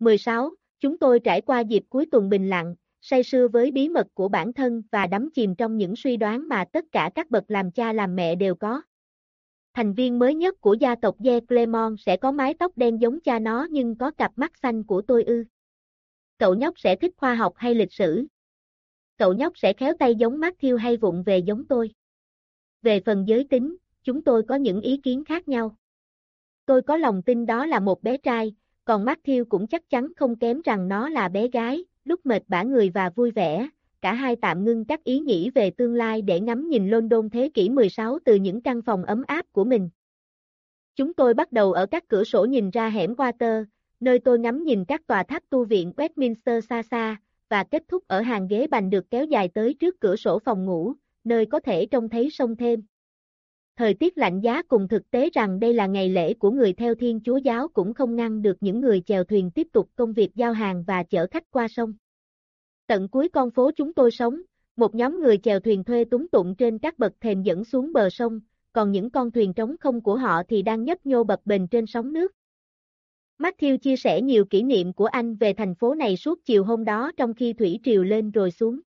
16. Chúng tôi trải qua dịp cuối tuần bình lặng, say sưa với bí mật của bản thân và đắm chìm trong những suy đoán mà tất cả các bậc làm cha làm mẹ đều có. Thành viên mới nhất của gia tộc Ye Clemon sẽ có mái tóc đen giống cha nó nhưng có cặp mắt xanh của tôi ư. Cậu nhóc sẽ thích khoa học hay lịch sử? Cậu nhóc sẽ khéo tay giống Matthew hay vụng về giống tôi? Về phần giới tính, chúng tôi có những ý kiến khác nhau. Tôi có lòng tin đó là một bé trai, còn Matthew cũng chắc chắn không kém rằng nó là bé gái, lúc mệt bã người và vui vẻ, cả hai tạm ngưng các ý nghĩ về tương lai để ngắm nhìn London thế kỷ 16 từ những căn phòng ấm áp của mình. Chúng tôi bắt đầu ở các cửa sổ nhìn ra hẻm Water, nơi tôi ngắm nhìn các tòa tháp tu viện Westminster xa xa, và kết thúc ở hàng ghế bành được kéo dài tới trước cửa sổ phòng ngủ, nơi có thể trông thấy sông thêm. Thời tiết lạnh giá cùng thực tế rằng đây là ngày lễ của người theo Thiên Chúa Giáo cũng không ngăn được những người chèo thuyền tiếp tục công việc giao hàng và chở khách qua sông. Tận cuối con phố chúng tôi sống, một nhóm người chèo thuyền thuê túng tụng trên các bậc thềm dẫn xuống bờ sông, còn những con thuyền trống không của họ thì đang nhấp nhô bập bềnh trên sóng nước. Matthew chia sẻ nhiều kỷ niệm của anh về thành phố này suốt chiều hôm đó trong khi thủy triều lên rồi xuống.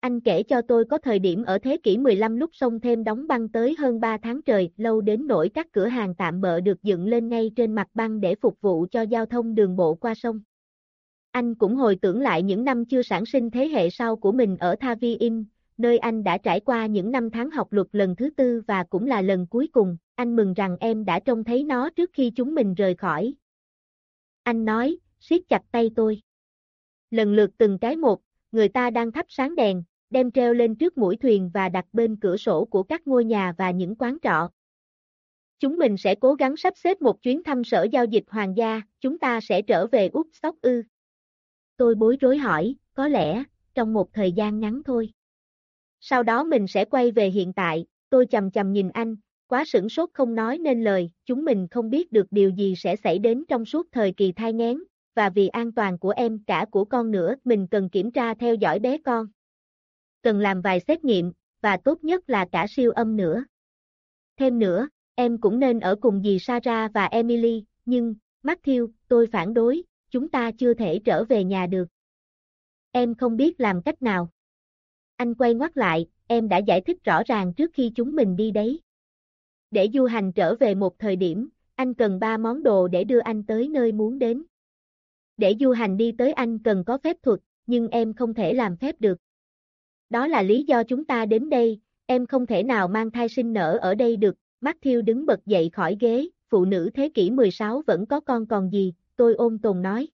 Anh kể cho tôi có thời điểm ở thế kỷ 15 lúc sông thêm đóng băng tới hơn 3 tháng trời, lâu đến nỗi các cửa hàng tạm bợ được dựng lên ngay trên mặt băng để phục vụ cho giao thông đường bộ qua sông. Anh cũng hồi tưởng lại những năm chưa sản sinh thế hệ sau của mình ở Thaviin, nơi anh đã trải qua những năm tháng học luật lần thứ tư và cũng là lần cuối cùng, anh mừng rằng em đã trông thấy nó trước khi chúng mình rời khỏi. Anh nói, siết chặt tay tôi. Lần lượt từng cái một, người ta đang thắp sáng đèn, đem treo lên trước mũi thuyền và đặt bên cửa sổ của các ngôi nhà và những quán trọ. Chúng mình sẽ cố gắng sắp xếp một chuyến thăm sở giao dịch hoàng gia, chúng ta sẽ trở về Úc sóc ư. Tôi bối rối hỏi, có lẽ, trong một thời gian ngắn thôi. Sau đó mình sẽ quay về hiện tại, tôi chầm chầm nhìn anh, quá sửng sốt không nói nên lời, chúng mình không biết được điều gì sẽ xảy đến trong suốt thời kỳ thai nghén, và vì an toàn của em cả của con nữa, mình cần kiểm tra theo dõi bé con. Cần làm vài xét nghiệm, và tốt nhất là cả siêu âm nữa. Thêm nữa, em cũng nên ở cùng dì Sarah và Emily, nhưng, Matthew, tôi phản đối, chúng ta chưa thể trở về nhà được. Em không biết làm cách nào. Anh quay ngoắt lại, em đã giải thích rõ ràng trước khi chúng mình đi đấy. Để du hành trở về một thời điểm, anh cần ba món đồ để đưa anh tới nơi muốn đến. Để du hành đi tới anh cần có phép thuật, nhưng em không thể làm phép được. Đó là lý do chúng ta đến đây, em không thể nào mang thai sinh nở ở đây được. Matthew đứng bật dậy khỏi ghế, phụ nữ thế kỷ 16 vẫn có con còn gì, tôi ôm tồn nói.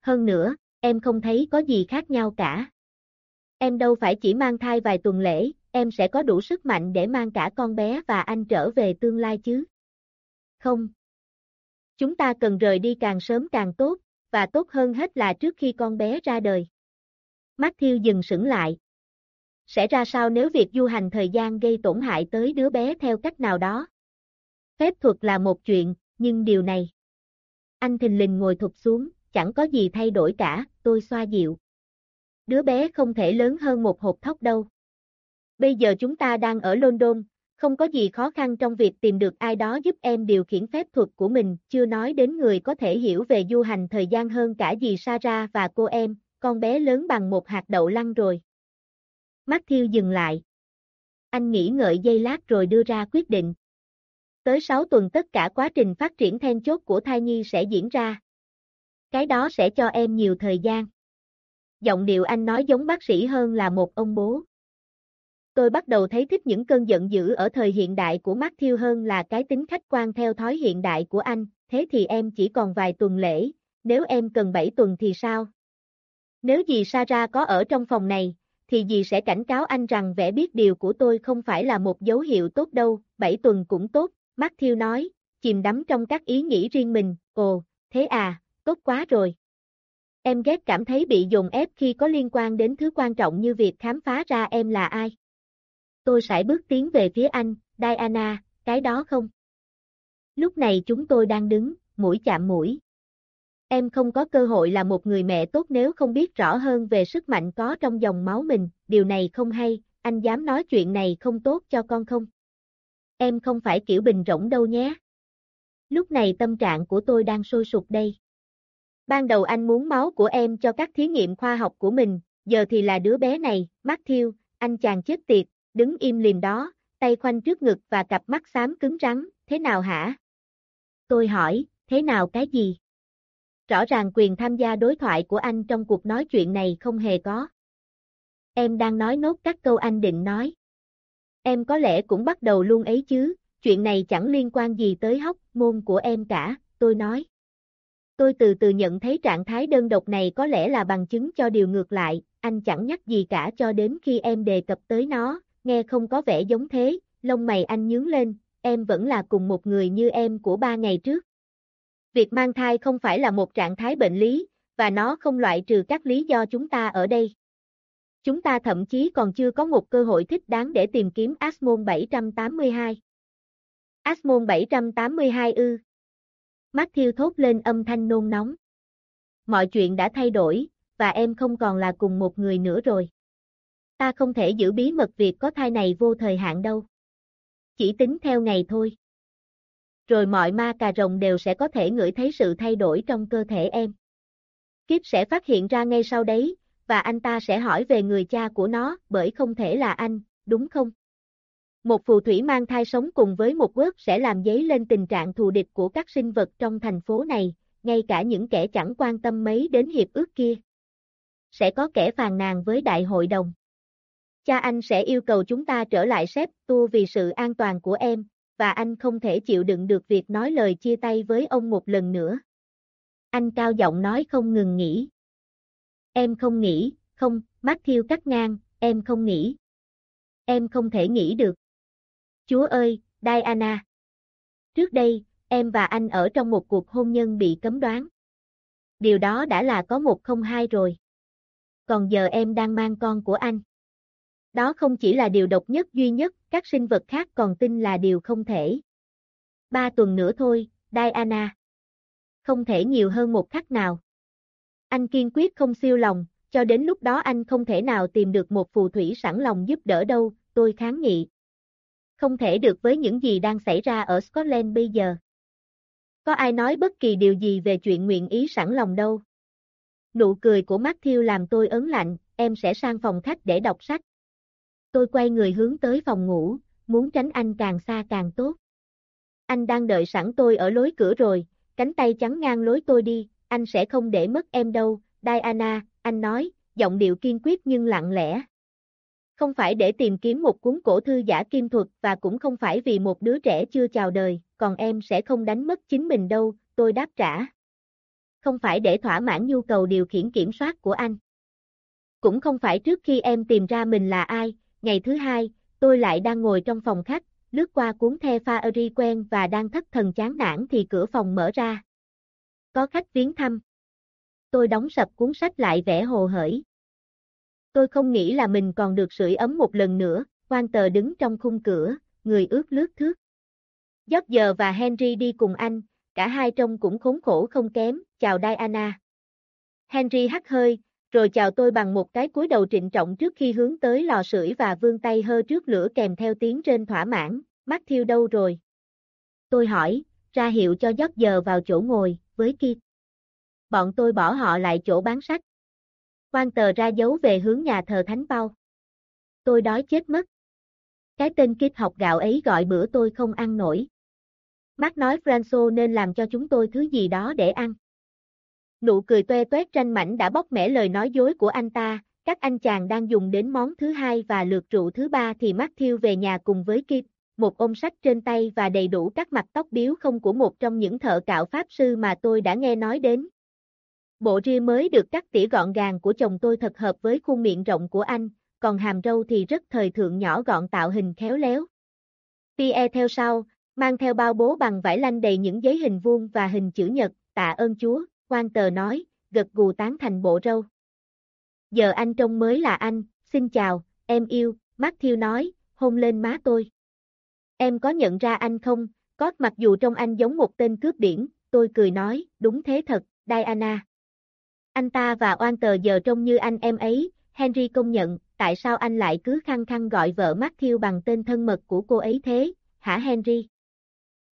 Hơn nữa, em không thấy có gì khác nhau cả. Em đâu phải chỉ mang thai vài tuần lễ, em sẽ có đủ sức mạnh để mang cả con bé và anh trở về tương lai chứ. Không. Chúng ta cần rời đi càng sớm càng tốt, và tốt hơn hết là trước khi con bé ra đời. Matthew dừng sững lại. Sẽ ra sao nếu việc du hành thời gian gây tổn hại tới đứa bé theo cách nào đó? Phép thuật là một chuyện, nhưng điều này. Anh thình lình ngồi thụt xuống, chẳng có gì thay đổi cả, tôi xoa dịu. Đứa bé không thể lớn hơn một hộp thóc đâu. Bây giờ chúng ta đang ở London, không có gì khó khăn trong việc tìm được ai đó giúp em điều khiển phép thuật của mình, chưa nói đến người có thể hiểu về du hành thời gian hơn cả dì Sarah và cô em, con bé lớn bằng một hạt đậu lăn rồi. Matthew dừng lại. Anh nghĩ ngợi giây lát rồi đưa ra quyết định. Tới 6 tuần tất cả quá trình phát triển then chốt của thai nhi sẽ diễn ra. Cái đó sẽ cho em nhiều thời gian. Giọng điệu anh nói giống bác sĩ hơn là một ông bố. Tôi bắt đầu thấy thích những cơn giận dữ ở thời hiện đại của Matthew hơn là cái tính khách quan theo thói hiện đại của anh, thế thì em chỉ còn vài tuần lễ, nếu em cần 7 tuần thì sao? Nếu dì Sarah có ở trong phòng này, thì dì sẽ cảnh cáo anh rằng vẻ biết điều của tôi không phải là một dấu hiệu tốt đâu, 7 tuần cũng tốt, Matthew nói, chìm đắm trong các ý nghĩ riêng mình, ồ, thế à, tốt quá rồi. Em ghét cảm thấy bị dồn ép khi có liên quan đến thứ quan trọng như việc khám phá ra em là ai. Tôi sẽ bước tiến về phía anh, Diana, cái đó không? Lúc này chúng tôi đang đứng, mũi chạm mũi. Em không có cơ hội là một người mẹ tốt nếu không biết rõ hơn về sức mạnh có trong dòng máu mình, điều này không hay, anh dám nói chuyện này không tốt cho con không? Em không phải kiểu bình rỗng đâu nhé. Lúc này tâm trạng của tôi đang sôi sục đây. Ban đầu anh muốn máu của em cho các thí nghiệm khoa học của mình, giờ thì là đứa bé này, Matthew, anh chàng chết tiệt, đứng im liềm đó, tay khoanh trước ngực và cặp mắt xám cứng rắn, thế nào hả? Tôi hỏi, thế nào cái gì? Rõ ràng quyền tham gia đối thoại của anh trong cuộc nói chuyện này không hề có. Em đang nói nốt các câu anh định nói. Em có lẽ cũng bắt đầu luôn ấy chứ, chuyện này chẳng liên quan gì tới hóc môn của em cả, tôi nói. Tôi từ từ nhận thấy trạng thái đơn độc này có lẽ là bằng chứng cho điều ngược lại, anh chẳng nhắc gì cả cho đến khi em đề cập tới nó, nghe không có vẻ giống thế, lông mày anh nhướng lên, em vẫn là cùng một người như em của ba ngày trước. Việc mang thai không phải là một trạng thái bệnh lý, và nó không loại trừ các lý do chúng ta ở đây. Chúng ta thậm chí còn chưa có một cơ hội thích đáng để tìm kiếm Asmon 782. Asmon 782 ư. Matthew thốt lên âm thanh nôn nóng. Mọi chuyện đã thay đổi, và em không còn là cùng một người nữa rồi. Ta không thể giữ bí mật việc có thai này vô thời hạn đâu. Chỉ tính theo ngày thôi. Rồi mọi ma cà rồng đều sẽ có thể ngửi thấy sự thay đổi trong cơ thể em. Kiếp sẽ phát hiện ra ngay sau đấy, và anh ta sẽ hỏi về người cha của nó, bởi không thể là anh, đúng không? Một phù thủy mang thai sống cùng với một quốc sẽ làm dấy lên tình trạng thù địch của các sinh vật trong thành phố này, ngay cả những kẻ chẳng quan tâm mấy đến hiệp ước kia. Sẽ có kẻ phàn nàn với đại hội đồng. Cha anh sẽ yêu cầu chúng ta trở lại xếp tu vì sự an toàn của em, và anh không thể chịu đựng được việc nói lời chia tay với ông một lần nữa. Anh cao giọng nói không ngừng nghỉ. Em không nghĩ, không, Matthew cắt ngang, em không nghĩ. Em không thể nghĩ được. Chúa ơi, Diana. Trước đây, em và anh ở trong một cuộc hôn nhân bị cấm đoán. Điều đó đã là có một không hai rồi. Còn giờ em đang mang con của anh. Đó không chỉ là điều độc nhất duy nhất, các sinh vật khác còn tin là điều không thể. Ba tuần nữa thôi, Diana. Không thể nhiều hơn một khắc nào. Anh kiên quyết không siêu lòng, cho đến lúc đó anh không thể nào tìm được một phù thủy sẵn lòng giúp đỡ đâu, tôi kháng nghị. Không thể được với những gì đang xảy ra ở Scotland bây giờ. Có ai nói bất kỳ điều gì về chuyện nguyện ý sẵn lòng đâu. Nụ cười của Matthew làm tôi ớn lạnh, em sẽ sang phòng khách để đọc sách. Tôi quay người hướng tới phòng ngủ, muốn tránh anh càng xa càng tốt. Anh đang đợi sẵn tôi ở lối cửa rồi, cánh tay chắn ngang lối tôi đi, anh sẽ không để mất em đâu, Diana, anh nói, giọng điệu kiên quyết nhưng lặng lẽ. Không phải để tìm kiếm một cuốn cổ thư giả kim thuật và cũng không phải vì một đứa trẻ chưa chào đời, còn em sẽ không đánh mất chính mình đâu, tôi đáp trả. Không phải để thỏa mãn nhu cầu điều khiển kiểm soát của anh. Cũng không phải trước khi em tìm ra mình là ai, ngày thứ hai, tôi lại đang ngồi trong phòng khách, lướt qua cuốn The Fairy quen và đang thất thần chán nản thì cửa phòng mở ra. Có khách viếng thăm. Tôi đóng sập cuốn sách lại vẻ hồ hởi. Tôi không nghĩ là mình còn được sưởi ấm một lần nữa, quan tờ đứng trong khung cửa, người ướt lướt thước. George và Henry đi cùng anh, cả hai trông cũng khốn khổ không kém, chào Diana. Henry hắt hơi, rồi chào tôi bằng một cái cúi đầu trịnh trọng trước khi hướng tới lò sưởi và vươn tay hơ trước lửa kèm theo tiếng trên thỏa mãn, mắt thiêu đâu rồi? Tôi hỏi, ra hiệu cho George vào chỗ ngồi, với kia. Bọn tôi bỏ họ lại chỗ bán sách. Quan tờ ra dấu về hướng nhà thờ Thánh Bao. Tôi đói chết mất. Cái tên Kit học gạo ấy gọi bữa tôi không ăn nổi. Mark nói Franco nên làm cho chúng tôi thứ gì đó để ăn. Nụ cười toe toét tranh mảnh đã bóc mẻ lời nói dối của anh ta, các anh chàng đang dùng đến món thứ hai và lượt rượu thứ ba thì Matthew về nhà cùng với Kit, một ôm sách trên tay và đầy đủ các mặt tóc biếu không của một trong những thợ cạo pháp sư mà tôi đã nghe nói đến. Bộ ria mới được cắt tỉa gọn gàng của chồng tôi thật hợp với khuôn miệng rộng của anh, còn hàm râu thì rất thời thượng nhỏ gọn tạo hình khéo léo. Pierre theo sau, mang theo bao bố bằng vải lanh đầy những giấy hình vuông và hình chữ nhật, tạ ơn Chúa, quan tờ nói, gật gù tán thành bộ râu. Giờ anh trông mới là anh, xin chào, em yêu, Matthew nói, hôn lên má tôi. Em có nhận ra anh không, có mặc dù trông anh giống một tên cướp biển, tôi cười nói, đúng thế thật, Diana. Anh ta và oan tờ giờ trông như anh em ấy, Henry công nhận, tại sao anh lại cứ khăng khăng gọi vợ Matthew bằng tên thân mật của cô ấy thế, hả Henry?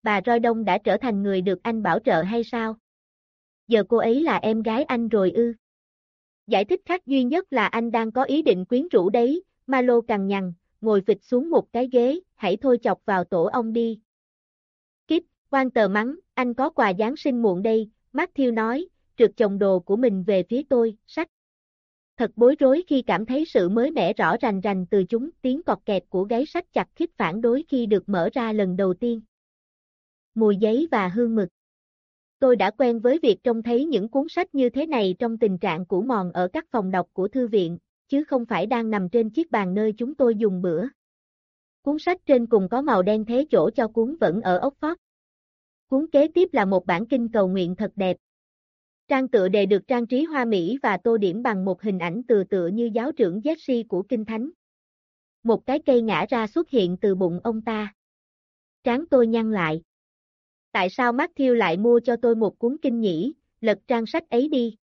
Bà Roy Đông đã trở thành người được anh bảo trợ hay sao? Giờ cô ấy là em gái anh rồi ư. Giải thích khác duy nhất là anh đang có ý định quyến rũ đấy, Malo cằn nhằn, ngồi vịt xuống một cái ghế, hãy thôi chọc vào tổ ông đi. Kíp, quan tờ mắng, anh có quà Giáng sinh muộn đây, Matthew nói, trượt chồng đồ của mình về phía tôi, sách. Thật bối rối khi cảm thấy sự mới mẻ rõ rành rành từ chúng, tiếng cọt kẹt của gáy sách chặt khít phản đối khi được mở ra lần đầu tiên. Mùi giấy và hương mực. Tôi đã quen với việc trông thấy những cuốn sách như thế này trong tình trạng cũ mòn ở các phòng đọc của thư viện, chứ không phải đang nằm trên chiếc bàn nơi chúng tôi dùng bữa. Cuốn sách trên cùng có màu đen thế chỗ cho cuốn vẫn ở ốc phót. Cuốn kế tiếp là một bản kinh cầu nguyện thật đẹp. Trang tựa đề được trang trí hoa mỹ và tô điểm bằng một hình ảnh từ tựa như giáo trưởng Jesse của Kinh Thánh. Một cái cây ngã ra xuất hiện từ bụng ông ta. Tráng tôi nhăn lại. Tại sao Matthew lại mua cho tôi một cuốn kinh nhỉ, lật trang sách ấy đi.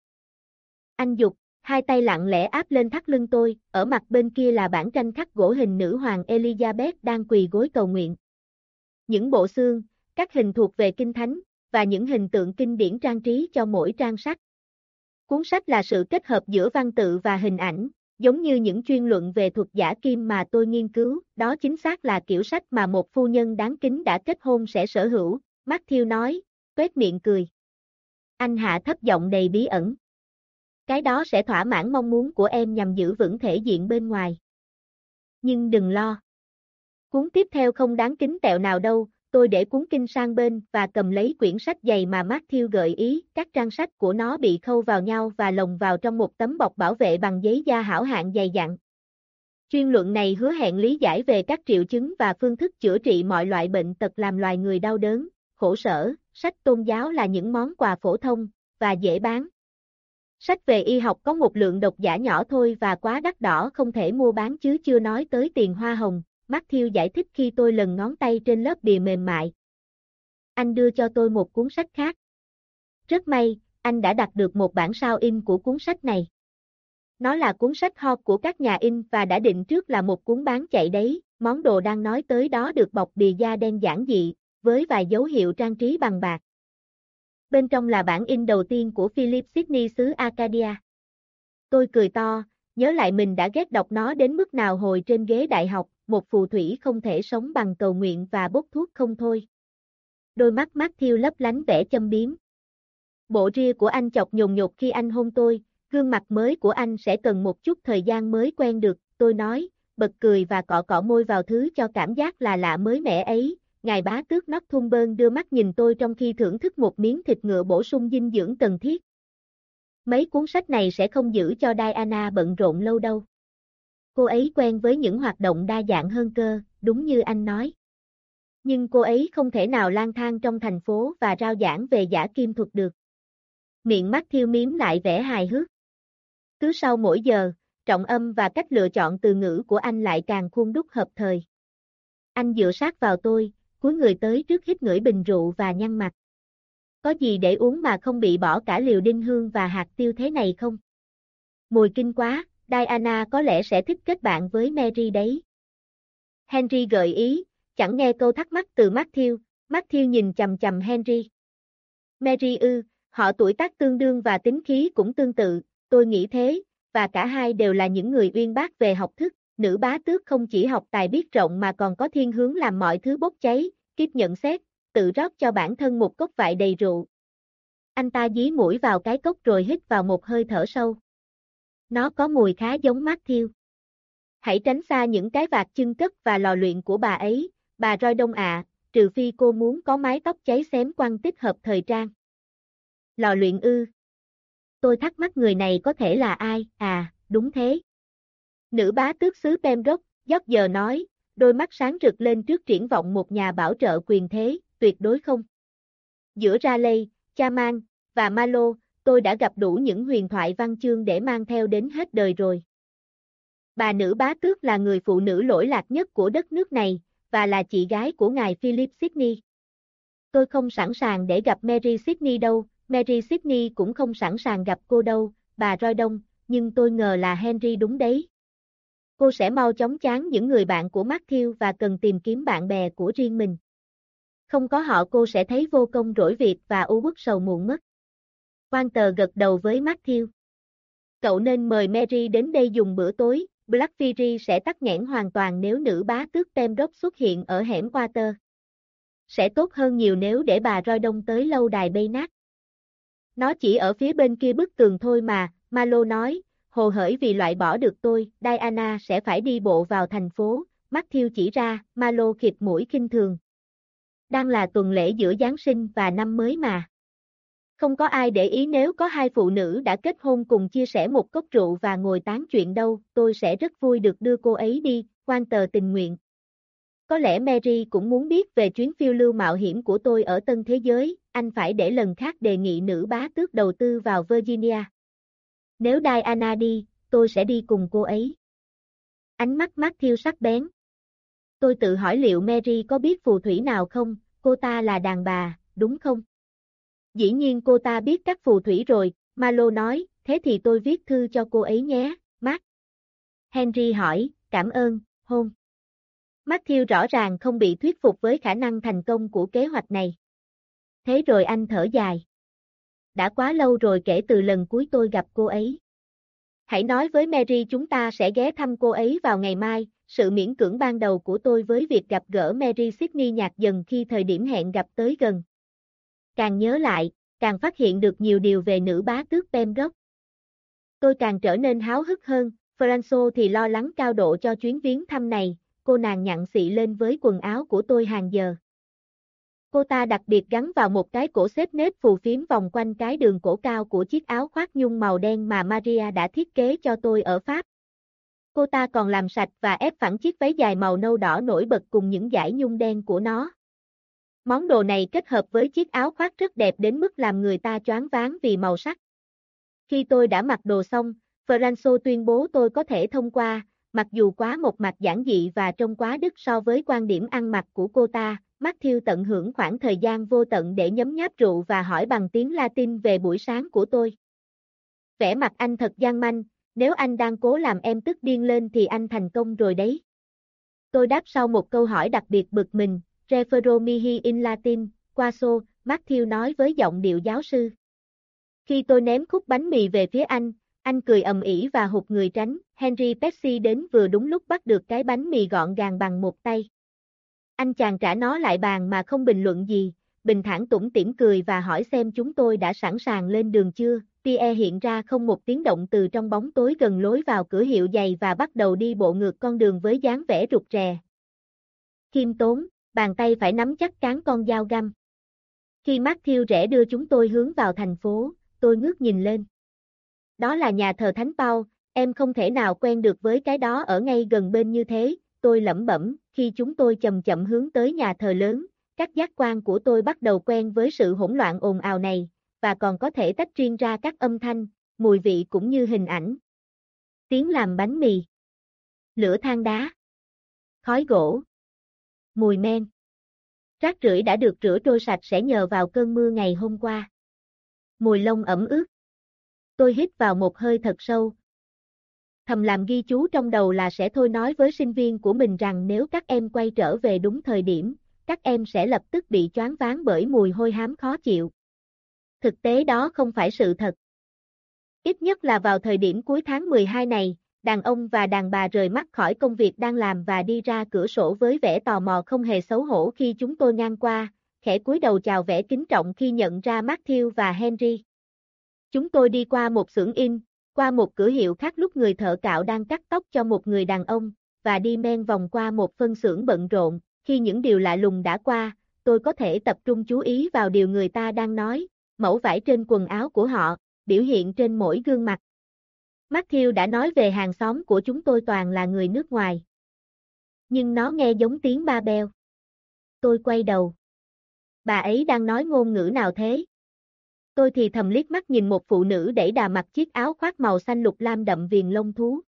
Anh dục, hai tay lặng lẽ áp lên thắt lưng tôi, ở mặt bên kia là bản tranh khắc gỗ hình nữ hoàng Elizabeth đang quỳ gối cầu nguyện. Những bộ xương, các hình thuộc về kinh thánh, và những hình tượng kinh điển trang trí cho mỗi trang sách. Cuốn sách là sự kết hợp giữa văn tự và hình ảnh, giống như những chuyên luận về thuật giả kim mà tôi nghiên cứu, đó chính xác là kiểu sách mà một phu nhân đáng kính đã kết hôn sẽ sở hữu, Matthew nói, tuét miệng cười. Anh hạ thấp giọng đầy bí ẩn. Cái đó sẽ thỏa mãn mong muốn của em nhằm giữ vững thể diện bên ngoài. Nhưng đừng lo. Cuốn tiếp theo không đáng kính tẹo nào đâu, tôi để cuốn kinh sang bên và cầm lấy quyển sách dày mà Matthew gợi ý, các trang sách của nó bị khâu vào nhau và lồng vào trong một tấm bọc bảo vệ bằng giấy da hảo hạng dày dặn. Chuyên luận này hứa hẹn lý giải về các triệu chứng và phương thức chữa trị mọi loại bệnh tật làm loài người đau đớn, khổ sở, sách tôn giáo là những món quà phổ thông và dễ bán. Sách về y học có một lượng độc giả nhỏ thôi và quá đắt đỏ không thể mua bán chứ chưa nói tới tiền hoa hồng, Matthew giải thích khi tôi lần ngón tay trên lớp bìa mềm mại. Anh đưa cho tôi một cuốn sách khác. Rất may, anh đã đặt được một bản sao in của cuốn sách này. Nó là cuốn sách hot của các nhà in và đã định trước là một cuốn bán chạy đấy, món đồ đang nói tới đó được bọc bìa da đen giản dị, với vài dấu hiệu trang trí bằng bạc. Bên trong là bản in đầu tiên của Philip Sidney xứ Acadia. Tôi cười to, nhớ lại mình đã ghét đọc nó đến mức nào hồi trên ghế đại học, một phù thủy không thể sống bằng cầu nguyện và bốc thuốc không thôi. Đôi mắt mắt thiêu lấp lánh vẻ châm biếm. Bộ ria của anh chọc nhồn nhột khi anh hôn tôi, gương mặt mới của anh sẽ cần một chút thời gian mới quen được, tôi nói, bật cười và cọ cọ môi vào thứ cho cảm giác là lạ mới mẻ ấy. Ngài bá tước nóc thun bơn đưa mắt nhìn tôi trong khi thưởng thức một miếng thịt ngựa bổ sung dinh dưỡng cần thiết. Mấy cuốn sách này sẽ không giữ cho Diana bận rộn lâu đâu. Cô ấy quen với những hoạt động đa dạng hơn cơ, đúng như anh nói. Nhưng cô ấy không thể nào lang thang trong thành phố và rao giảng về giả kim thuật được. Miệng mắt thiêu miếm lại vẻ hài hước. Cứ sau mỗi giờ, trọng âm và cách lựa chọn từ ngữ của anh lại càng khuôn đúc hợp thời. Anh dựa sát vào tôi, cuối người tới trước hít ngửi bình rượu và nhăn mặt. Có gì để uống mà không bị bỏ cả liều đinh hương và hạt tiêu thế này không? Mùi kinh quá, Diana có lẽ sẽ thích kết bạn với Mary đấy. Henry gợi ý, chẳng nghe câu thắc mắc từ Matthew, Matthew nhìn chầm chầm Henry. Mary ư, họ tuổi tác tương đương và tính khí cũng tương tự, tôi nghĩ thế, và cả hai đều là những người uyên bác về học thức, nữ bá tước không chỉ học tài biết rộng mà còn có thiên hướng làm mọi thứ bốc cháy, kiếp nhận xét, tự rót cho bản thân một cốc vại đầy rượu. Anh ta dí mũi vào cái cốc rồi hít vào một hơi thở sâu. Nó có mùi khá giống mát thiêu. Hãy tránh xa những cái vạt chân cất và lò luyện của bà ấy, bà roi đông ạ, trừ phi cô muốn có mái tóc cháy xém quăng tích hợp thời trang. Lò luyện ư. Tôi thắc mắc người này có thể là ai, à, đúng thế. Nữ bá tước xứ Pembroke, giót giờ nói, đôi mắt sáng rực lên trước triển vọng một nhà bảo trợ quyền thế, tuyệt đối không. Giữa Raleigh, Chaman, và Malo, tôi đã gặp đủ những huyền thoại văn chương để mang theo đến hết đời rồi. Bà nữ bá tước là người phụ nữ lỗi lạc nhất của đất nước này, và là chị gái của ngài Philip Sidney. Tôi không sẵn sàng để gặp Mary Sidney đâu, Mary Sidney cũng không sẵn sàng gặp cô đâu, bà Roy Đông, nhưng tôi ngờ là Henry đúng đấy. Cô sẽ mau chóng chán những người bạn của Matthew và cần tìm kiếm bạn bè của riêng mình. Không có họ cô sẽ thấy vô công rỗi việc và u bức sầu muộn mất. Quan tờ gật đầu với Matthew. Cậu nên mời Mary đến đây dùng bữa tối, Black Fury sẽ tắt nghẽn hoàn toàn nếu nữ bá tước Pembroke xuất hiện ở hẻm Water. Sẽ tốt hơn nhiều nếu để bà roi đông tới lâu đài bay nát. Nó chỉ ở phía bên kia bức tường thôi mà, Malo nói, hồ hởi vì loại bỏ được tôi, Diana sẽ phải đi bộ vào thành phố, Matthew chỉ ra, Malo khịt mũi kinh thường. Đang là tuần lễ giữa Giáng sinh và năm mới mà. Không có ai để ý nếu có hai phụ nữ đã kết hôn cùng chia sẻ một cốc rượu và ngồi tán chuyện đâu, tôi sẽ rất vui được đưa cô ấy đi, quan tờ tình nguyện. Có lẽ Mary cũng muốn biết về chuyến phiêu lưu mạo hiểm của tôi ở Tân Thế Giới, anh phải để lần khác đề nghị nữ bá tước đầu tư vào Virginia. Nếu Diana đi, tôi sẽ đi cùng cô ấy. Ánh mắt mắt thiêu sắc bén. Tôi tự hỏi liệu Mary có biết phù thủy nào không, cô ta là đàn bà, đúng không? Dĩ nhiên cô ta biết các phù thủy rồi, Malo nói, thế thì tôi viết thư cho cô ấy nhé, Mark. Henry hỏi, cảm ơn, hôn. Matthew rõ ràng không bị thuyết phục với khả năng thành công của kế hoạch này. Thế rồi anh thở dài. Đã quá lâu rồi kể từ lần cuối tôi gặp cô ấy. Hãy nói với Mary chúng ta sẽ ghé thăm cô ấy vào ngày mai, sự miễn cưỡng ban đầu của tôi với việc gặp gỡ Mary Sydney nhạt dần khi thời điểm hẹn gặp tới gần. Càng nhớ lại, càng phát hiện được nhiều điều về nữ bá tước Pembroke. Tôi càng trở nên háo hức hơn, Franco thì lo lắng cao độ cho chuyến viếng thăm này, cô nàng nhặn xị lên với quần áo của tôi hàng giờ. Cô ta đặc biệt gắn vào một cái cổ xếp nếp phù phiếm vòng quanh cái đường cổ cao của chiếc áo khoác nhung màu đen mà Maria đã thiết kế cho tôi ở Pháp. Cô ta còn làm sạch và ép phẳng chiếc váy dài màu nâu đỏ nổi bật cùng những dải nhung đen của nó. Món đồ này kết hợp với chiếc áo khoác rất đẹp đến mức làm người ta choáng váng vì màu sắc. Khi tôi đã mặc đồ xong, Franco tuyên bố tôi có thể thông qua, mặc dù quá một mặt giản dị và trông quá đứt so với quan điểm ăn mặc của cô ta, Matthew tận hưởng khoảng thời gian vô tận để nhấm nháp rượu và hỏi bằng tiếng Latin về buổi sáng của tôi. Vẻ mặt anh thật gian manh, nếu anh đang cố làm em tức điên lên thì anh thành công rồi đấy. Tôi đáp sau một câu hỏi đặc biệt bực mình, Refero mihi in Latin, qua xô, Matthew nói với giọng điệu giáo sư. Khi tôi ném khúc bánh mì về phía anh, anh cười ầm ĩ và hụt người tránh, Henry Pepsi đến vừa đúng lúc bắt được cái bánh mì gọn gàng bằng một tay. Anh chàng trả nó lại bàn mà không bình luận gì, bình thản tủm tỉm cười và hỏi xem chúng tôi đã sẵn sàng lên đường chưa. Pierre hiện ra không một tiếng động từ trong bóng tối gần lối vào cửa hiệu giày và bắt đầu đi bộ ngược con đường với dáng vẻ rụt rè. Khiêm tốn, bàn tay phải nắm chắc cán con dao găm. Khi Matthew rẽ đưa chúng tôi hướng vào thành phố, tôi ngước nhìn lên. Đó là nhà thờ Thánh Paul, em không thể nào quen được với cái đó ở ngay gần bên như thế, tôi lẩm bẩm, khi chúng tôi chậm chậm hướng tới nhà thờ lớn, các giác quan của tôi bắt đầu quen với sự hỗn loạn ồn ào này, và còn có thể tách riêng ra các âm thanh, mùi vị cũng như hình ảnh. Tiếng làm bánh mì. Lửa than đá. Khói gỗ. Mùi men. Rác rưởi đã được rửa trôi sạch sẽ nhờ vào cơn mưa ngày hôm qua. Mùi lông ẩm ướt. Tôi hít vào một hơi thật sâu, thầm làm ghi chú trong đầu là sẽ thôi nói với sinh viên của mình rằng nếu các em quay trở về đúng thời điểm, các em sẽ lập tức bị choáng váng bởi mùi hôi hám khó chịu. Thực tế đó không phải sự thật. Ít nhất là vào thời điểm cuối tháng 12 này, đàn ông và đàn bà rời mắt khỏi công việc đang làm và đi ra cửa sổ với vẻ tò mò không hề xấu hổ khi chúng tôi ngang qua, khẽ cúi đầu chào vẻ kính trọng khi nhận ra Matthew và Henry. Chúng tôi đi qua một xưởng in, qua một cửa hiệu khác lúc người thợ cạo đang cắt tóc cho một người đàn ông, và đi men vòng qua một phân xưởng bận rộn, khi những điều lạ lùng đã qua, tôi có thể tập trung chú ý vào điều người ta đang nói, mẫu vải trên quần áo của họ, biểu hiện trên mỗi gương mặt. Matthew đã nói về hàng xóm của chúng tôi toàn là người nước ngoài. Nhưng nó nghe giống tiếng ba beo. Tôi quay đầu. Bà ấy đang nói ngôn ngữ nào thế? Tôi thì thầm liếc mắt nhìn một phụ nữ đẩy đà mặc chiếc áo khoác màu xanh lục lam đậm viền lông thú.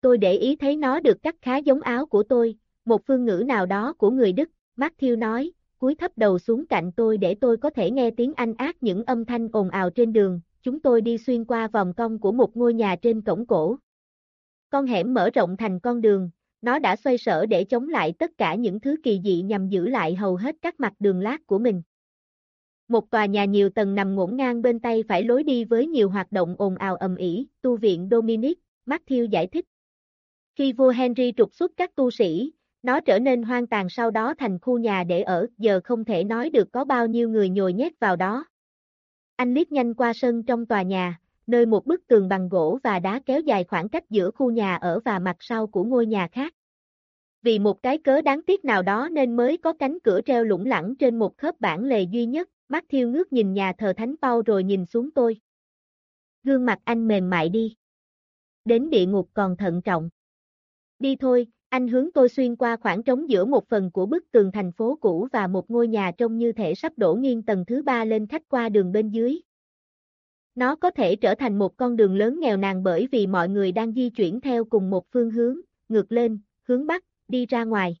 Tôi để ý thấy nó được cắt khá giống áo của tôi, một phương ngữ nào đó của người Đức, Matthew nói, cúi thấp đầu xuống cạnh tôi để tôi có thể nghe tiếng Anh ác những âm thanh ồn ào trên đường, chúng tôi đi xuyên qua vòng cong của một ngôi nhà trên cổng cổ. Con hẻm mở rộng thành con đường, nó đã xoay sở để chống lại tất cả những thứ kỳ dị nhằm giữ lại hầu hết các mặt đường lát của mình. Một tòa nhà nhiều tầng nằm ngổn ngang bên tay phải lối đi với nhiều hoạt động ồn ào ầm ĩ, tu viện Dominic, Matthew giải thích. Khi vua Henry trục xuất các tu sĩ, nó trở nên hoang tàn sau đó thành khu nhà để ở, giờ không thể nói được có bao nhiêu người nhồi nhét vào đó. Anh liếc nhanh qua sân trong tòa nhà, nơi một bức tường bằng gỗ và đá kéo dài khoảng cách giữa khu nhà ở và mặt sau của ngôi nhà khác. Vì một cái cớ đáng tiếc nào đó nên mới có cánh cửa treo lủng lẳng trên một khớp bản lề duy nhất, mắt thiêu ngước nhìn nhà thờ Thánh bao rồi nhìn xuống tôi. Gương mặt anh mềm mại đi. Đến địa ngục còn thận trọng. Đi thôi, anh hướng tôi xuyên qua khoảng trống giữa một phần của bức tường thành phố cũ và một ngôi nhà trông như thể sắp đổ nghiêng tầng thứ ba lên khách qua đường bên dưới. Nó có thể trở thành một con đường lớn nghèo nàn bởi vì mọi người đang di chuyển theo cùng một phương hướng, ngược lên, hướng bắc, đi ra ngoài.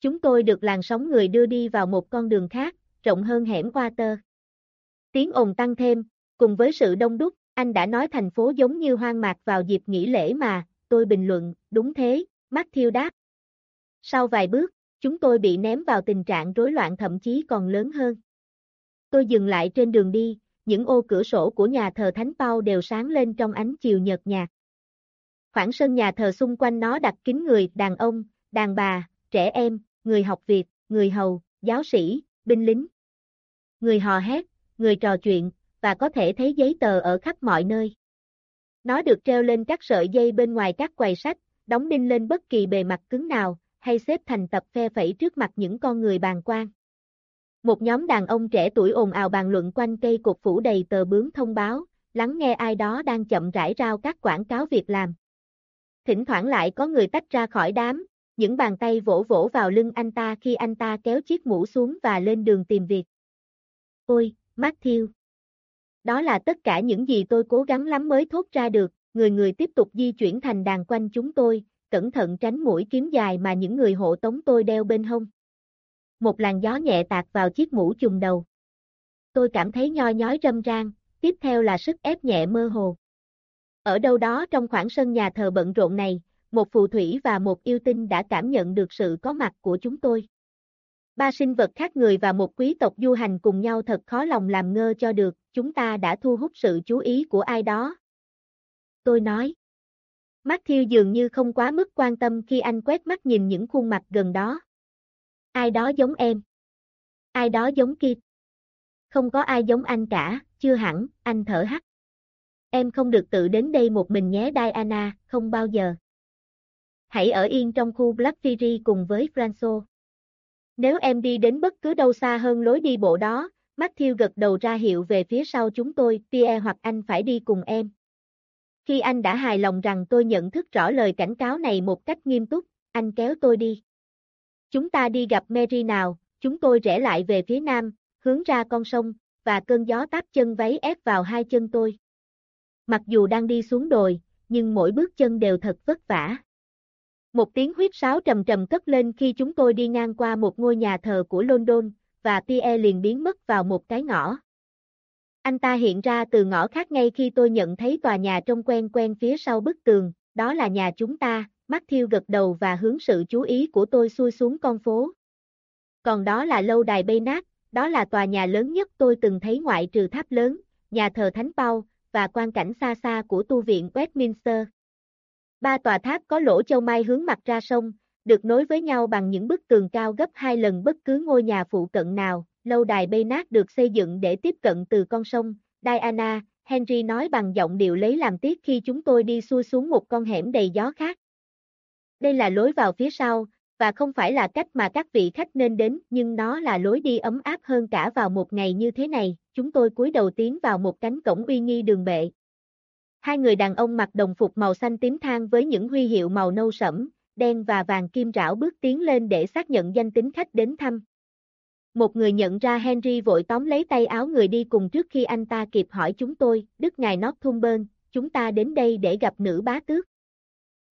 Chúng tôi được làn sóng người đưa đi vào một con đường khác, rộng hơn hẻm Water. Tiếng ồn tăng thêm, cùng với sự đông đúc, anh đã nói thành phố giống như hoang mạc vào dịp nghỉ lễ mà, tôi bình luận, đúng thế, Matthew đáp. Sau vài bước, chúng tôi bị ném vào tình trạng rối loạn thậm chí còn lớn hơn. Tôi dừng lại trên đường đi, những ô cửa sổ của nhà thờ Thánh Paul đều sáng lên trong ánh chiều nhợt nhạt. Khoảng sân nhà thờ xung quanh nó đặt kín người, đàn ông, đàn bà, trẻ em, người học việc, người hầu, giáo sĩ, binh lính. Người hò hét, người trò chuyện, và có thể thấy giấy tờ ở khắp mọi nơi. Nó được treo lên các sợi dây bên ngoài các quầy sách, đóng đinh lên bất kỳ bề mặt cứng nào, hay xếp thành tập phe phẩy trước mặt những con người bàn quan. Một nhóm đàn ông trẻ tuổi ồn ào bàn luận quanh cây cột phủ đầy tờ bướm thông báo, lắng nghe ai đó đang chậm rãi rao các quảng cáo việc làm. Thỉnh thoảng lại có người tách ra khỏi đám, những bàn tay vỗ vỗ vào lưng anh ta khi anh ta kéo chiếc mũ xuống và lên đường tìm việc. Ôi, Matthew! Đó là tất cả những gì tôi cố gắng lắm mới thốt ra được, người người tiếp tục di chuyển thành đàn quanh chúng tôi, cẩn thận tránh mũi kiếm dài mà những người hộ tống tôi đeo bên hông. Một làn gió nhẹ tạt vào chiếc mũ trùm đầu. Tôi cảm thấy nho nhói râm ran, tiếp theo là sức ép nhẹ mơ hồ. Ở đâu đó trong khoảng sân nhà thờ bận rộn này, một phù thủy và một yêu tinh đã cảm nhận được sự có mặt của chúng tôi. Ba sinh vật khác người và một quý tộc du hành cùng nhau thật khó lòng làm ngơ cho được, chúng ta đã thu hút sự chú ý của ai đó. Tôi nói. Matthew dường như không quá mức quan tâm khi anh quét mắt nhìn những khuôn mặt gần đó. Ai đó giống em. Ai đó giống Kit. Không có ai giống anh cả, chưa hẳn, anh thở hắt. Em không được tự đến đây một mình nhé Diana, không bao giờ. Hãy ở yên trong khu Black Fury cùng với Franco. Nếu em đi đến bất cứ đâu xa hơn lối đi bộ đó, Matthew gật đầu ra hiệu về phía sau chúng tôi, Pierre hoặc anh phải đi cùng em. Khi anh đã hài lòng rằng tôi nhận thức rõ lời cảnh cáo này một cách nghiêm túc, anh kéo tôi đi. Chúng ta đi gặp Mary nào, chúng tôi rẽ lại về phía nam, hướng ra con sông, và cơn gió táp chân váy ép vào hai chân tôi. Mặc dù đang đi xuống đồi, nhưng mỗi bước chân đều thật vất vả. Một tiếng huyết sáo trầm trầm cất lên khi chúng tôi đi ngang qua một ngôi nhà thờ của London, và Pierre liền biến mất vào một cái ngõ. Anh ta hiện ra từ ngõ khác ngay khi tôi nhận thấy tòa nhà trông quen quen phía sau bức tường, đó là nhà chúng ta, Matthew gật đầu và hướng sự chú ý của tôi xuôi xuống con phố. Còn đó là lâu đài bê nát, đó là tòa nhà lớn nhất tôi từng thấy ngoại trừ tháp lớn, nhà thờ Thánh Paul, và quan cảnh xa xa của tu viện Westminster. Ba tòa tháp có lỗ châu mai hướng mặt ra sông, được nối với nhau bằng những bức tường cao gấp hai lần bất cứ ngôi nhà phụ cận nào, lâu đài bê nát được xây dựng để tiếp cận từ con sông, Diana, Henry nói bằng giọng điệu lấy làm tiếc khi chúng tôi đi xuôi xuống một con hẻm đầy gió khác. Đây là lối vào phía sau, và không phải là cách mà các vị khách nên đến, nhưng nó là lối đi ấm áp hơn cả vào một ngày như thế này, chúng tôi cúi đầu tiến vào một cánh cổng uy nghi đường bệ. Hai người đàn ông mặc đồng phục màu xanh tím thang với những huy hiệu màu nâu sẫm, đen và vàng kim rảo bước tiến lên để xác nhận danh tính khách đến thăm. Một người nhận ra Henry vội tóm lấy tay áo người đi cùng trước khi anh ta kịp hỏi chúng tôi, Đức Ngài Northumberland, chúng ta đến đây để gặp nữ bá tước.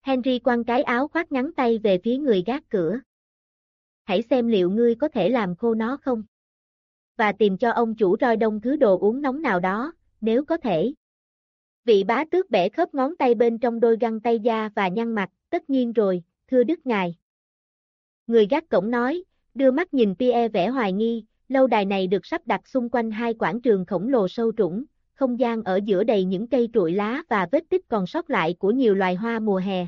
Henry quăng cái áo khoác ngắn tay về phía người gác cửa. Hãy xem liệu ngươi có thể làm khô nó không? Và tìm cho ông chủ roi đông thứ đồ uống nóng nào đó, nếu có thể. Vị bá tước bẻ khớp ngón tay bên trong đôi găng tay da và nhăn mặt, tất nhiên rồi, thưa đức ngài. Người gác cổng nói, đưa mắt nhìn Pierre vẻ hoài nghi, lâu đài này được sắp đặt xung quanh hai quảng trường khổng lồ sâu trũng, không gian ở giữa đầy những cây trụi lá và vết tích còn sót lại của nhiều loài hoa mùa hè.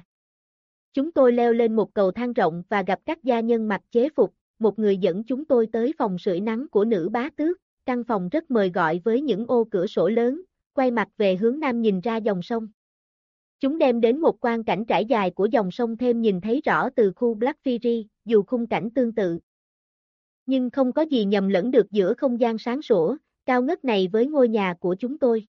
Chúng tôi leo lên một cầu thang rộng và gặp các gia nhân mặc chế phục, một người dẫn chúng tôi tới phòng sưởi nắng của nữ bá tước, căn phòng rất mời gọi với những ô cửa sổ lớn, quay mặt về hướng nam nhìn ra dòng sông. Chúng đem đến một quan cảnh trải dài của dòng sông thêm nhìn thấy rõ từ khu Black Fury, dù khung cảnh tương tự. Nhưng không có gì nhầm lẫn được giữa không gian sáng sủa, cao ngất này với ngôi nhà của chúng tôi.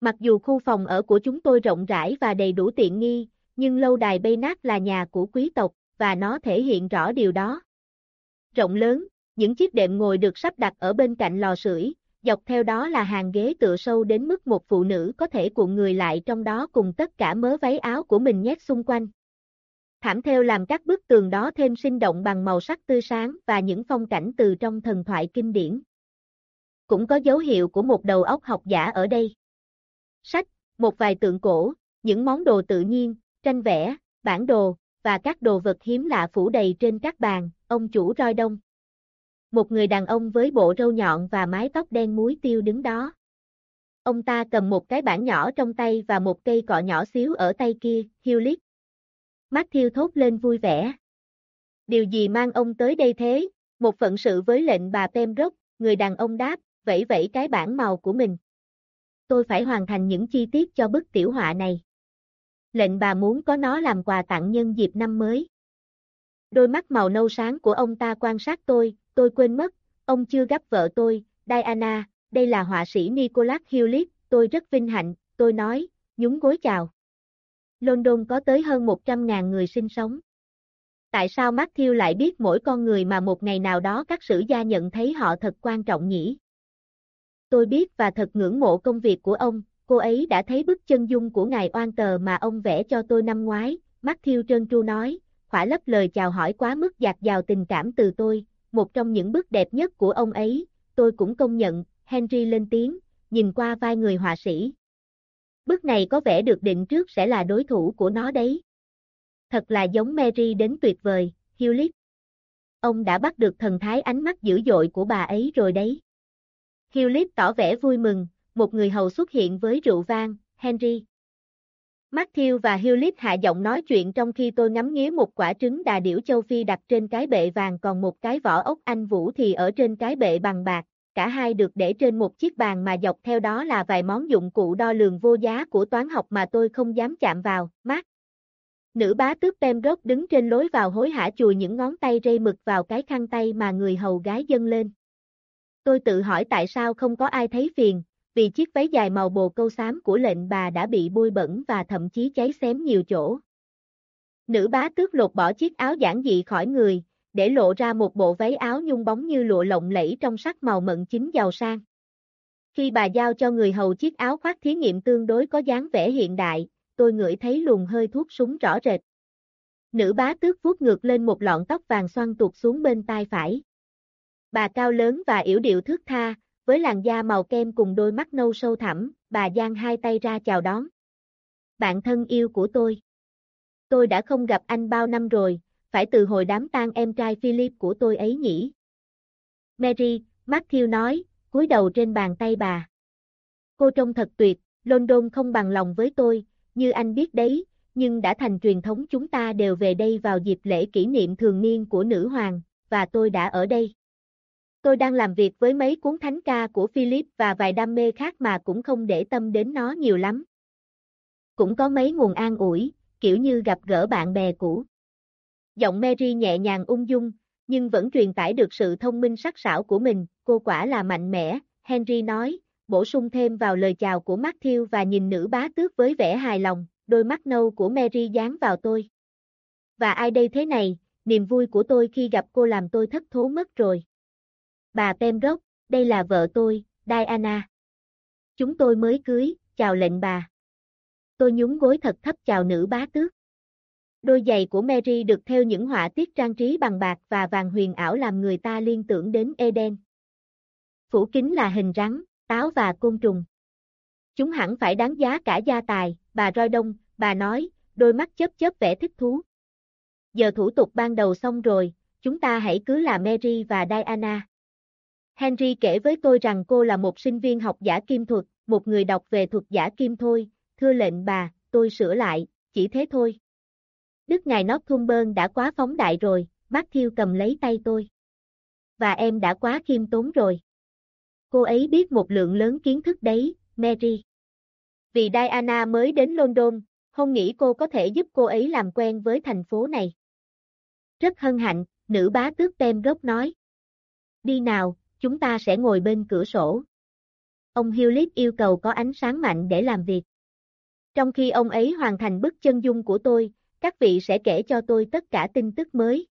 Mặc dù khu phòng ở của chúng tôi rộng rãi và đầy đủ tiện nghi, nhưng lâu đài Bay Nát là nhà của quý tộc, và nó thể hiện rõ điều đó. Rộng lớn, những chiếc đệm ngồi được sắp đặt ở bên cạnh lò sưởi, dọc theo đó là hàng ghế tựa sâu đến mức một phụ nữ có thể cuộn người lại trong đó cùng tất cả mớ váy áo của mình nhét xung quanh. Thảm theo làm các bức tường đó thêm sinh động bằng màu sắc tươi sáng và những phong cảnh từ trong thần thoại kinh điển. Cũng có dấu hiệu của một đầu óc học giả ở đây. Sách, một vài tượng cổ, những món đồ tự nhiên, tranh vẽ, bản đồ, và các đồ vật hiếm lạ phủ đầy trên các bàn, ông chủ roi đông. Một người đàn ông với bộ râu nhọn và mái tóc đen muối tiêu đứng đó. Ông ta cầm một cái bảng nhỏ trong tay và một cây cọ nhỏ xíu ở tay kia, Hewlett. Matthew thốt lên vui vẻ. Điều gì mang ông tới đây thế? Một phận sự với lệnh bà Pembroke, người đàn ông đáp, vẫy vẫy cái bảng màu của mình. Tôi phải hoàn thành những chi tiết cho bức tiểu họa này. Lệnh bà muốn có nó làm quà tặng nhân dịp năm mới. Đôi mắt màu nâu sáng của ông ta quan sát tôi, tôi quên mất, ông chưa gấp vợ tôi, Diana, đây là họa sĩ Nicholas Hewlett, tôi rất vinh hạnh, tôi nói, nhún gối chào. London có tới hơn 100.000 người sinh sống. Tại sao Matthew lại biết mỗi con người mà một ngày nào đó các sử gia nhận thấy họ thật quan trọng nhỉ? Tôi biết và thật ngưỡng mộ công việc của ông, cô ấy đã thấy bức chân dung của ngài oan tờ mà ông vẽ cho tôi năm ngoái, Matthew trơn tru nói, khỏa lấp lời chào hỏi quá mức dạt dào tình cảm từ tôi, một trong những bức đẹp nhất của ông ấy, tôi cũng công nhận, Henry lên tiếng, nhìn qua vai người họa sĩ. Bức này có vẻ được định trước sẽ là đối thủ của nó đấy. Thật là giống Mary đến tuyệt vời, Hewlett. Ông đã bắt được thần thái ánh mắt dữ dội của bà ấy rồi đấy. Hewlett tỏ vẻ vui mừng, một người hầu xuất hiện với rượu vang, Henry. Matthew và Hewlett hạ giọng nói chuyện trong khi tôi ngắm nghía một quả trứng đà điểu châu Phi đặt trên cái bệ vàng còn một cái vỏ ốc anh vũ thì ở trên cái bệ bằng bạc, cả hai được để trên một chiếc bàn mà dọc theo đó là vài món dụng cụ đo lường vô giá của toán học mà tôi không dám chạm vào, Mark. Nữ bá tước Pembroke đứng trên lối vào hối hả chùi những ngón tay rây mực vào cái khăn tay mà người hầu gái dâng lên. Tôi tự hỏi tại sao không có ai thấy phiền, vì chiếc váy dài màu bồ câu xám của lệnh bà đã bị bôi bẩn và thậm chí cháy xém nhiều chỗ. Nữ bá tước lột bỏ chiếc áo giản dị khỏi người, để lộ ra một bộ váy áo nhung bóng như lụa lộng lẫy trong sắc màu mận chính giàu sang. Khi bà giao cho người hầu chiếc áo khoác thí nghiệm tương đối có dáng vẻ hiện đại, tôi ngửi thấy luồng hơi thuốc súng rõ rệt. Nữ bá tước vuốt ngược lên một lọn tóc vàng xoăn tuột xuống bên tai phải. Bà cao lớn và yểu điệu thước tha, với làn da màu kem cùng đôi mắt nâu sâu thẳm, bà giang hai tay ra chào đón. Bạn thân yêu của tôi. Tôi đã không gặp anh bao năm rồi, phải từ hồi đám tang em trai Philip của tôi ấy nhỉ. Mary, Matthew nói, cúi đầu trên bàn tay bà. Cô trông thật tuyệt, London không bằng lòng với tôi, như anh biết đấy, nhưng đã thành truyền thống chúng ta đều về đây vào dịp lễ kỷ niệm thường niên của nữ hoàng, và tôi đã ở đây. Tôi đang làm việc với mấy cuốn thánh ca của Philip và vài đam mê khác mà cũng không để tâm đến nó nhiều lắm. Cũng có mấy nguồn an ủi, kiểu như gặp gỡ bạn bè cũ. Giọng Mary nhẹ nhàng ung dung, nhưng vẫn truyền tải được sự thông minh sắc sảo của mình, cô quả là mạnh mẽ, Henry nói, bổ sung thêm vào lời chào của Matthew và nhìn nữ bá tước với vẻ hài lòng, đôi mắt nâu của Mary dán vào tôi. Và ai đây thế này, niềm vui của tôi khi gặp cô làm tôi thất thố mất rồi. Bà Pembroke, đây là vợ tôi, Diana. Chúng tôi mới cưới, chào lệnh bà. Tôi nhún gối thật thấp chào nữ bá tước. Đôi giày của Mary được theo những họa tiết trang trí bằng bạc và vàng huyền ảo làm người ta liên tưởng đến Eden. Phủ kính là hình rắn, táo và côn trùng. Chúng hẳn phải đáng giá cả gia tài, bà roi đông, bà nói, đôi mắt chớp chớp vẻ thích thú. Giờ thủ tục ban đầu xong rồi, chúng ta hãy cứ là Mary và Diana. Henry kể với tôi rằng cô là một sinh viên học giả kim thuật, một người đọc về thuật giả kim thôi, thưa lệnh bà, tôi sửa lại, chỉ thế thôi. Đức ngài Northumberland đã quá phóng đại rồi, Matthew cầm lấy tay tôi. Và em đã quá khiêm tốn rồi. Cô ấy biết một lượng lớn kiến thức đấy, Mary. Vì Diana mới đến London, không nghĩ cô có thể giúp cô ấy làm quen với thành phố này. Rất hân hạnh, nữ bá tước tem gốc nói. Đi nào, chúng ta sẽ ngồi bên cửa sổ. Ông Hewlett yêu cầu có ánh sáng mạnh để làm việc. Trong khi ông ấy hoàn thành bức chân dung của tôi, các vị sẽ kể cho tôi tất cả tin tức mới.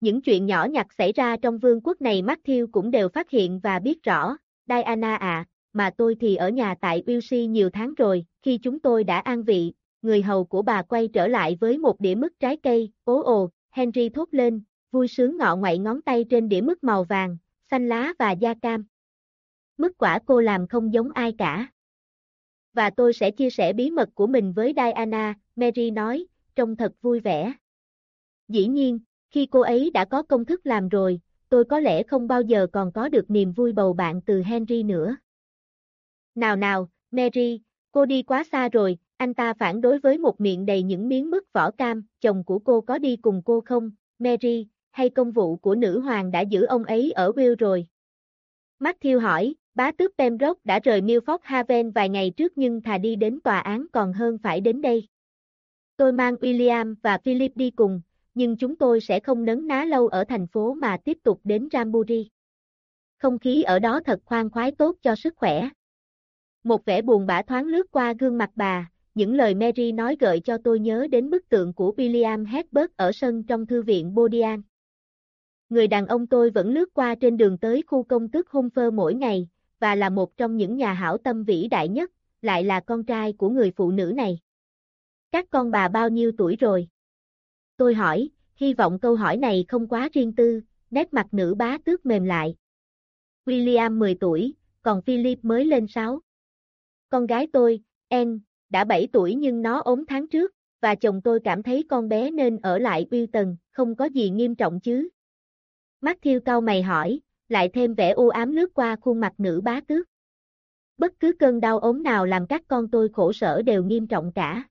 Những chuyện nhỏ nhặt xảy ra trong vương quốc này Matthew cũng đều phát hiện và biết rõ. Diana à, mà tôi thì ở nhà tại Wilsey nhiều tháng rồi, khi chúng tôi đã an vị, người hầu của bà quay trở lại với một đĩa mứt trái cây, ố ồ, Henry thốt lên, vui sướng ngọ ngoại ngón tay trên đĩa mứt màu vàng, xanh lá và da cam. Mứt quả cô làm không giống ai cả. Và tôi sẽ chia sẻ bí mật của mình với Diana, Mary nói, trông thật vui vẻ. Dĩ nhiên, khi cô ấy đã có công thức làm rồi, tôi có lẽ không bao giờ còn có được niềm vui bầu bạn từ Henry nữa. Nào nào, Mary, cô đi quá xa rồi, anh ta phản đối với một miệng đầy những miếng mứt vỏ cam, chồng của cô có đi cùng cô không, Mary, hay công vụ của nữ hoàng đã giữ ông ấy ở Will rồi? Matthew hỏi, bá tước Pembroke đã rời Milford Haven vài ngày trước nhưng thà đi đến tòa án còn hơn phải đến đây. Tôi mang William và Philip đi cùng, nhưng chúng tôi sẽ không nấn ná lâu ở thành phố mà tiếp tục đến Ramburi. Không khí ở đó thật khoan khoái tốt cho sức khỏe. Một vẻ buồn bã thoáng lướt qua gương mặt bà, những lời Mary nói gợi cho tôi nhớ đến bức tượng của William Hedberg ở sân trong thư viện Bodian. Người đàn ông tôi vẫn lướt qua trên đường tới khu công tước phơ mỗi ngày, và là một trong những nhà hảo tâm vĩ đại nhất, lại là con trai của người phụ nữ này. Các con bà bao nhiêu tuổi rồi? Tôi hỏi, hy vọng câu hỏi này không quá riêng tư, nét mặt nữ bá tước mềm lại. William 10 tuổi, còn Philip mới lên 6. Con gái tôi, Anne, đã 7 tuổi nhưng nó ốm tháng trước, và chồng tôi cảm thấy con bé nên ở lại Wilton, không có gì nghiêm trọng chứ. Matthew cau mày hỏi, lại thêm vẻ u ám lướt qua khuôn mặt nữ bá tước. Bất cứ cơn đau ốm nào làm các con tôi khổ sở đều nghiêm trọng cả.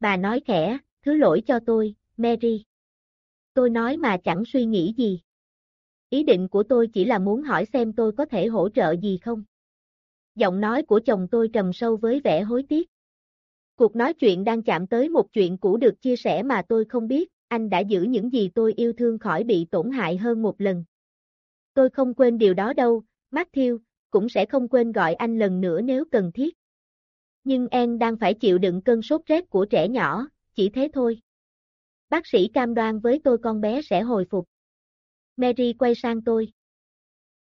Bà nói khẽ, thứ lỗi cho tôi, Mary. Tôi nói mà chẳng suy nghĩ gì. Ý định của tôi chỉ là muốn hỏi xem tôi có thể hỗ trợ gì không. Giọng nói của chồng tôi trầm sâu với vẻ hối tiếc. Cuộc nói chuyện đang chạm tới một chuyện cũ được chia sẻ mà tôi không biết, anh đã giữ những gì tôi yêu thương khỏi bị tổn hại hơn một lần. Tôi không quên điều đó đâu, Matthew, cũng sẽ không quên gọi anh lần nữa nếu cần thiết. Nhưng Anne đang phải chịu đựng cơn sốt rét của trẻ nhỏ, chỉ thế thôi. Bác sĩ cam đoan với tôi con bé sẽ hồi phục. Mary quay sang tôi.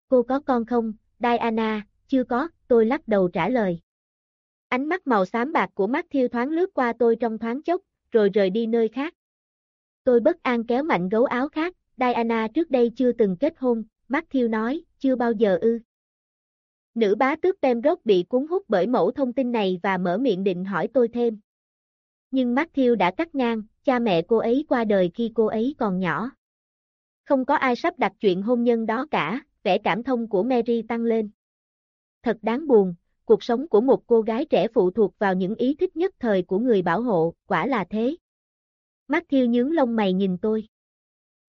Cô có con không, Diana, chưa có, tôi lắc đầu trả lời. Ánh mắt màu xám bạc của Matthew thoáng lướt qua tôi trong thoáng chốc, rồi rời đi nơi khác. Tôi bất an kéo mạnh gấu áo khác, Diana trước đây chưa từng kết hôn, Matthew nói, chưa bao giờ ư. Nữ bá tước Pembroke bị cuốn hút bởi mẫu thông tin này và mở miệng định hỏi tôi thêm. Nhưng Matthew đã cắt ngang, cha mẹ cô ấy qua đời khi cô ấy còn nhỏ. Không có ai sắp đặt chuyện hôn nhân đó cả, vẻ cảm thông của Mary tăng lên. Thật đáng buồn, cuộc sống của một cô gái trẻ phụ thuộc vào những ý thích nhất thời của người bảo hộ, quả là thế. Matthew nhướng lông mày nhìn tôi.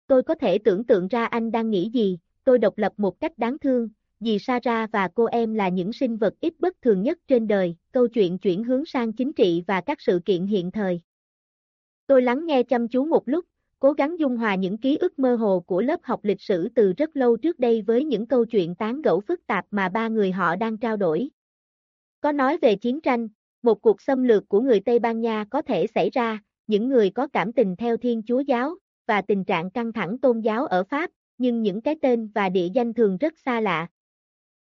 Tôi có thể tưởng tượng ra anh đang nghĩ gì, tôi độc lập một cách đáng thương, vì Sarah và cô em là những sinh vật ít bất thường nhất trên đời, câu chuyện chuyển hướng sang chính trị và các sự kiện hiện thời. Tôi lắng nghe chăm chú một lúc, cố gắng dung hòa những ký ức mơ hồ của lớp học lịch sử từ rất lâu trước đây với những câu chuyện tán gẫu phức tạp mà ba người họ đang trao đổi. Có nói về chiến tranh, một cuộc xâm lược của người Tây Ban Nha có thể xảy ra, những người có cảm tình theo Thiên Chúa giáo, và tình trạng căng thẳng tôn giáo ở Pháp, nhưng những cái tên và địa danh thường rất xa lạ.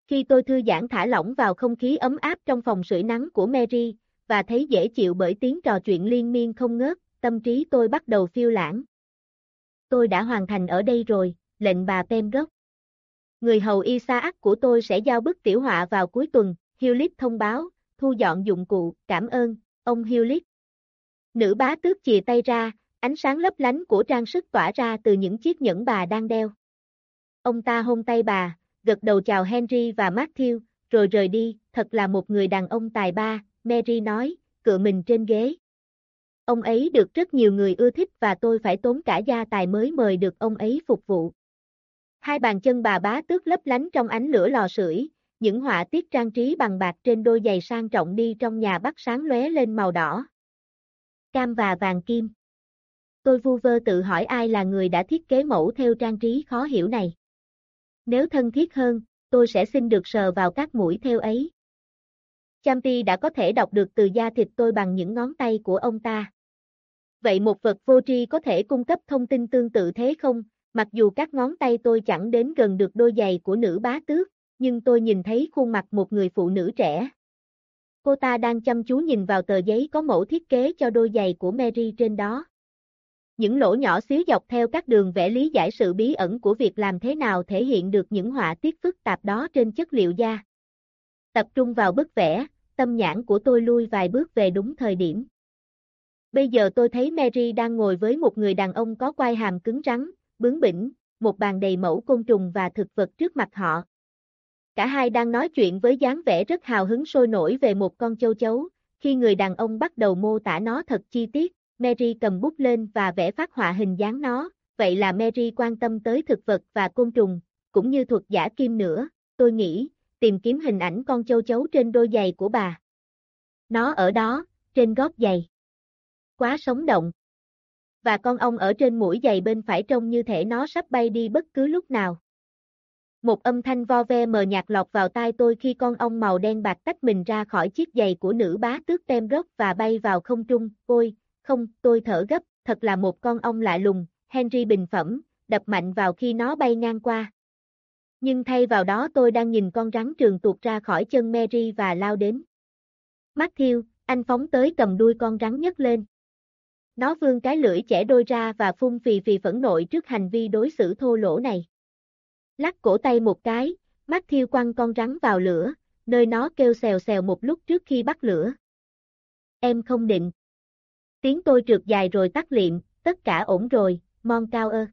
Khi tôi thư giãn thả lỏng vào không khí ấm áp trong phòng sưởi nắng của Mary, và thấy dễ chịu bởi tiếng trò chuyện liên miên không ngớt, tâm trí tôi bắt đầu phiêu lãng. Tôi đã hoàn thành ở đây rồi, lệnh bà Pembroke. Người hầu Isaac của tôi sẽ giao bức tiểu họa vào cuối tuần, Hewlett thông báo, thu dọn dụng cụ, cảm ơn, ông Hewlett. Nữ bá tước chìa tay ra, ánh sáng lấp lánh của trang sức tỏa ra từ những chiếc nhẫn bà đang đeo. Ông ta hôn tay bà, gật đầu chào Henry và Matthew, rồi rời đi, thật là một người đàn ông tài ba, Mary nói, cựa mình trên ghế. Ông ấy được rất nhiều người ưa thích và tôi phải tốn cả gia tài mới mời được ông ấy phục vụ. Hai bàn chân bà bá tước lấp lánh trong ánh lửa lò sưởi, những họa tiết trang trí bằng bạc trên đôi giày sang trọng đi trong nhà bắt sáng lóe lên màu đỏ. Cam và vàng kim. Tôi vu vơ tự hỏi ai là người đã thiết kế mẫu theo trang trí khó hiểu này. Nếu thân thiết hơn, tôi sẽ xin được sờ vào các mũi theo ấy. Champi đã có thể đọc được từ da thịt tôi bằng những ngón tay của ông ta. Vậy một vật vô tri có thể cung cấp thông tin tương tự thế không, mặc dù các ngón tay tôi chẳng đến gần được đôi giày của nữ bá tước, nhưng tôi nhìn thấy khuôn mặt một người phụ nữ trẻ. Cô ta đang chăm chú nhìn vào tờ giấy có mẫu thiết kế cho đôi giày của Mary trên đó. Những lỗ nhỏ xíu dọc theo các đường vẽ lý giải sự bí ẩn của việc làm thế nào thể hiện được những họa tiết phức tạp đó trên chất liệu da. Tập trung vào bức vẽ, tâm nhãn của tôi lui vài bước về đúng thời điểm. Bây giờ tôi thấy Mary đang ngồi với một người đàn ông có quai hàm cứng rắn, bướng bỉnh, một bàn đầy mẫu côn trùng và thực vật trước mặt họ. Cả hai đang nói chuyện với dáng vẻ rất hào hứng sôi nổi về một con châu chấu, khi người đàn ông bắt đầu mô tả nó thật chi tiết, Mary cầm bút lên và vẽ phát họa hình dáng nó, vậy là Mary quan tâm tới thực vật và côn trùng, cũng như thuật giả kim nữa, tôi nghĩ, tìm kiếm hình ảnh con châu chấu trên đôi giày của bà. Nó ở đó, trên gót giày. Quá sống động. Và con ong ở trên mũi giày bên phải trông như thể nó sắp bay đi bất cứ lúc nào. Một âm thanh vo ve mờ nhạt lọt vào tai tôi khi con ong màu đen bạc tách mình ra khỏi chiếc giày của nữ bá tước tem rốc và bay vào không trung. Ôi, không, tôi thở gấp, thật là một con ong lạ lùng, Henry bình phẩm, đập mạnh vào khi nó bay ngang qua. Nhưng thay vào đó tôi đang nhìn con rắn trường tuột ra khỏi chân Mary và lao đến. Matthew, anh phóng tới cầm đuôi con rắn nhấc lên. Nó vươn cái lưỡi chẻ đôi ra và phun phì phì phẫn nộ trước hành vi đối xử thô lỗ này. Lắc cổ tay một cái, mắt thiêu quăng con rắn vào lửa, nơi nó kêu xèo xèo một lúc trước khi bắt lửa. Em không định. Tiếng tôi trượt dài rồi tắt liệm, tất cả ổn rồi, Mon cao ơ.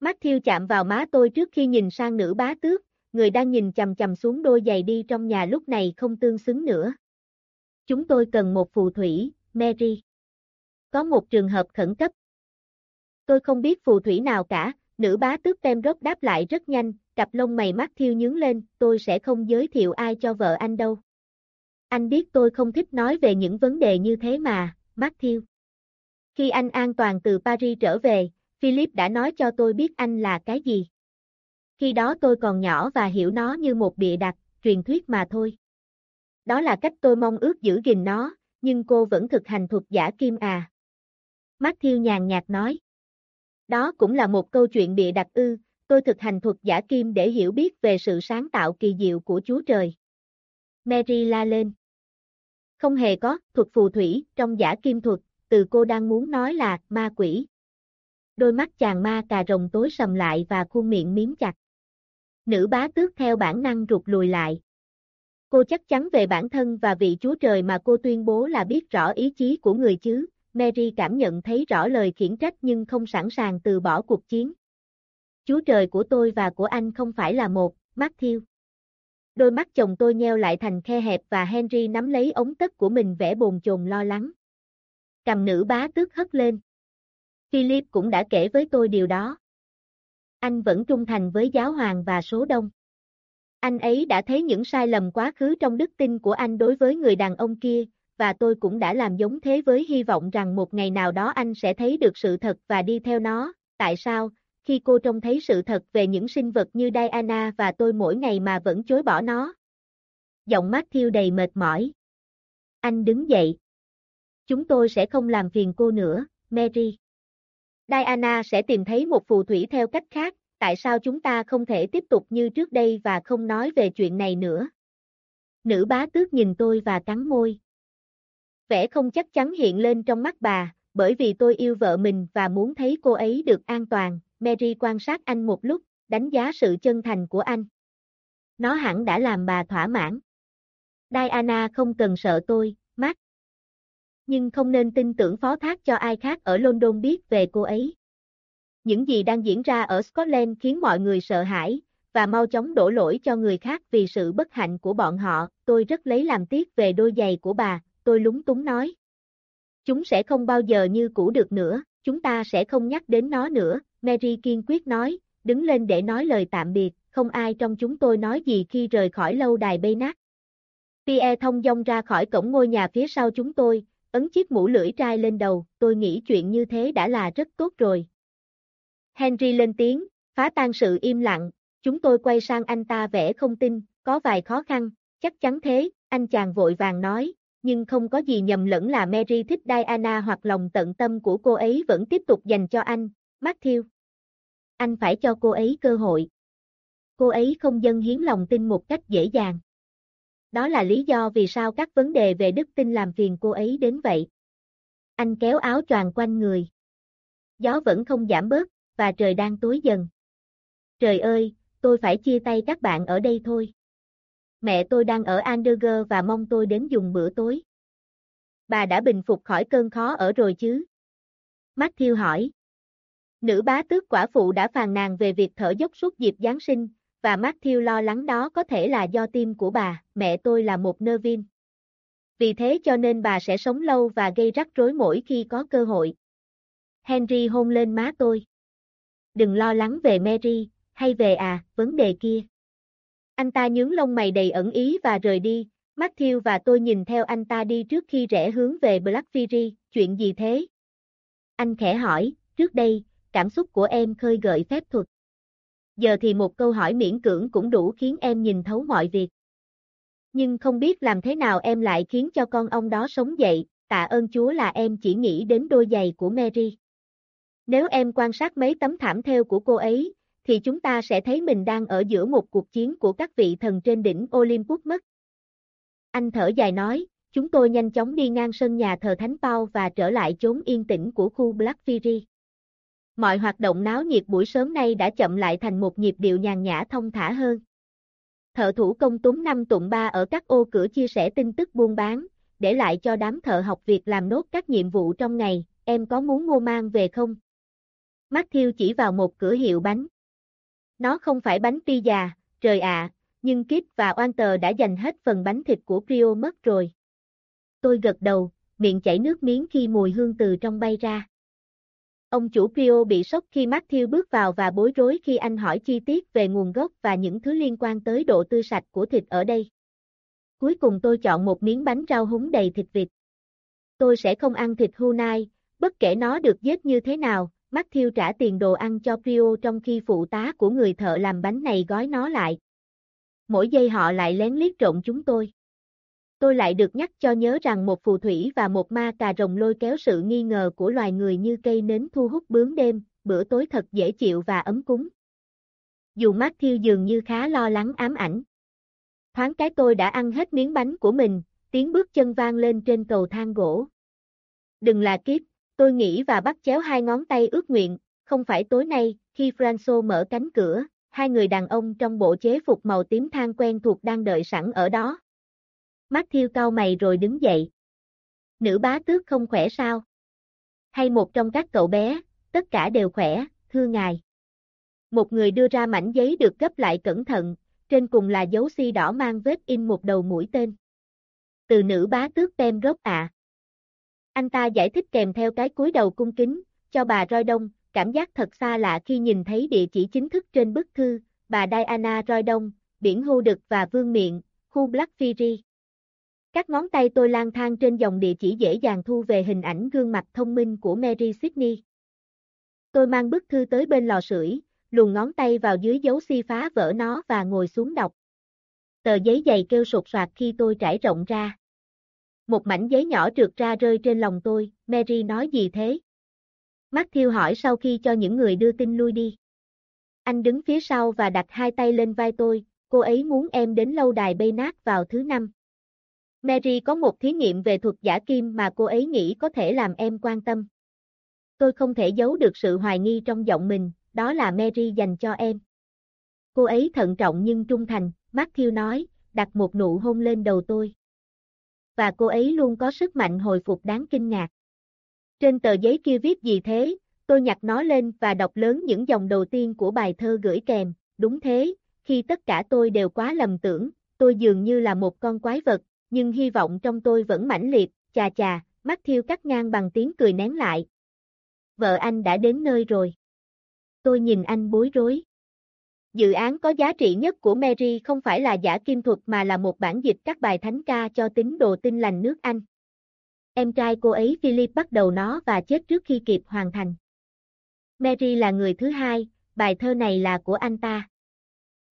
Mắt thiêu chạm vào má tôi trước khi nhìn sang nữ bá tước, người đang nhìn chầm chầm xuống đôi giày đi trong nhà lúc này không tương xứng nữa. Chúng tôi cần một phù thủy, Mary. Có một trường hợp khẩn cấp. Tôi không biết phù thủy nào cả, nữ bá tước tem rốt đáp lại rất nhanh, cặp lông mày mắt thiêu nhướng lên, tôi sẽ không giới thiệu ai cho vợ anh đâu. Anh biết tôi không thích nói về những vấn đề như thế mà, mắt thiêu. Khi anh an toàn từ Paris trở về, Philip đã nói cho tôi biết anh là cái gì. Khi đó tôi còn nhỏ và hiểu nó như một bịa đặt, truyền thuyết mà thôi. Đó là cách tôi mong ước giữ gìn nó, nhưng cô vẫn thực hành thuật giả kim à. Matthew nhàn nhạt nói. Đó cũng là một câu chuyện bịa đặt ư, tôi thực hành thuật giả kim để hiểu biết về sự sáng tạo kỳ diệu của Chúa Trời. Mary la lên. Không hề có, thuật phù thủy, trong giả kim thuật, từ cô đang muốn nói là, ma quỷ. Đôi mắt chàng ma cà rồng tối sầm lại và khuôn miệng miếm chặt. Nữ bá tước theo bản năng rụt lùi lại. Cô chắc chắn về bản thân và vị Chúa Trời mà cô tuyên bố là biết rõ ý chí của người chứ, Mary cảm nhận thấy rõ lời khiển trách nhưng không sẵn sàng từ bỏ cuộc chiến. Chúa Trời của tôi và của anh không phải là một, Matthew. Đôi mắt chồng tôi nheo lại thành khe hẹp và Henry nắm lấy ống tất của mình vẻ bồn chồn lo lắng. Cầm nữ bá tước hất lên. Philip cũng đã kể với tôi điều đó. Anh vẫn trung thành với giáo hoàng và số đông. Anh ấy đã thấy những sai lầm quá khứ trong đức tin của anh đối với người đàn ông kia, và tôi cũng đã làm giống thế với hy vọng rằng một ngày nào đó anh sẽ thấy được sự thật và đi theo nó. Tại sao, khi cô trông thấy sự thật về những sinh vật như Diana và tôi mỗi ngày mà vẫn chối bỏ nó? Giọng mắt thiêu đầy mệt mỏi. Anh đứng dậy. Chúng tôi sẽ không làm phiền cô nữa, Mary. Diana sẽ tìm thấy một phù thủy theo cách khác, tại sao chúng ta không thể tiếp tục như trước đây và không nói về chuyện này nữa? Nữ bá tước nhìn tôi và cắn môi. Vẻ không chắc chắn hiện lên trong mắt bà, bởi vì tôi yêu vợ mình và muốn thấy cô ấy được an toàn. Mary quan sát anh một lúc, đánh giá sự chân thành của anh. Nó hẳn đã làm bà thỏa mãn. Diana không cần sợ tôi, Mark. Nhưng không nên tin tưởng phó thác cho ai khác ở London biết về cô ấy. Những gì đang diễn ra ở Scotland khiến mọi người sợ hãi, và mau chóng đổ lỗi cho người khác vì sự bất hạnh của bọn họ, tôi rất lấy làm tiếc về đôi giày của bà, tôi lúng túng nói. Chúng sẽ không bao giờ như cũ được nữa, chúng ta sẽ không nhắc đến nó nữa, Mary kiên quyết nói, đứng lên để nói lời tạm biệt, không ai trong chúng tôi nói gì khi rời khỏi lâu đài bê nát. Pierre thông dong ra khỏi cổng ngôi nhà phía sau chúng tôi, ấn chiếc mũ lưỡi trai lên đầu, tôi nghĩ chuyện như thế đã là rất tốt rồi. Henry lên tiếng, phá tan sự im lặng, chúng tôi quay sang anh ta vẻ không tin, có vài khó khăn, chắc chắn thế, anh chàng vội vàng nói, nhưng không có gì nhầm lẫn là Mary thích Diana hoặc lòng tận tâm của cô ấy vẫn tiếp tục dành cho anh, Matthew. Anh phải cho cô ấy cơ hội. Cô ấy không dâng hiến lòng tin một cách dễ dàng. Đó là lý do vì sao các vấn đề về đức tin làm phiền cô ấy đến vậy. Anh kéo áo choàng quanh người. Gió vẫn không giảm bớt, và trời đang tối dần. Trời ơi, tôi phải chia tay các bạn ở đây thôi. Mẹ tôi đang ở Anderger và mong tôi đến dùng bữa tối. Bà đã bình phục khỏi cơn khó ở rồi chứ? Matthew hỏi. Nữ bá tước quả phụ đã phàn nàn về việc thở dốc suốt dịp Giáng sinh, và Matthew lo lắng đó có thể là do tim của bà, mẹ tôi là một nơ vin. Vì thế cho nên bà sẽ sống lâu và gây rắc rối mỗi khi có cơ hội. Henry hôn lên má tôi. Đừng lo lắng về Mary, hay về à, vấn đề kia. Anh ta nhướng lông mày đầy ẩn ý và rời đi, Matthew và tôi nhìn theo anh ta đi trước khi rẽ hướng về Black Fury, chuyện gì thế? Anh khẽ hỏi, trước đây, cảm xúc của em khơi gợi phép thuật. Giờ thì một câu hỏi miễn cưỡng cũng đủ khiến em nhìn thấu mọi việc. Nhưng không biết làm thế nào em lại khiến cho con ông đó sống dậy, tạ ơn Chúa là em chỉ nghĩ đến đôi giày của Mary. Nếu em quan sát mấy tấm thảm theo của cô ấy, thì chúng ta sẽ thấy mình đang ở giữa một cuộc chiến của các vị thần trên đỉnh Olympus mất. Anh thở dài nói, chúng tôi nhanh chóng đi ngang sân nhà thờ Thánh Pao và trở lại chốn yên tĩnh của khu Black Fury. Mọi hoạt động náo nhiệt buổi sớm nay đã chậm lại thành một nhịp điệu nhàn nhã thông thả hơn. Thợ thủ công túm năm tụng ba ở các ô cửa chia sẻ tin tức buôn bán, để lại cho đám thợ học việc làm nốt các nhiệm vụ trong ngày, em có muốn mua mang về không? Matthew chỉ vào một cửa hiệu bánh. Nó không phải bánh pizza, trời ạ, nhưng Kip và Walter đã dành hết phần bánh thịt của Prio mất rồi. Tôi gật đầu, miệng chảy nước miếng khi mùi hương từ trong bay ra. Ông chủ Prio bị sốc khi Matthew bước vào và bối rối khi anh hỏi chi tiết về nguồn gốc và những thứ liên quan tới độ tươi sạch của thịt ở đây. Cuối cùng tôi chọn một miếng bánh rau húng đầy thịt vịt. Tôi sẽ không ăn thịt Hunai, bất kể nó được giết như thế nào, Matthew trả tiền đồ ăn cho Prio trong khi phụ tá của người thợ làm bánh này gói nó lại. Mỗi giây họ lại lén liếc trộn chúng tôi. Tôi lại được nhắc cho nhớ rằng một phù thủy và một ma cà rồng lôi kéo sự nghi ngờ của loài người như cây nến thu hút bướm đêm, bữa tối thật dễ chịu và ấm cúng. Dù Matthew dường như khá lo lắng ám ảnh. Thoáng cái tôi đã ăn hết miếng bánh của mình, tiếng bước chân vang lên trên cầu thang gỗ. Đừng là kiếp, tôi nghĩ và bắt chéo hai ngón tay ước nguyện, không phải tối nay, khi Franco mở cánh cửa, hai người đàn ông trong bộ chế phục màu tím than quen thuộc đang đợi sẵn ở đó. Matthew cau mày rồi đứng dậy. Nữ bá tước không khỏe sao? Hay một trong các cậu bé, tất cả đều khỏe, thưa ngài. Một người đưa ra mảnh giấy được gấp lại cẩn thận, trên cùng là dấu si đỏ mang vết in một đầu mũi tên. Từ nữ bá tước tem rốt ạ. À. Anh ta giải thích kèm theo cái cúi đầu cung kính, cho bà Roi Đông, cảm giác thật xa lạ khi nhìn thấy địa chỉ chính thức trên bức thư, bà Diana Roi Đông, biển hô đực và vương miệng, khu Black Fury. Các ngón tay tôi lang thang trên dòng địa chỉ dễ dàng thu về hình ảnh gương mặt thông minh của Mary Sydney. Tôi mang bức thư tới bên lò sưởi, luồn ngón tay vào dưới dấu si phá vỡ nó và ngồi xuống đọc. Tờ giấy dày kêu sột soạt khi tôi trải rộng ra. Một mảnh giấy nhỏ trượt ra rơi trên lòng tôi, Mary nói gì thế? Matthew hỏi sau khi cho những người đưa tin lui đi. Anh đứng phía sau và đặt hai tay lên vai tôi, cô ấy muốn em đến lâu đài bê nát vào thứ năm. Mary có một thí nghiệm về thuật giả kim mà cô ấy nghĩ có thể làm em quan tâm. Tôi không thể giấu được sự hoài nghi trong giọng mình, đó là Mary dành cho em. Cô ấy thận trọng nhưng trung thành, Matthew nói, đặt một nụ hôn lên đầu tôi. Và cô ấy luôn có sức mạnh hồi phục đáng kinh ngạc. Trên tờ giấy kia viết gì thế, tôi nhặt nó lên và đọc lớn những dòng đầu tiên của bài thơ gửi kèm, đúng thế, khi tất cả tôi đều quá lầm tưởng, tôi dường như là một con quái vật, nhưng hy vọng trong tôi vẫn mãnh liệt, chà chà, mắt thiêu cắt ngang bằng tiếng cười nén lại. Vợ anh đã đến nơi rồi. Tôi nhìn anh bối rối. Dự án có giá trị nhất của Mary không phải là giả kim thuật mà là một bản dịch các bài thánh ca cho tín đồ tin lành nước Anh. Em trai cô ấy Philip bắt đầu nó và chết trước khi kịp hoàn thành. Mary là người thứ hai, bài thơ này là của anh ta.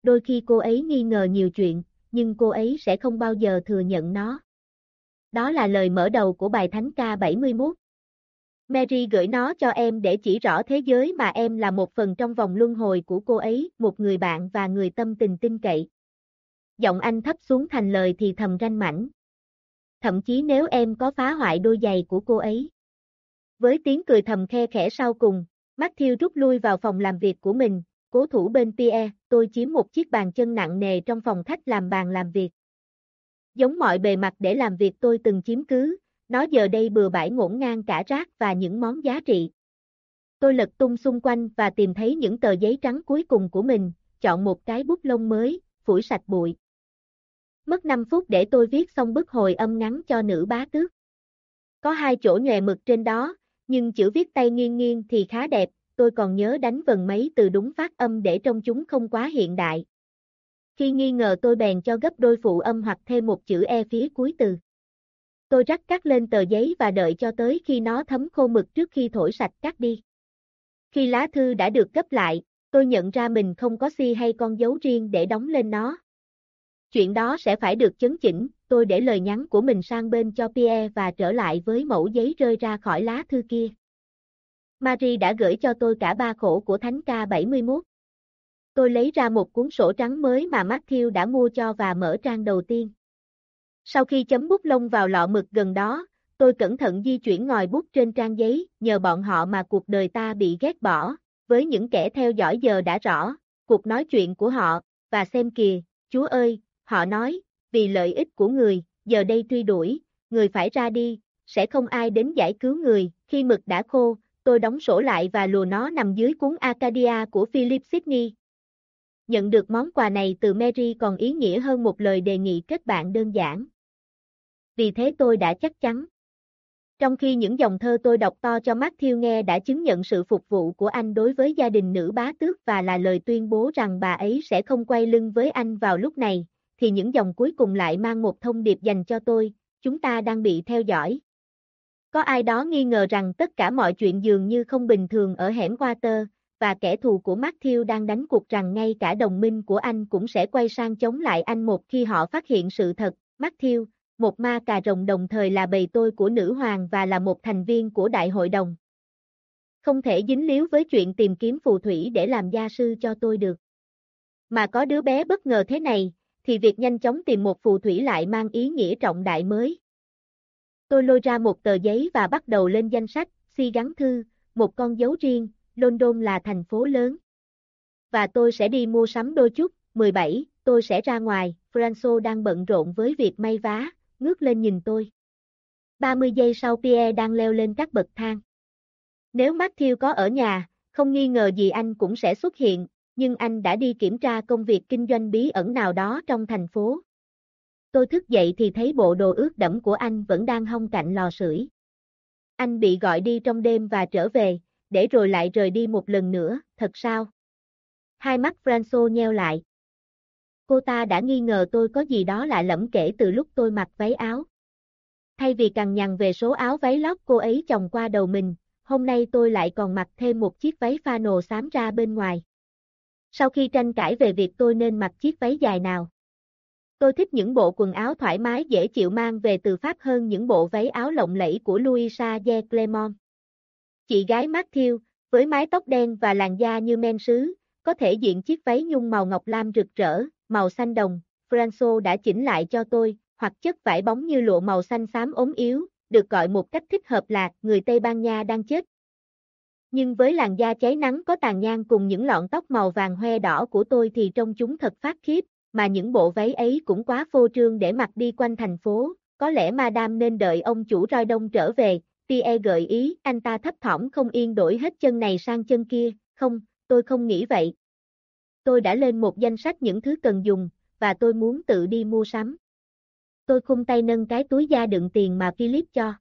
Đôi khi cô ấy nghi ngờ nhiều chuyện, nhưng cô ấy sẽ không bao giờ thừa nhận nó. Đó là lời mở đầu của bài thánh ca 71. Mary gửi nó cho em để chỉ rõ thế giới mà em là một phần trong vòng luân hồi của cô ấy, một người bạn và người tâm tình tin cậy. Giọng anh thấp xuống thành lời thì thầm ranh mảnh. Thậm chí nếu em có phá hoại đôi giày của cô ấy. Với tiếng cười thầm khe khẽ sau cùng, Matthew rút lui vào phòng làm việc của mình, cố thủ bên Pierre, tôi chiếm một chiếc bàn chân nặng nề trong phòng khách làm bàn làm việc. Giống mọi bề mặt để làm việc tôi từng chiếm cứ, nó giờ đây bừa bãi ngổn ngang cả rác và những món giá trị. Tôi lật tung xung quanh và tìm thấy những tờ giấy trắng cuối cùng của mình, chọn một cái bút lông mới, phủi sạch bụi. Mất 5 phút để tôi viết xong bức hồi âm ngắn cho nữ bá tước. Có hai chỗ nhòe mực trên đó, nhưng chữ viết tay nghiêng nghiêng thì khá đẹp, tôi còn nhớ đánh vần mấy từ đúng phát âm để trông chúng không quá hiện đại. Khi nghi ngờ tôi bèn cho gấp đôi phụ âm hoặc thêm một chữ E phía cuối từ. Tôi rắc cắt lên tờ giấy và đợi cho tới khi nó thấm khô mực trước khi thổi sạch cắt đi. Khi lá thư đã được gấp lại, tôi nhận ra mình không có si hay con dấu riêng để đóng lên nó. Chuyện đó sẽ phải được chấn chỉnh, tôi để lời nhắn của mình sang bên cho Pierre và trở lại với mẫu giấy rơi ra khỏi lá thư kia. Marie đã gửi cho tôi cả ba khổ của Thánh ca 71. Tôi lấy ra một cuốn sổ trắng mới mà Matthew đã mua cho và mở trang đầu tiên. Sau khi chấm bút lông vào lọ mực gần đó, tôi cẩn thận di chuyển ngòi bút trên trang giấy, nhờ bọn họ mà cuộc đời ta bị ghét bỏ, với những kẻ theo dõi giờ đã rõ, cuộc nói chuyện của họ, và xem kìa, Chúa ơi, họ nói, vì lợi ích của người, giờ đây truy đuổi, người phải ra đi, sẽ không ai đến giải cứu người, khi mực đã khô, tôi đóng sổ lại và lùa nó nằm dưới cuốn Acadia của Philip Sidney. Nhận được món quà này từ Mary còn ý nghĩa hơn một lời đề nghị kết bạn đơn giản. Vì thế tôi đã chắc chắn. Trong khi những dòng thơ tôi đọc to cho Matthew nghe đã chứng nhận sự phục vụ của anh đối với gia đình nữ bá tước và là lời tuyên bố rằng bà ấy sẽ không quay lưng với anh vào lúc này, thì những dòng cuối cùng lại mang một thông điệp dành cho tôi, chúng ta đang bị theo dõi. Có ai đó nghi ngờ rằng tất cả mọi chuyện dường như không bình thường ở hẻm Water, và kẻ thù của Matthew đang đánh cuộc rằng ngay cả đồng minh của anh cũng sẽ quay sang chống lại anh một khi họ phát hiện sự thật. Matthew, một ma cà rồng đồng thời là bầy tôi của nữ hoàng và là một thành viên của đại hội đồng. Không thể dính líu với chuyện tìm kiếm phù thủy để làm gia sư cho tôi được. Mà có đứa bé bất ngờ thế này, thì việc nhanh chóng tìm một phù thủy lại mang ý nghĩa trọng đại mới. Tôi lôi ra một tờ giấy và bắt đầu lên danh sách, si gắn thư, một con dấu riêng, London là thành phố lớn. Và tôi sẽ đi mua sắm đôi chút, 17, tôi sẽ ra ngoài, Franco đang bận rộn với việc may vá, ngước lên nhìn tôi. 30 giây sau Pierre đang leo lên các bậc thang. Nếu Matthew có ở nhà, không nghi ngờ gì anh cũng sẽ xuất hiện, nhưng anh đã đi kiểm tra công việc kinh doanh bí ẩn nào đó trong thành phố. Tôi thức dậy thì thấy bộ đồ ướt đẫm của anh vẫn đang hong cạnh lò sưởi. Anh bị gọi đi trong đêm và trở về, để rồi lại rời đi một lần nữa, thật sao? Hai mắt Franco nheo lại. Cô ta đã nghi ngờ tôi có gì đó lạ lẫm kể từ lúc tôi mặc váy áo. Thay vì cằn nhằn về số áo váy lót cô ấy chồng qua đầu mình, hôm nay tôi lại còn mặc thêm một chiếc váy pha nồ xám ra bên ngoài. Sau khi tranh cãi về việc tôi nên mặc chiếc váy dài nào, tôi thích những bộ quần áo thoải mái dễ chịu mang về từ Pháp hơn những bộ váy áo lộng lẫy của Louisa de Clermont. Chị gái Matthew, với mái tóc đen và làn da như men sứ, có thể diện chiếc váy nhung màu ngọc lam rực rỡ, màu xanh đồng, Franco đã chỉnh lại cho tôi, hoặc chất vải bóng như lụa màu xanh xám ốm yếu, được gọi một cách thích hợp là người Tây Ban Nha đang chết. Nhưng với làn da cháy nắng có tàn nhang cùng những lọn tóc màu vàng hoe đỏ của tôi thì trông chúng thật phát khiếp, mà những bộ váy ấy cũng quá phô trương để mặc đi quanh thành phố, có lẽ Madame nên đợi ông chủ roi đông trở về, Pierre gợi ý, anh ta thấp thỏm không yên đổi hết chân này sang chân kia, không, tôi không nghĩ vậy. Tôi đã lên một danh sách những thứ cần dùng, và tôi muốn tự đi mua sắm. Tôi khung tay nâng cái túi da đựng tiền mà Philip cho.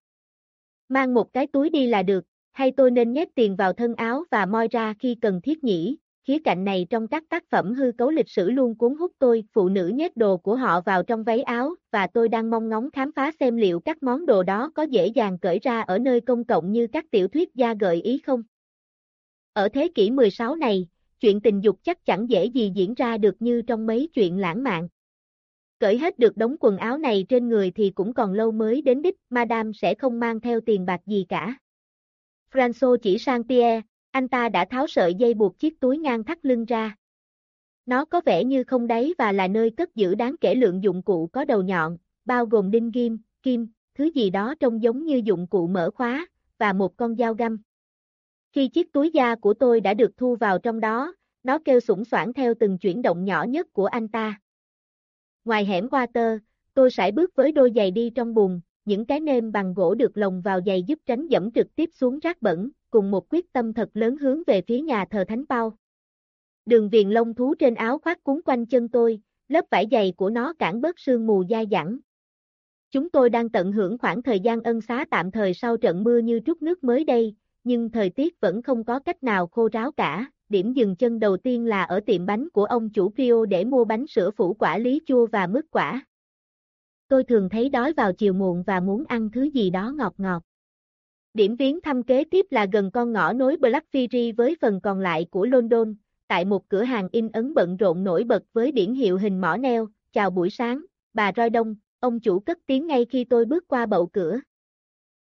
Mang một cái túi đi là được, hay tôi nên nhét tiền vào thân áo và moi ra khi cần thiết nhỉ? Khía cạnh này trong các tác phẩm hư cấu lịch sử luôn cuốn hút tôi, phụ nữ nhét đồ của họ vào trong váy áo, và tôi đang mong ngóng khám phá xem liệu các món đồ đó có dễ dàng cởi ra ở nơi công cộng như các tiểu thuyết gia gợi ý không. Ở thế kỷ 16 này, chuyện tình dục chắc chẳng dễ gì diễn ra được như trong mấy chuyện lãng mạn. Cởi hết được đống quần áo này trên người thì cũng còn lâu mới đến đích, Madame sẽ không mang theo tiền bạc gì cả. François chỉ sang Pierre, anh ta đã tháo sợi dây buộc chiếc túi ngang thắt lưng ra. Nó có vẻ như không đáy và là nơi cất giữ đáng kể lượng dụng cụ có đầu nhọn, bao gồm đinh ghim, kim, thứ gì đó trông giống như dụng cụ mở khóa, và một con dao găm. Khi chiếc túi da của tôi đã được thu vào trong đó, nó kêu sủng soảng theo từng chuyển động nhỏ nhất của anh ta. Ngoài hẻm water, tôi sải bước với đôi giày đi trong bùn, những cái nêm bằng gỗ được lồng vào giày giúp tránh dẫm trực tiếp xuống rác bẩn, cùng một quyết tâm thật lớn hướng về phía nhà thờ Thánh bao. Đường viền lông thú trên áo khoác cuốn quanh chân tôi, lớp vải dày của nó cản bớt sương mù da dẳng. Chúng tôi đang tận hưởng khoảng thời gian ân xá tạm thời sau trận mưa như trút nước mới đây, nhưng thời tiết vẫn không có cách nào khô ráo cả. Điểm dừng chân đầu tiên là ở tiệm bánh của ông chủ Prio để mua bánh sữa phủ quả lý chua và mứt quả. Tôi thường thấy đói vào chiều muộn và muốn ăn thứ gì đó ngọt ngọt. Điểm viếng thăm kế tiếp là gần con ngõ nối Blackfriars với phần còn lại của London, tại một cửa hàng in ấn bận rộn nổi bật với biển hiệu hình mỏ neo, chào buổi sáng, bà Roi Đông, ông chủ cất tiếng ngay khi tôi bước qua bậu cửa.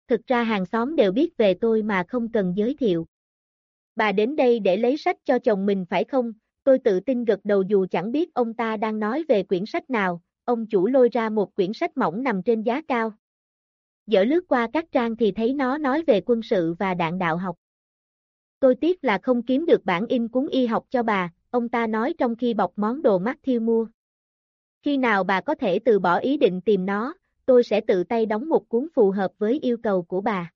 Thực ra hàng xóm đều biết về tôi mà không cần giới thiệu. Bà đến đây để lấy sách cho chồng mình phải không? Tôi tự tin gật đầu dù chẳng biết ông ta đang nói về quyển sách nào, ông chủ lôi ra một quyển sách mỏng nằm trên giá cao. Dở lướt qua các trang thì thấy nó nói về quân sự và đạn đạo học. Tôi tiếc là không kiếm được bản in cuốn y học cho bà, ông ta nói trong khi bọc món đồ Matthew mua. Khi nào bà có thể từ bỏ ý định tìm nó, tôi sẽ tự tay đóng một cuốn phù hợp với yêu cầu của bà.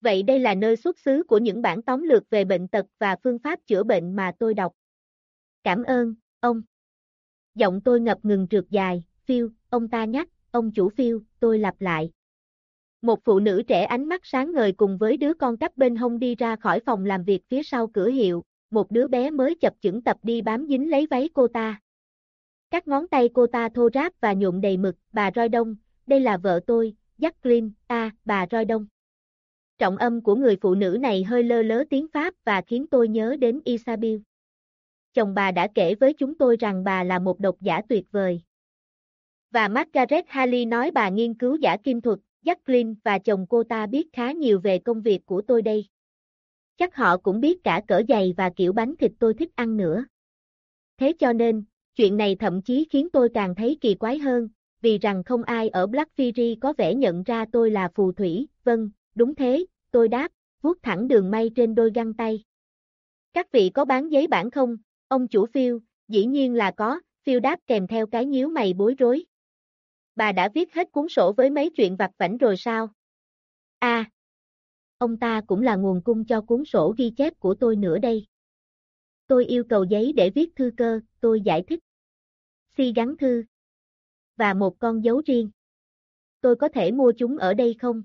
Vậy đây là nơi xuất xứ của những bản tóm lược về bệnh tật và phương pháp chữa bệnh mà tôi đọc. Cảm ơn, ông. Giọng tôi ngập ngừng trượt dài, phiêu, ông ta nhắc, ông chủ phiêu, tôi lặp lại. Một phụ nữ trẻ ánh mắt sáng ngời cùng với đứa con cắp bên hông đi ra khỏi phòng làm việc phía sau cửa hiệu, một đứa bé mới chập chững tập đi bám dính lấy váy cô ta. Các ngón tay cô ta thô ráp và nhuộm đầy mực, bà Roi Đông, đây là vợ tôi, Jacqueline, a, à, bà Roi Đông. Trọng âm của người phụ nữ này hơi lơ lớ tiếng Pháp và khiến tôi nhớ đến Isabel. Chồng bà đã kể với chúng tôi rằng bà là một độc giả tuyệt vời. Và Margaret Halley nói bà nghiên cứu giả kim thuật, Jacqueline và chồng cô ta biết khá nhiều về công việc của tôi đây. Chắc họ cũng biết cả cỡ giày và kiểu bánh thịt tôi thích ăn nữa. Thế cho nên, chuyện này thậm chí khiến tôi càng thấy kỳ quái hơn, vì rằng không ai ở Blackfriars có vẻ nhận ra tôi là phù thủy, vâng, đúng thế, tôi đáp, vuốt thẳng đường may trên đôi găng tay. Các vị có bán giấy bản không? Ông chủ phiêu, dĩ nhiên là có, phiêu đáp kèm theo cái nhíu mày bối rối. Bà đã viết hết cuốn sổ với mấy chuyện vặt vảnh rồi sao? À, ông ta cũng là nguồn cung cho cuốn sổ ghi chép của tôi nữa đây. Tôi yêu cầu giấy để viết thư cơ, tôi giải thích. Si gắn thư. Và một con dấu riêng. Tôi có thể mua chúng ở đây không?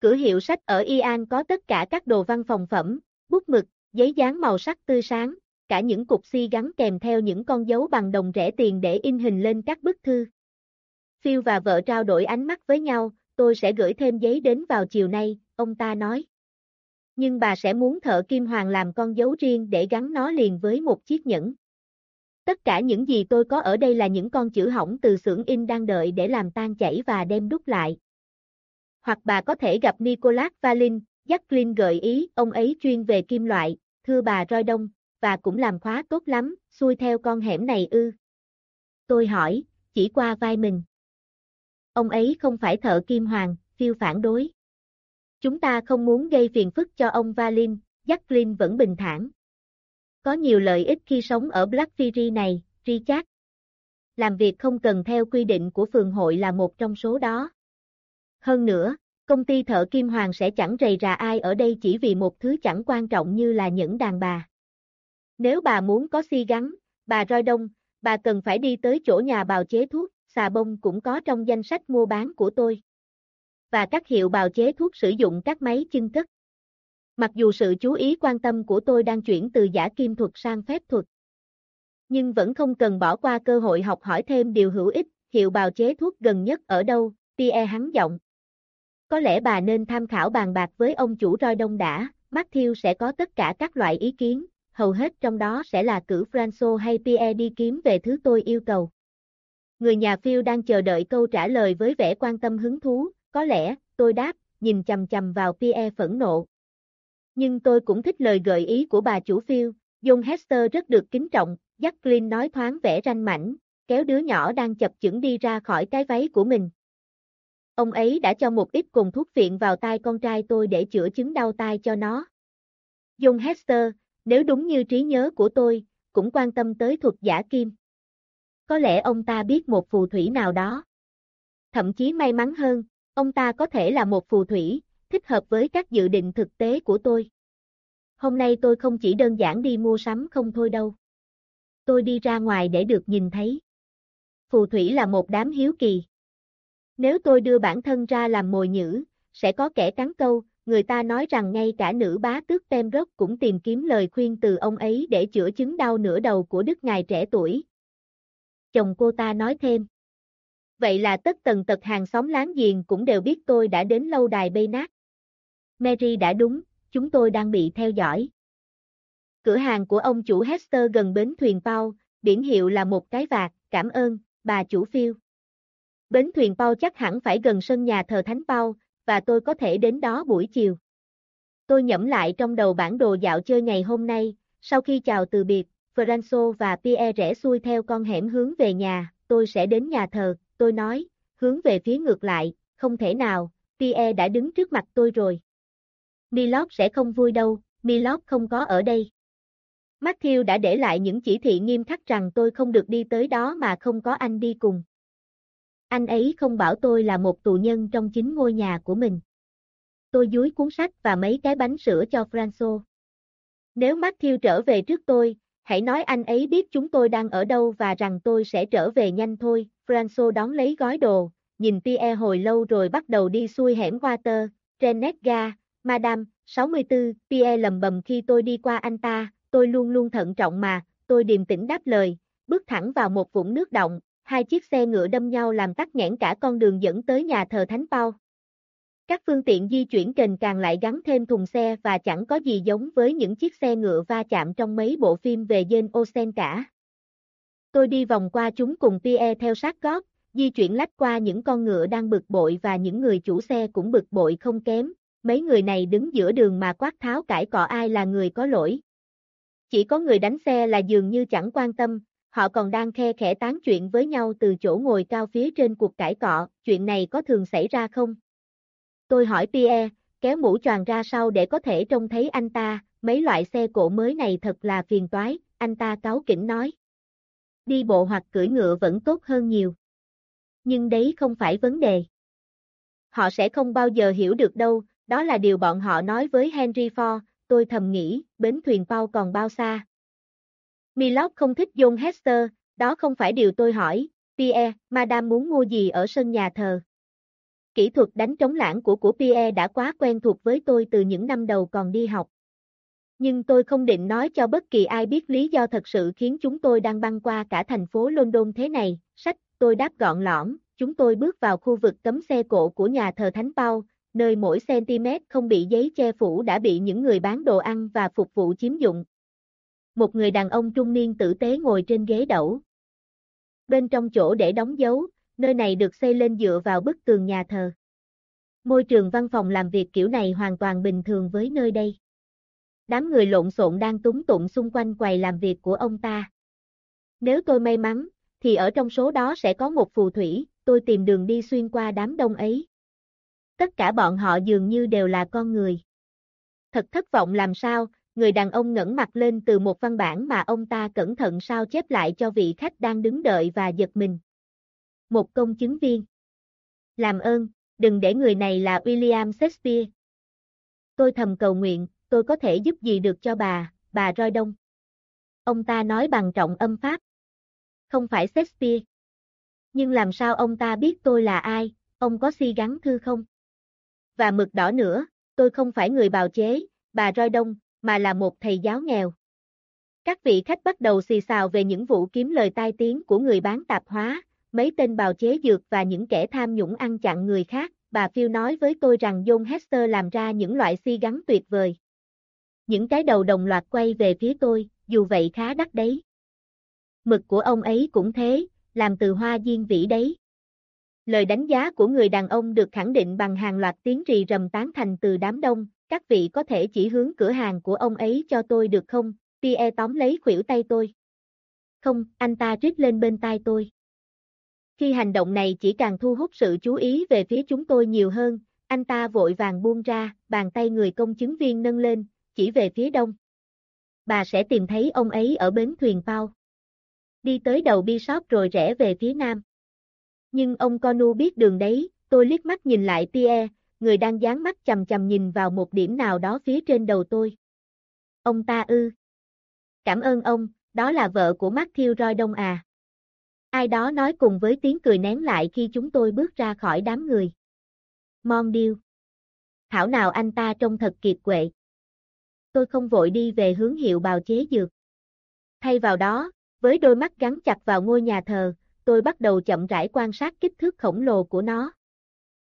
Cửa hiệu sách ở Ian có tất cả các đồ văn phòng phẩm, bút mực, giấy dán màu sắc tươi sáng, cả những cục si gắn kèm theo những con dấu bằng đồng rẻ tiền để in hình lên các bức thư. Phil và vợ trao đổi ánh mắt với nhau, tôi sẽ gửi thêm giấy đến vào chiều nay, ông ta nói. Nhưng bà sẽ muốn thợ kim hoàng làm con dấu riêng để gắn nó liền với một chiếc nhẫn. Tất cả những gì tôi có ở đây là những con chữ hỏng từ xưởng in đang đợi để làm tan chảy và đem đúc lại. Hoặc bà có thể gặp Nicolas Valin, Jacqueline gợi ý, ông ấy chuyên về kim loại, thưa bà Roi Đông, và cũng làm khóa tốt lắm, xuôi theo con hẻm này ư. Tôi hỏi, chỉ qua vai mình. Ông ấy không phải thợ kim hoàng, phiêu phản đối. Chúng ta không muốn gây phiền phức cho ông Valin, Jacqueline vẫn bình thản. Có nhiều lợi ích khi sống ở Blackfriars này, Richard. Làm việc không cần theo quy định của phường hội là một trong số đó. Hơn nữa, công ty thợ kim hoàng sẽ chẳng rầy rà ai ở đây chỉ vì một thứ chẳng quan trọng như là những đàn bà. Nếu bà muốn có si gắn, bà roi đông, bà cần phải đi tới chỗ nhà bào chế thuốc, xà bông cũng có trong danh sách mua bán của tôi. Và các hiệu bào chế thuốc sử dụng các máy chưng cất. Mặc dù sự chú ý quan tâm của tôi đang chuyển từ giả kim thuật sang phép thuật. Nhưng vẫn không cần bỏ qua cơ hội học hỏi thêm điều hữu ích, hiệu bào chế thuốc gần nhất ở đâu, Pierre hắn giọng. Có lẽ bà nên tham khảo bàn bạc với ông chủ roi đông đã, Matthew sẽ có tất cả các loại ý kiến, hầu hết trong đó sẽ là cử Franco hay Pierre đi kiếm về thứ tôi yêu cầu. Người nhà phiêu đang chờ đợi câu trả lời với vẻ quan tâm hứng thú, có lẽ, tôi đáp, nhìn chầm chầm vào Pierre phẫn nộ. Nhưng tôi cũng thích lời gợi ý của bà chủ phiêu, John Hester rất được kính trọng, Jacqueline nói thoáng vẻ ranh mảnh, kéo đứa nhỏ đang chập chững đi ra khỏi cái váy của mình. Ông ấy đã cho một ít cùng thuốc viện vào tai con trai tôi để chữa chứng đau tai cho nó. John Hester, nếu đúng như trí nhớ của tôi, cũng quan tâm tới thuật giả kim. Có lẽ ông ta biết một phù thủy nào đó. Thậm chí may mắn hơn, ông ta có thể là một phù thủy, thích hợp với các dự định thực tế của tôi. Hôm nay tôi không chỉ đơn giản đi mua sắm không thôi đâu. Tôi đi ra ngoài để được nhìn thấy. Phù thủy là một đám hiếu kỳ. Nếu tôi đưa bản thân ra làm mồi nhữ, sẽ có kẻ cắn câu, người ta nói rằng ngay cả nữ bá tước Pembroke cũng tìm kiếm lời khuyên từ ông ấy để chữa chứng đau nửa đầu của đức ngài trẻ tuổi. Chồng cô ta nói thêm. Vậy là tất tần tật hàng xóm láng giềng cũng đều biết tôi đã đến lâu đài bê nát. Mary đã đúng, chúng tôi đang bị theo dõi. Cửa hàng của ông chủ Hester gần bến thuyền Pau, biển hiệu là một cái vạt, cảm ơn, bà chủ phiêu. Bến thuyền Pau chắc hẳn phải gần sân nhà thờ Thánh Pau, và tôi có thể đến đó buổi chiều. Tôi nhẩm lại trong đầu bản đồ dạo chơi ngày hôm nay, sau khi chào từ biệt, Franco và Pierre rẽ xuôi theo con hẻm hướng về nhà, tôi sẽ đến nhà thờ, tôi nói, hướng về phía ngược lại, không thể nào, Pierre đã đứng trước mặt tôi rồi. Milord sẽ không vui đâu, Milord không có ở đây. Matthew đã để lại những chỉ thị nghiêm khắc rằng tôi không được đi tới đó mà không có anh đi cùng. Anh ấy không bảo tôi là một tù nhân trong chính ngôi nhà của mình. Tôi dúi cuốn sách và mấy cái bánh sữa cho François. Nếu Matthew trở về trước tôi, hãy nói anh ấy biết chúng tôi đang ở đâu và rằng tôi sẽ trở về nhanh thôi. Franco đón lấy gói đồ, nhìn Pierre hồi lâu rồi bắt đầu đi xuôi hẻm Water, Renega, Madame, 64, Pierre lầm bầm khi tôi đi qua anh ta, tôi luôn luôn thận trọng mà, tôi điềm tĩnh đáp lời, bước thẳng vào một vũng nước động, hai chiếc xe ngựa đâm nhau làm tắc nghẽn cả con đường dẫn tới nhà thờ Thánh bao. Các phương tiện di chuyển kềnh càng lại gắn thêm thùng xe và chẳng có gì giống với những chiếc xe ngựa va chạm trong mấy bộ phim về Jane Austen cả. Tôi đi vòng qua chúng cùng Pierre theo sát gót, di chuyển lách qua những con ngựa đang bực bội và những người chủ xe cũng bực bội không kém, mấy người này đứng giữa đường mà quát tháo cãi cọ ai là người có lỗi. Chỉ có người đánh xe là dường như chẳng quan tâm, họ còn đang khe khẽ tán chuyện với nhau từ chỗ ngồi cao phía trên cuộc cãi cọ, chuyện này có thường xảy ra không? Tôi hỏi Pierre, kéo mũ tròn ra sau để có thể trông thấy anh ta, mấy loại xe cộ mới này thật là phiền toái, anh ta cáu kỉnh nói. Đi bộ hoặc cưỡi ngựa vẫn tốt hơn nhiều. Nhưng đấy không phải vấn đề. Họ sẽ không bao giờ hiểu được đâu, đó là điều bọn họ nói với Henry Ford, tôi thầm nghĩ, bến thuyền Pau còn bao xa. Milord không thích John Hester, đó không phải điều tôi hỏi, Pierre, Madame muốn mua gì ở sân nhà thờ. Kỹ thuật đánh trống lãng của của Pierre đã quá quen thuộc với tôi từ những năm đầu còn đi học. Nhưng tôi không định nói cho bất kỳ ai biết lý do thật sự khiến chúng tôi đang băng qua cả thành phố London thế này, sách, tôi đáp gọn lõm, chúng tôi bước vào khu vực cấm xe cộ của nhà thờ Thánh bao, nơi mỗi cm không bị giấy che phủ đã bị những người bán đồ ăn và phục vụ chiếm dụng. Một người đàn ông trung niên tử tế ngồi trên ghế đẩu. Bên trong chỗ để đóng dấu, nơi này được xây lên dựa vào bức tường nhà thờ. Môi trường văn phòng làm việc kiểu này hoàn toàn bình thường với nơi đây. Đám người lộn xộn đang túng tụng xung quanh quầy làm việc của ông ta. Nếu tôi may mắn, thì ở trong số đó sẽ có một phù thủy, tôi tìm đường đi xuyên qua đám đông ấy. Tất cả bọn họ dường như đều là con người. Thật thất vọng làm sao, người đàn ông ngẩng mặt lên từ một văn bản mà ông ta cẩn thận sao chép lại cho vị khách đang đứng đợi và giật mình. Một công chứng viên. Làm ơn, đừng để người này là William Shakespeare. Tôi thầm cầu nguyện, tôi có thể giúp gì được cho bà, bà roi đông. Ông ta nói bằng trọng âm pháp. Không phải Shakespeare. Nhưng làm sao ông ta biết tôi là ai, ông có si gắn thư không? Và mực đỏ nữa, tôi không phải người bào chế, bà roi đông, mà là một thầy giáo nghèo. Các vị khách bắt đầu xì xào về những vụ kiếm lời tai tiếng của người bán tạp hóa, mấy tên bào chế dược và những kẻ tham nhũng ăn chặn người khác. Bà Phil nói với tôi rằng John Hester làm ra những loại si gắn tuyệt vời. Những cái đầu đồng loạt quay về phía tôi, dù vậy khá đắt đấy. Mực của ông ấy cũng thế, làm từ hoa diên vĩ đấy. Lời đánh giá của người đàn ông được khẳng định bằng hàng loạt tiếng rì rầm tán thành từ đám đông, các vị có thể chỉ hướng cửa hàng của ông ấy cho tôi được không? Pierre tóm lấy khuỷu tay tôi. Không, anh ta rít lên bên tai tôi. Khi hành động này chỉ càng thu hút sự chú ý về phía chúng tôi nhiều hơn, anh ta vội vàng buông ra, bàn tay người công chứng viên nâng lên, chỉ về phía đông. Bà sẽ tìm thấy ông ấy ở bến thuyền bao. Đi tới đầu Bishop rồi rẽ về phía nam. Nhưng ông Conu biết đường đấy, tôi liếc mắt nhìn lại Pierre, người đang dán mắt chầm chầm nhìn vào một điểm nào đó phía trên đầu tôi. Ông ta ư. Cảm ơn ông, đó là vợ của Matthew Roy Đông à. Ai đó nói cùng với tiếng cười nén lại khi chúng tôi bước ra khỏi đám người. Mon điêu. Thảo nào anh ta trông thật kiệt quệ. Tôi không vội đi về hướng hiệu bào chế dược. Thay vào đó, với đôi mắt gắn chặt vào ngôi nhà thờ, tôi bắt đầu chậm rãi quan sát kích thước khổng lồ của nó.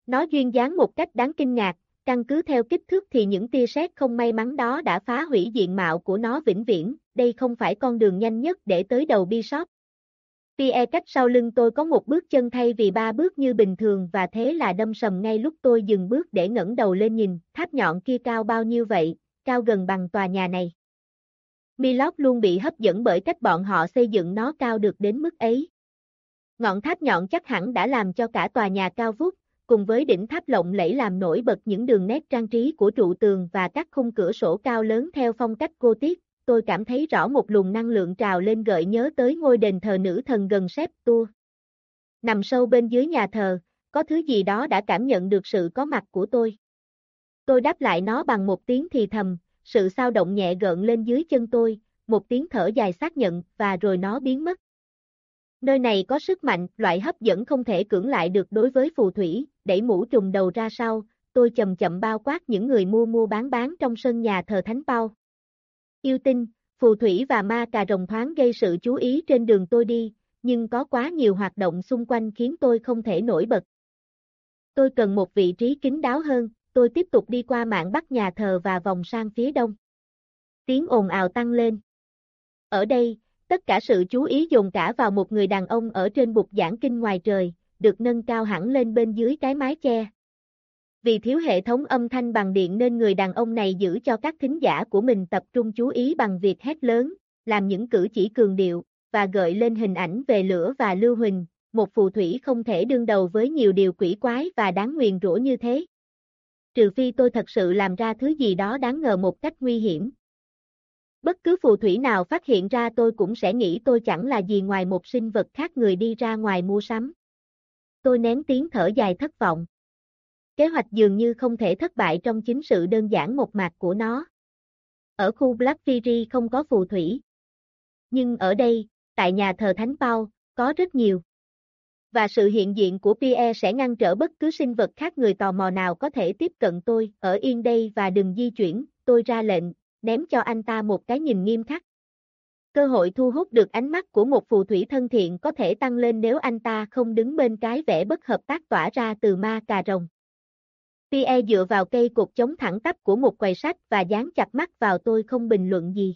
Nó duyên dáng một cách đáng kinh ngạc, căn cứ theo kích thước thì những tia sét không may mắn đó đã phá hủy diện mạo của nó vĩnh viễn, đây không phải con đường nhanh nhất để tới đầu Bishop. Pierre cách sau lưng tôi có một bước chân thay vì ba bước như bình thường và thế là đâm sầm ngay lúc tôi dừng bước để ngẩng đầu lên nhìn, tháp nhọn kia cao bao nhiêu vậy, cao gần bằng tòa nhà này. Milok luôn bị hấp dẫn bởi cách bọn họ xây dựng nó cao được đến mức ấy. Ngọn tháp nhọn chắc hẳn đã làm cho cả tòa nhà cao vút, cùng với đỉnh tháp lộng lẫy làm nổi bật những đường nét trang trí của trụ tường và các khung cửa sổ cao lớn theo phong cách cô tiết, tôi cảm thấy rõ một luồng năng lượng trào lên gợi nhớ tới ngôi đền thờ nữ thần gần Sép Tua. Nằm sâu bên dưới nhà thờ, có thứ gì đó đã cảm nhận được sự có mặt của tôi. Tôi đáp lại nó bằng một tiếng thì thầm, sự sao động nhẹ gợn lên dưới chân tôi, một tiếng thở dài xác nhận và rồi nó biến mất. Nơi này có sức mạnh, loại hấp dẫn không thể cưỡng lại được đối với phù thủy, đẩy mũ trùng đầu ra sau, tôi chậm chậm bao quát những người mua mua bán bán trong sân nhà thờ Thánh Bao. Yêu tinh, phù thủy và ma cà rồng thoáng gây sự chú ý trên đường tôi đi, nhưng có quá nhiều hoạt động xung quanh khiến tôi không thể nổi bật. Tôi cần một vị trí kín đáo hơn, tôi tiếp tục đi qua mạng bắc nhà thờ và vòng sang phía đông. Tiếng ồn ào tăng lên. Ở đây, tất cả sự chú ý dồn cả vào một người đàn ông ở trên bục giảng kinh ngoài trời, được nâng cao hẳn lên bên dưới cái mái che. Vì thiếu hệ thống âm thanh bằng điện nên người đàn ông này giữ cho các thính giả của mình tập trung chú ý bằng việc hét lớn, làm những cử chỉ cường điệu, và gợi lên hình ảnh về lửa và lưu huỳnh, một phù thủy không thể đương đầu với nhiều điều quỷ quái và đáng nguyền rủa như thế. Trừ phi tôi thật sự làm ra thứ gì đó đáng ngờ một cách nguy hiểm. Bất cứ phù thủy nào phát hiện ra tôi cũng sẽ nghĩ tôi chẳng là gì ngoài một sinh vật khác người đi ra ngoài mua sắm. Tôi nén tiếng thở dài thất vọng. Kế hoạch dường như không thể thất bại trong chính sự đơn giản một mặt của nó. Ở khu Black Fury không có phù thủy. Nhưng ở đây, tại nhà thờ Thánh bao, có rất nhiều. Và sự hiện diện của Pierre sẽ ngăn trở bất cứ sinh vật khác người tò mò nào có thể tiếp cận tôi, ở yên đây và đừng di chuyển, tôi ra lệnh, ném cho anh ta một cái nhìn nghiêm khắc. Cơ hội thu hút được ánh mắt của một phù thủy thân thiện có thể tăng lên nếu anh ta không đứng bên cái vẻ bất hợp tác tỏa ra từ ma cà rồng. Pierre dựa vào cây cột chống thẳng tắp của một quầy sách và dán chặt mắt vào tôi không bình luận gì.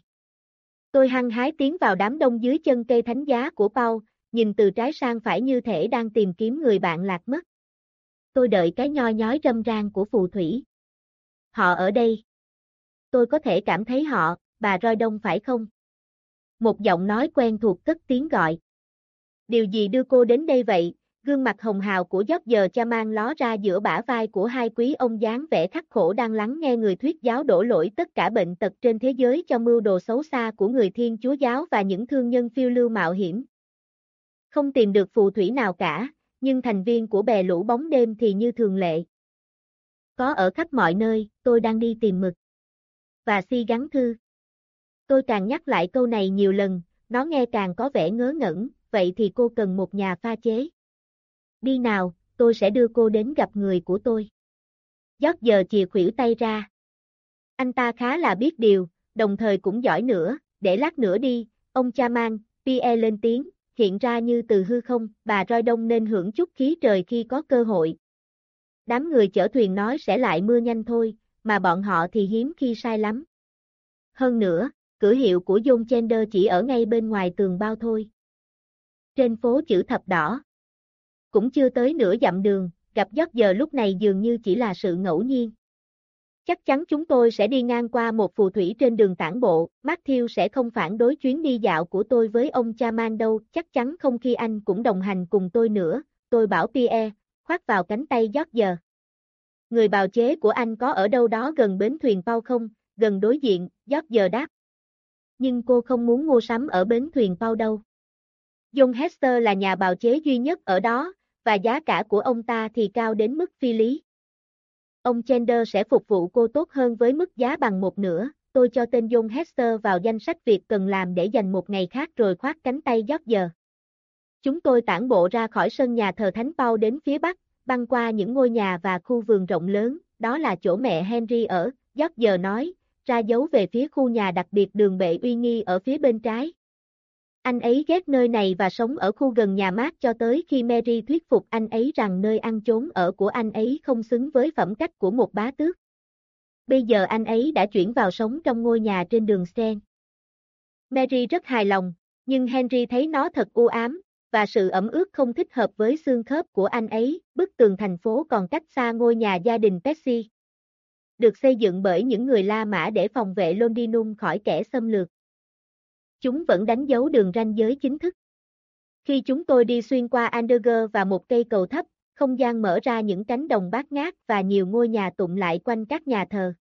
Tôi hăng hái tiến vào đám đông dưới chân cây thánh giá của Paul, nhìn từ trái sang phải như thể đang tìm kiếm người bạn lạc mất. Tôi đợi cái nho nhói râm ran của phù thủy. Họ ở đây. Tôi có thể cảm thấy họ, bà roi đông phải không? Một giọng nói quen thuộc cất tiếng gọi. Điều gì đưa cô đến đây vậy? Gương mặt hồng hào của giót giờ cha mang ló ra giữa bả vai của hai quý ông dáng vẻ khắc khổ đang lắng nghe người thuyết giáo đổ lỗi tất cả bệnh tật trên thế giới cho mưu đồ xấu xa của người thiên chúa giáo và những thương nhân phiêu lưu mạo hiểm. Không tìm được phù thủy nào cả, nhưng thành viên của bè lũ bóng đêm thì như thường lệ. Có ở khắp mọi nơi, tôi đang đi tìm mực. Và si gắn thư. Tôi càng nhắc lại câu này nhiều lần, nó nghe càng có vẻ ngớ ngẩn, vậy thì cô cần một nhà pha chế. Đi nào, tôi sẽ đưa cô đến gặp người của tôi. Giót giờ chìa khuỷu tay ra. Anh ta khá là biết điều, đồng thời cũng giỏi nữa, để lát nữa đi, ông cha mang, Pierre lên tiếng, hiện ra như từ hư không, bà roi đông nên hưởng chút khí trời khi có cơ hội. Đám người chở thuyền nói sẽ lại mưa nhanh thôi, mà bọn họ thì hiếm khi sai lắm. Hơn nữa, cửa hiệu của John Chender chỉ ở ngay bên ngoài tường bao thôi. Trên phố chữ thập đỏ. Cũng chưa tới nửa dặm đường, gặp giấc giờ lúc này dường như chỉ là sự ngẫu nhiên. Chắc chắn chúng tôi sẽ đi ngang qua một phù thủy trên đường tản bộ, Matthew sẽ không phản đối chuyến đi dạo của tôi với ông Chaman đâu, chắc chắn không khi anh cũng đồng hành cùng tôi nữa, tôi bảo Pierre, khoát vào cánh tay giấc giờ. Người bào chế của anh có ở đâu đó gần bến thuyền Pau không, gần đối diện, giấc giờ đáp. Nhưng cô không muốn mua sắm ở bến thuyền Pau đâu. John Hester là nhà bào chế duy nhất ở đó, và giá cả của ông ta thì cao đến mức phi lý. Ông Chandler sẽ phục vụ cô tốt hơn với mức giá bằng một nửa, tôi cho tên John Hester vào danh sách việc cần làm để dành một ngày khác rồi khoát cánh tay giót giờ. Chúng tôi tản bộ ra khỏi sân nhà thờ Thánh Paul đến phía bắc, băng qua những ngôi nhà và khu vườn rộng lớn, đó là chỗ mẹ Henry ở, giót giờ nói, ra dấu về phía khu nhà đặc biệt đường bệ uy nghi ở phía bên trái. Anh ấy ghét nơi này và sống ở khu gần nhà mát cho tới khi Mary thuyết phục anh ấy rằng nơi ăn trốn ở của anh ấy không xứng với phẩm cách của một bá tước. Bây giờ anh ấy đã chuyển vào sống trong ngôi nhà trên đường Sen. Mary rất hài lòng, nhưng Henry thấy nó thật u ám, và sự ẩm ướt không thích hợp với xương khớp của anh ấy, bức tường thành phố còn cách xa ngôi nhà gia đình Pepsi. Được xây dựng bởi những người La Mã để phòng vệ Londinum khỏi kẻ xâm lược chúng vẫn đánh dấu đường ranh giới chính thức. Khi chúng tôi đi xuyên qua Anderger và một cây cầu thấp, không gian mở ra những cánh đồng bát ngát và nhiều ngôi nhà tụng lại quanh các nhà thờ.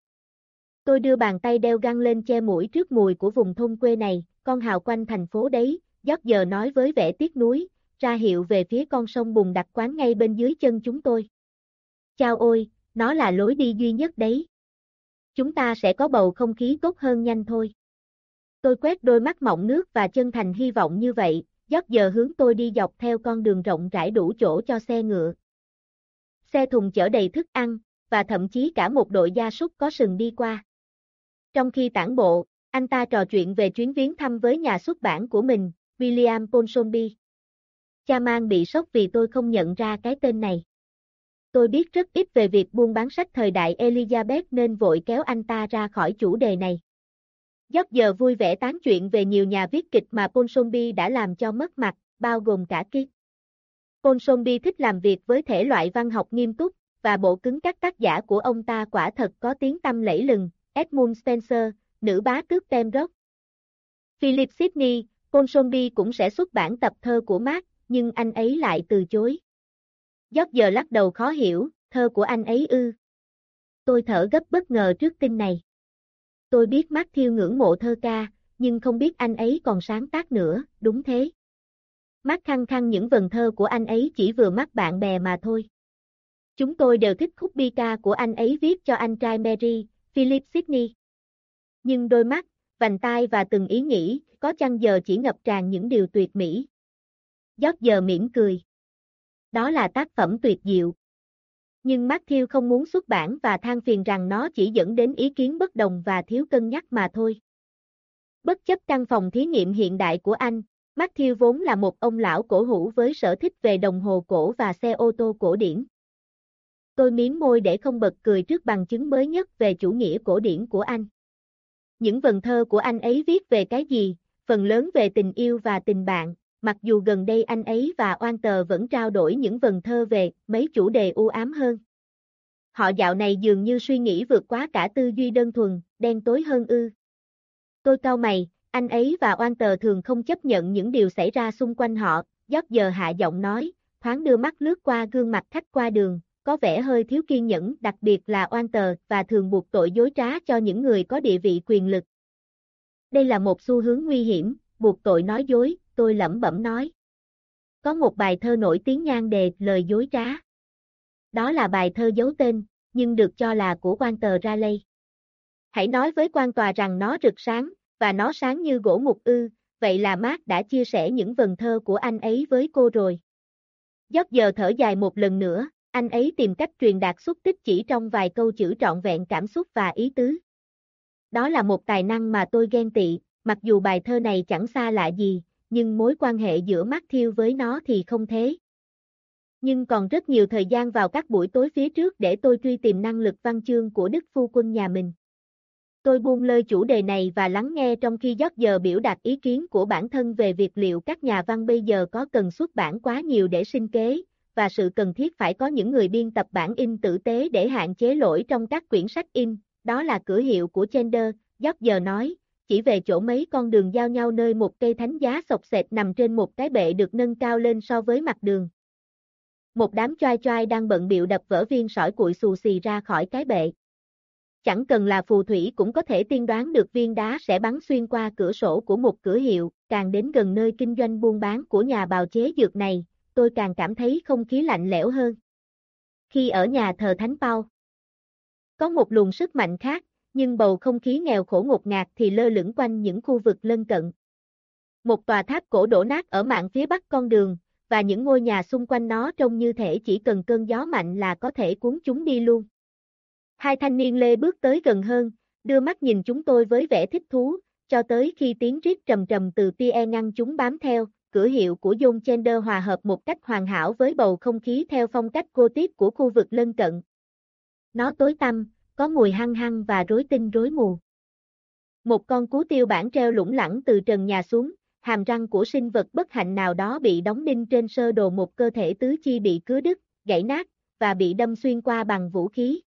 Tôi đưa bàn tay đeo găng lên che mũi trước mùi của vùng thôn quê này, con hào quanh thành phố đấy, giót giờ nói với vẻ tiếc núi, ra hiệu về phía con sông bùng đặc quán ngay bên dưới chân chúng tôi. Chao ôi, nó là lối đi duy nhất đấy. Chúng ta sẽ có bầu không khí tốt hơn nhanh thôi. Tôi quét đôi mắt mọng nước và chân thành hy vọng như vậy, giấc giờ hướng tôi đi dọc theo con đường rộng rãi đủ chỗ cho xe ngựa. Xe thùng chở đầy thức ăn, và thậm chí cả một đội gia súc có sừng đi qua. Trong khi tản bộ, anh ta trò chuyện về chuyến viếng thăm với nhà xuất bản của mình, William Ponsonby. Cha mang bị sốc vì tôi không nhận ra cái tên này. Tôi biết rất ít về việc buôn bán sách thời đại Elizabeth nên vội kéo anh ta ra khỏi chủ đề này. Giấc giờ vui vẻ tán chuyện về nhiều nhà viết kịch mà Ponsonby đã làm cho mất mặt, bao gồm cả Kiệt. Ponsonby thích làm việc với thể loại văn học nghiêm túc, và bộ cứng các tác giả của ông ta quả thật có tiếng tâm lẫy lừng, Edmund Spencer, nữ bá tước Pembroke. Philip Sidney, Ponsonby cũng sẽ xuất bản tập thơ của Mark, nhưng anh ấy lại từ chối. Giấc giờ lắc đầu khó hiểu, thơ của anh ấy ư. Tôi thở gấp bất ngờ trước tin này. Tôi biết Matthew ngưỡng mộ thơ ca, nhưng không biết anh ấy còn sáng tác nữa, đúng thế. Mắt khăng khăng những vần thơ của anh ấy chỉ vừa mắt bạn bè mà thôi. Chúng tôi đều thích khúc bi ca của anh ấy viết cho anh trai Mary, Philip Sidney. Nhưng đôi mắt, vành tai và từng ý nghĩ, có chăng giờ chỉ ngập tràn những điều tuyệt mỹ. Giót giờ mỉm cười. Đó là tác phẩm tuyệt diệu, nhưng Matthew không muốn xuất bản và than phiền rằng nó chỉ dẫn đến ý kiến bất đồng và thiếu cân nhắc mà thôi. Bất chấp căn phòng thí nghiệm hiện đại của anh, Matthew vốn là một ông lão cổ hủ với sở thích về đồng hồ cổ và xe ô tô cổ điển. Tôi miếm môi để không bật cười trước bằng chứng mới nhất về chủ nghĩa cổ điển của anh. Những vần thơ của anh ấy viết về cái gì, phần lớn về tình yêu và tình bạn, mặc dù gần đây anh ấy và oan tờ vẫn trao đổi những vần thơ về mấy chủ đề u ám hơn. Họ dạo này dường như suy nghĩ vượt quá cả tư duy đơn thuần, đen tối hơn ư. Tôi cau mày, anh ấy và oan tờ thường không chấp nhận những điều xảy ra xung quanh họ, giót giờ hạ giọng nói, thoáng đưa mắt lướt qua gương mặt khách qua đường, có vẻ hơi thiếu kiên nhẫn, đặc biệt là oan tờ, và thường buộc tội dối trá cho những người có địa vị quyền lực. Đây là một xu hướng nguy hiểm, buộc tội nói dối, tôi lẩm bẩm nói. Có một bài thơ nổi tiếng nhan đề lời dối trá. Đó là bài thơ giấu tên, nhưng được cho là của quan tờ Raleigh. Hãy nói với quan tòa rằng nó rực sáng, và nó sáng như gỗ mục ư, vậy là Mark đã chia sẻ những vần thơ của anh ấy với cô rồi. Giấc giờ thở dài một lần nữa, anh ấy tìm cách truyền đạt xúc tích chỉ trong vài câu chữ trọn vẹn cảm xúc và ý tứ. Đó là một tài năng mà tôi ghen tị, mặc dù bài thơ này chẳng xa lạ gì, nhưng mối quan hệ giữa Matthew với nó thì không thế. Nhưng còn rất nhiều thời gian vào các buổi tối phía trước để tôi truy tìm năng lực văn chương của Đức Phu Quân nhà mình. Tôi buông lơi chủ đề này và lắng nghe trong khi giấc giờ biểu đạt ý kiến của bản thân về việc liệu các nhà văn bây giờ có cần xuất bản quá nhiều để sinh kế, và sự cần thiết phải có những người biên tập bản in tử tế để hạn chế lỗi trong các quyển sách in, đó là cửa hiệu của Gender, giấc giờ nói, chỉ về chỗ mấy con đường giao nhau nơi một cây thánh giá sọc sệt nằm trên một cái bệ được nâng cao lên so với mặt đường. Một đám choai choai đang bận biệu đập vỡ viên sỏi cuội xù xì ra khỏi cái bệ. Chẳng cần là phù thủy cũng có thể tiên đoán được viên đá sẽ bắn xuyên qua cửa sổ của một cửa hiệu, càng đến gần nơi kinh doanh buôn bán của nhà bào chế dược này, tôi càng cảm thấy không khí lạnh lẽo hơn. Khi ở nhà thờ Thánh bao, có một luồng sức mạnh khác, nhưng bầu không khí nghèo khổ ngột ngạt thì lơ lửng quanh những khu vực lân cận. Một tòa tháp cổ đổ nát ở mạng phía bắc con đường, và những ngôi nhà xung quanh nó trông như thể chỉ cần cơn gió mạnh là có thể cuốn chúng đi luôn. Hai thanh niên lê bước tới gần hơn, đưa mắt nhìn chúng tôi với vẻ thích thú, cho tới khi tiếng rít trầm trầm từ Pierre ngăn chúng bám theo, cửa hiệu của John Chender hòa hợp một cách hoàn hảo với bầu không khí theo phong cách cô tiếp của khu vực lân cận. Nó tối tăm, có mùi hăng hăng và rối tinh rối mù. Một con cú tiêu bản treo lủng lẳng từ trần nhà xuống, hàm răng của sinh vật bất hạnh nào đó bị đóng đinh trên sơ đồ một cơ thể tứ chi bị cứa đứt, gãy nát, và bị đâm xuyên qua bằng vũ khí.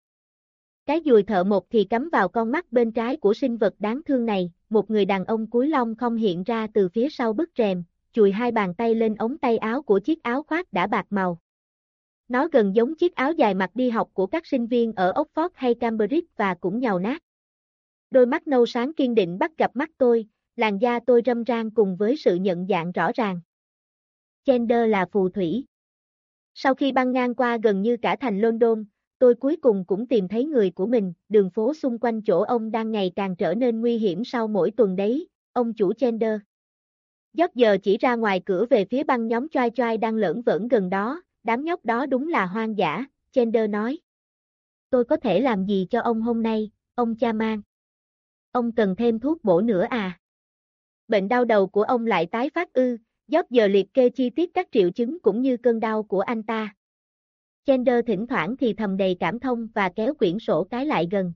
Cái dùi thợ một thì cắm vào con mắt bên trái của sinh vật đáng thương này, một người đàn ông cuối long không hiện ra từ phía sau bức rèm, chùi hai bàn tay lên ống tay áo của chiếc áo khoác đã bạc màu. Nó gần giống chiếc áo dài mặc đi học của các sinh viên ở Oxford hay Cambridge và cũng nhào nát. Đôi mắt nâu sáng kiên định bắt gặp mắt tôi, làn da tôi râm ran cùng với sự nhận dạng rõ ràng. Gender là phù thủy. Sau khi băng ngang qua gần như cả thành London, tôi cuối cùng cũng tìm thấy người của mình, đường phố xung quanh chỗ ông đang ngày càng trở nên nguy hiểm sau mỗi tuần đấy, ông chủ Gender. Giấc giờ chỉ ra ngoài cửa về phía băng nhóm choai choai đang lởn vởn gần đó, đám nhóc đó đúng là hoang dã, Chender nói. Tôi có thể làm gì cho ông hôm nay, ông cha mang? Ông cần thêm thuốc bổ nữa à? Bệnh đau đầu của ông lại tái phát ư, Gióp giờ liệt kê chi tiết các triệu chứng cũng như cơn đau của anh ta. Chender thỉnh thoảng thì thầm đầy cảm thông và kéo quyển sổ cái lại gần.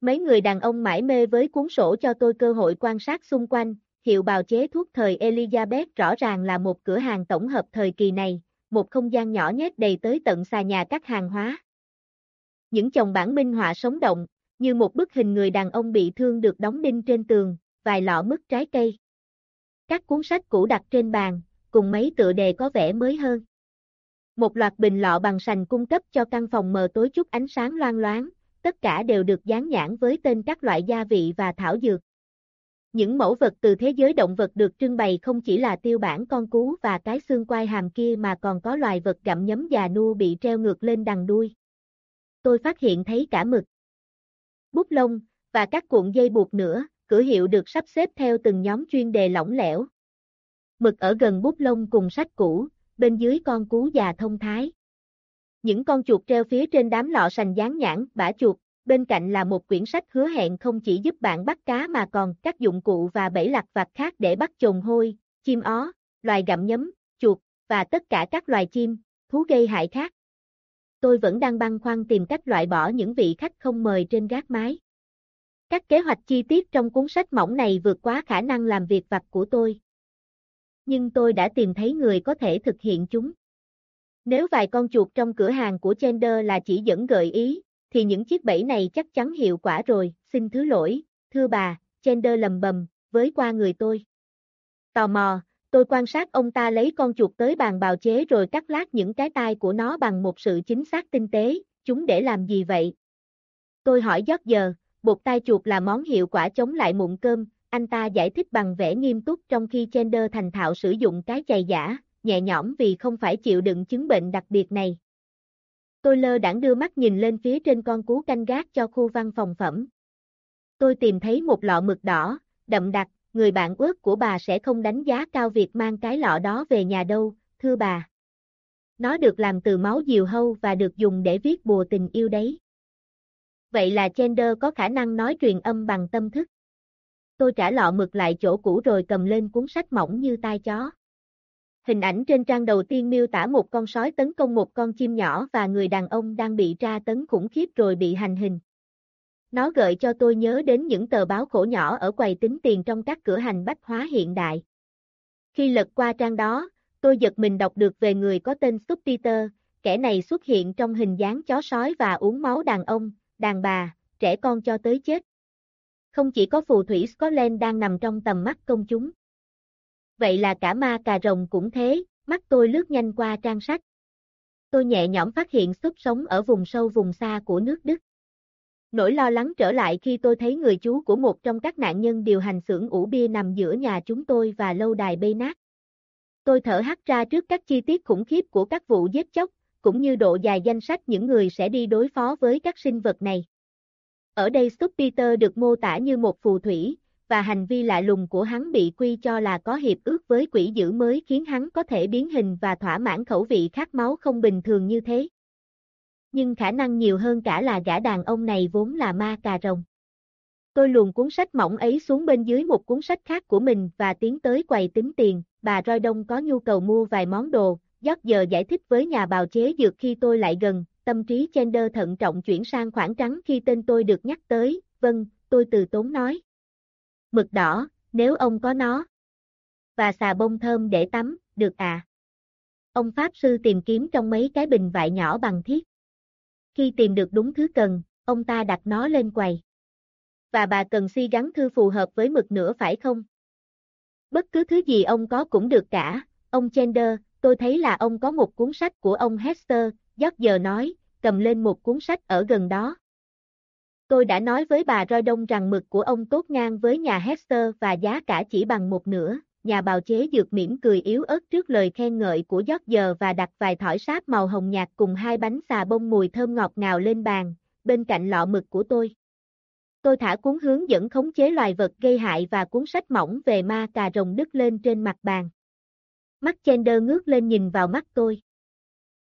Mấy người đàn ông mãi mê với cuốn sổ cho tôi cơ hội quan sát xung quanh, hiệu bào chế thuốc thời Elizabeth rõ ràng là một cửa hàng tổng hợp thời kỳ này, một không gian nhỏ nhét đầy tới tận xà nhà các hàng hóa. Những chồng bản minh họa sống động, như một bức hình người đàn ông bị thương được đóng đinh trên tường, vài lọ mứt trái cây. Các cuốn sách cũ đặt trên bàn, cùng mấy tựa đề có vẻ mới hơn. Một loạt bình lọ bằng sành cung cấp cho căn phòng mờ tối chút ánh sáng loang loáng, tất cả đều được dán nhãn với tên các loại gia vị và thảo dược. Những mẫu vật từ thế giới động vật được trưng bày không chỉ là tiêu bản con cú và cái xương quai hàm kia mà còn có loài vật gặm nhấm già nua bị treo ngược lên đằng đuôi. Tôi phát hiện thấy cả mực, bút lông, và các cuộn dây buộc nữa, cửa hiệu được sắp xếp theo từng nhóm chuyên đề lỏng lẻo. Mực ở gần bút lông cùng sách cũ, bên dưới con cú già thông thái. Những con chuột treo phía trên đám lọ sành dán nhãn, bả chuột, bên cạnh là một quyển sách hứa hẹn không chỉ giúp bạn bắt cá mà còn các dụng cụ và bẫy lặt vặt khác để bắt chồn hôi, chim ó, loài gặm nhấm, chuột, và tất cả các loài chim, thú gây hại khác. Tôi vẫn đang băn khoăn tìm cách loại bỏ những vị khách không mời trên gác mái. Các kế hoạch chi tiết trong cuốn sách mỏng này vượt quá khả năng làm việc vặt của tôi. Nhưng tôi đã tìm thấy người có thể thực hiện chúng. Nếu vài con chuột trong cửa hàng của Gender là chỉ dẫn gợi ý, thì những chiếc bẫy này chắc chắn hiệu quả rồi, xin thứ lỗi, thưa bà, Gender lầm bầm, với qua người tôi. Tò mò, tôi quan sát ông ta lấy con chuột tới bàn bào chế rồi cắt lát những cái tai của nó bằng một sự chính xác tinh tế, chúng để làm gì vậy? Tôi hỏi giót giờ, bột tai chuột là món hiệu quả chống lại mụn cơm, anh ta giải thích bằng vẻ nghiêm túc trong khi Gender thành thạo sử dụng cái chày giả, nhẹ nhõm vì không phải chịu đựng chứng bệnh đặc biệt này. Tôi lơ đãng đưa mắt nhìn lên phía trên con cú canh gác cho khu văn phòng phẩm. Tôi tìm thấy một lọ mực đỏ, đậm đặc, người bạn ước của bà sẽ không đánh giá cao việc mang cái lọ đó về nhà đâu, thưa bà. Nó được làm từ máu diều hâu và được dùng để viết bùa tình yêu đấy. Vậy là Gender có khả năng nói truyền âm bằng tâm thức. Tôi trả lọ mực lại chỗ cũ rồi cầm lên cuốn sách mỏng như tai chó. Hình ảnh trên trang đầu tiên miêu tả một con sói tấn công một con chim nhỏ và người đàn ông đang bị tra tấn khủng khiếp rồi bị hành hình. Nó gợi cho tôi nhớ đến những tờ báo khổ nhỏ ở quầy tính tiền trong các cửa hàng bách hóa hiện đại. Khi lật qua trang đó, tôi giật mình đọc được về người có tên Súp Peter, kẻ này xuất hiện trong hình dáng chó sói và uống máu đàn ông, đàn bà, trẻ con cho tới chết. Không chỉ có phù thủy Scotland đang nằm trong tầm mắt công chúng. Vậy là cả ma cà rồng cũng thế, mắt tôi lướt nhanh qua trang sách. Tôi nhẹ nhõm phát hiện xúc sống ở vùng sâu vùng xa của nước Đức. Nỗi lo lắng trở lại khi tôi thấy người chú của một trong các nạn nhân điều hành xưởng ủ bia nằm giữa nhà chúng tôi và lâu đài bê nát. Tôi thở hắt ra trước các chi tiết khủng khiếp của các vụ giết chóc, cũng như độ dài danh sách những người sẽ đi đối phó với các sinh vật này. Ở đây Súp Peter được mô tả như một phù thủy, và hành vi lạ lùng của hắn bị quy cho là có hiệp ước với quỷ dữ mới khiến hắn có thể biến hình và thỏa mãn khẩu vị khát máu không bình thường như thế nhưng khả năng nhiều hơn cả là gã đàn ông này vốn là ma cà rồng. Tôi luồn cuốn sách mỏng ấy xuống bên dưới một cuốn sách khác của mình và tiến tới quầy tính tiền, bà Roi Đông có nhu cầu mua vài món đồ, giót giờ giải thích với nhà bào chế dược khi tôi lại gần, tâm trí Chender thận trọng chuyển sang khoảng trắng khi tên tôi được nhắc tới, vâng, tôi từ tốn nói. Mực đỏ, nếu ông có nó. Và xà bông thơm để tắm, được à. Ông Pháp Sư tìm kiếm trong mấy cái bình vại nhỏ bằng thiết. Khi tìm được đúng thứ cần, ông ta đặt nó lên quầy. Và bà cần si gắn thư phù hợp với mực nữa phải không? Bất cứ thứ gì ông có cũng được cả, ông Chender, tôi thấy là ông có một cuốn sách của ông Hester, giót giờ nói, cầm lên một cuốn sách ở gần đó. Tôi đã nói với bà Roi Đông rằng mực của ông tốt ngang với nhà Hester và giá cả chỉ bằng một nửa, nhà bào chế dược mỉm cười yếu ớt trước lời khen ngợi của giót giờ và đặt vài thỏi sáp màu hồng nhạt cùng hai bánh xà bông mùi thơm ngọt ngào lên bàn, bên cạnh lọ mực của tôi. Tôi thả cuốn hướng dẫn khống chế loài vật gây hại và cuốn sách mỏng về ma cà rồng đứt lên trên mặt bàn. Mắt Chender ngước lên nhìn vào mắt tôi.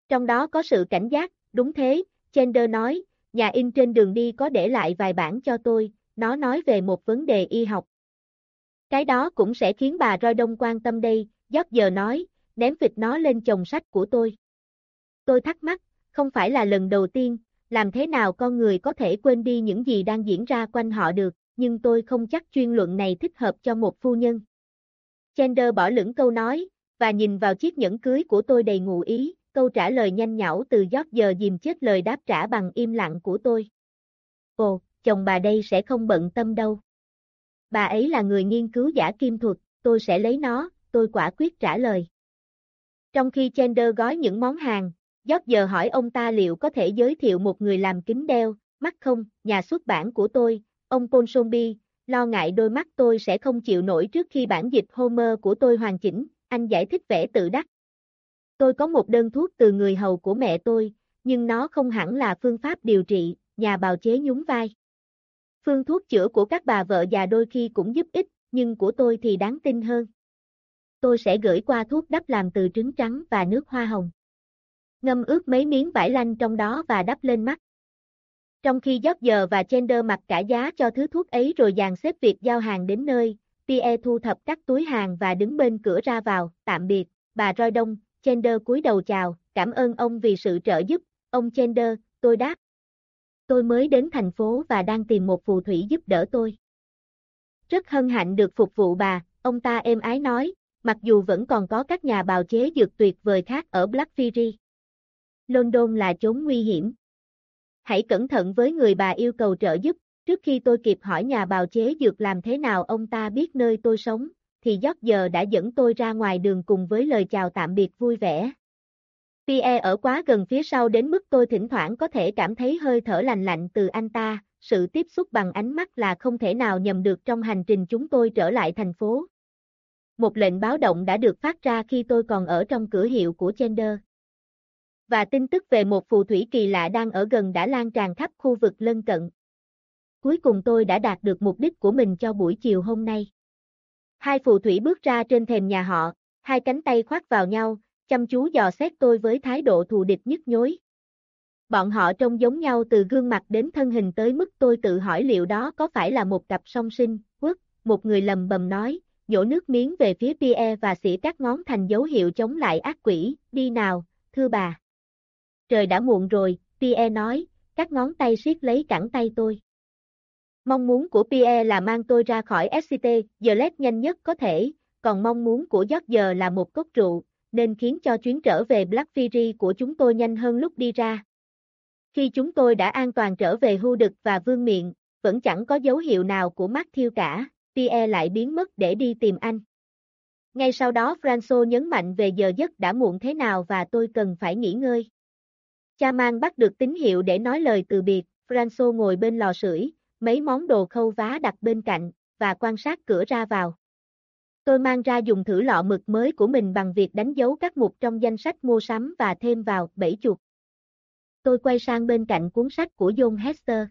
Trong đó có sự cảnh giác, đúng thế, Chender nói, nhà in trên đường đi có để lại vài bản cho tôi, nó nói về một vấn đề y học. Cái đó cũng sẽ khiến bà Roi Đông quan tâm đây, giót giờ nói, ném vịt nó lên chồng sách của tôi. Tôi thắc mắc, không phải là lần đầu tiên, làm thế nào con người có thể quên đi những gì đang diễn ra quanh họ được, nhưng tôi không chắc chuyên luận này thích hợp cho một phu nhân. Chender bỏ lửng câu nói, và nhìn vào chiếc nhẫn cưới của tôi đầy ngụ ý, câu trả lời nhanh nhảu từ giót giờ dìm chết lời đáp trả bằng im lặng của tôi. Ồ, chồng bà đây sẽ không bận tâm đâu bà ấy là người nghiên cứu giả kim thuật, tôi sẽ lấy nó, tôi quả quyết trả lời. Trong khi Chender gói những món hàng, Giót giờ hỏi ông ta liệu có thể giới thiệu một người làm kính đeo, mắt không, nhà xuất bản của tôi, ông Ponsonby, lo ngại đôi mắt tôi sẽ không chịu nổi trước khi bản dịch Homer của tôi hoàn chỉnh, anh giải thích vẻ tự đắc. Tôi có một đơn thuốc từ người hầu của mẹ tôi, nhưng nó không hẳn là phương pháp điều trị, nhà bào chế nhún vai. Phương thuốc chữa của các bà vợ già đôi khi cũng giúp ích, nhưng của tôi thì đáng tin hơn. Tôi sẽ gửi qua thuốc đắp làm từ trứng trắng và nước hoa hồng. Ngâm ướt mấy miếng vải lanh trong đó và đắp lên mắt. Trong khi giót giờ và Chender mặc cả giá cho thứ thuốc ấy rồi dàn xếp việc giao hàng đến nơi, Pierre thu thập các túi hàng và đứng bên cửa ra vào, tạm biệt, bà Roi Đông, Chender cúi đầu chào, cảm ơn ông vì sự trợ giúp, ông Chender, tôi đáp, tôi mới đến thành phố và đang tìm một phù thủy giúp đỡ tôi. Rất hân hạnh được phục vụ bà, ông ta êm ái nói, mặc dù vẫn còn có các nhà bào chế dược tuyệt vời khác ở Blackfriary. London là chốn nguy hiểm. Hãy cẩn thận với người bà yêu cầu trợ giúp, trước khi tôi kịp hỏi nhà bào chế dược làm thế nào ông ta biết nơi tôi sống, thì giót giờ đã dẫn tôi ra ngoài đường cùng với lời chào tạm biệt vui vẻ. Pierre ở quá gần phía sau đến mức tôi thỉnh thoảng có thể cảm thấy hơi thở lành lạnh từ anh ta, sự tiếp xúc bằng ánh mắt là không thể nào nhầm được trong hành trình chúng tôi trở lại thành phố. Một lệnh báo động đã được phát ra khi tôi còn ở trong cửa hiệu của Chender. Và tin tức về một phù thủy kỳ lạ đang ở gần đã lan tràn khắp khu vực lân cận. Cuối cùng tôi đã đạt được mục đích của mình cho buổi chiều hôm nay. Hai phù thủy bước ra trên thềm nhà họ, hai cánh tay khoác vào nhau, chăm chú dò xét tôi với thái độ thù địch nhức nhối. Bọn họ trông giống nhau từ gương mặt đến thân hình tới mức tôi tự hỏi liệu đó có phải là một cặp song sinh, quốc, một người lầm bầm nói, nhổ nước miếng về phía Pierre và xỉa các ngón thành dấu hiệu chống lại ác quỷ, đi nào, thưa bà. Trời đã muộn rồi, Pierre nói, các ngón tay siết lấy cẳng tay tôi. Mong muốn của Pierre là mang tôi ra khỏi SCT, giờ lét nhanh nhất có thể, còn mong muốn của George là một cốc rượu, nên khiến cho chuyến trở về Black Fury của chúng tôi nhanh hơn lúc đi ra. Khi chúng tôi đã an toàn trở về hưu đực và vương miệng, vẫn chẳng có dấu hiệu nào của Matthew cả, Pierre lại biến mất để đi tìm anh. Ngay sau đó Franco nhấn mạnh về giờ giấc đã muộn thế nào và tôi cần phải nghỉ ngơi. Cha mang bắt được tín hiệu để nói lời từ biệt, Franco ngồi bên lò sưởi, mấy món đồ khâu vá đặt bên cạnh, và quan sát cửa ra vào. Tôi mang ra dùng thử lọ mực mới của mình bằng việc đánh dấu các mục trong danh sách mua sắm và thêm vào bảy chuột. Tôi quay sang bên cạnh cuốn sách của John Hester.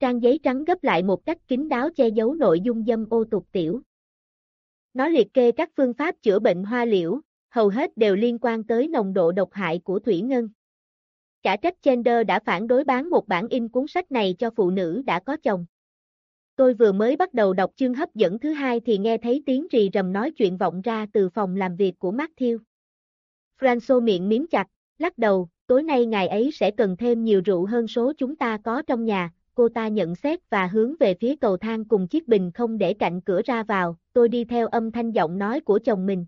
Trang giấy trắng gấp lại một cách kín đáo che giấu nội dung dâm ô tục tiểu. Nó liệt kê các phương pháp chữa bệnh hoa liễu, hầu hết đều liên quan tới nồng độ độc hại của thủy ngân. Cả trách Gender đã phản đối bán một bản in cuốn sách này cho phụ nữ đã có chồng. Tôi vừa mới bắt đầu đọc chương hấp dẫn thứ hai thì nghe thấy tiếng rì rầm nói chuyện vọng ra từ phòng làm việc của Matthew. Franco miệng miếm chặt, lắc đầu, tối nay ngài ấy sẽ cần thêm nhiều rượu hơn số chúng ta có trong nhà, cô ta nhận xét và hướng về phía cầu thang cùng chiếc bình không để cạnh cửa ra vào, tôi đi theo âm thanh giọng nói của chồng mình.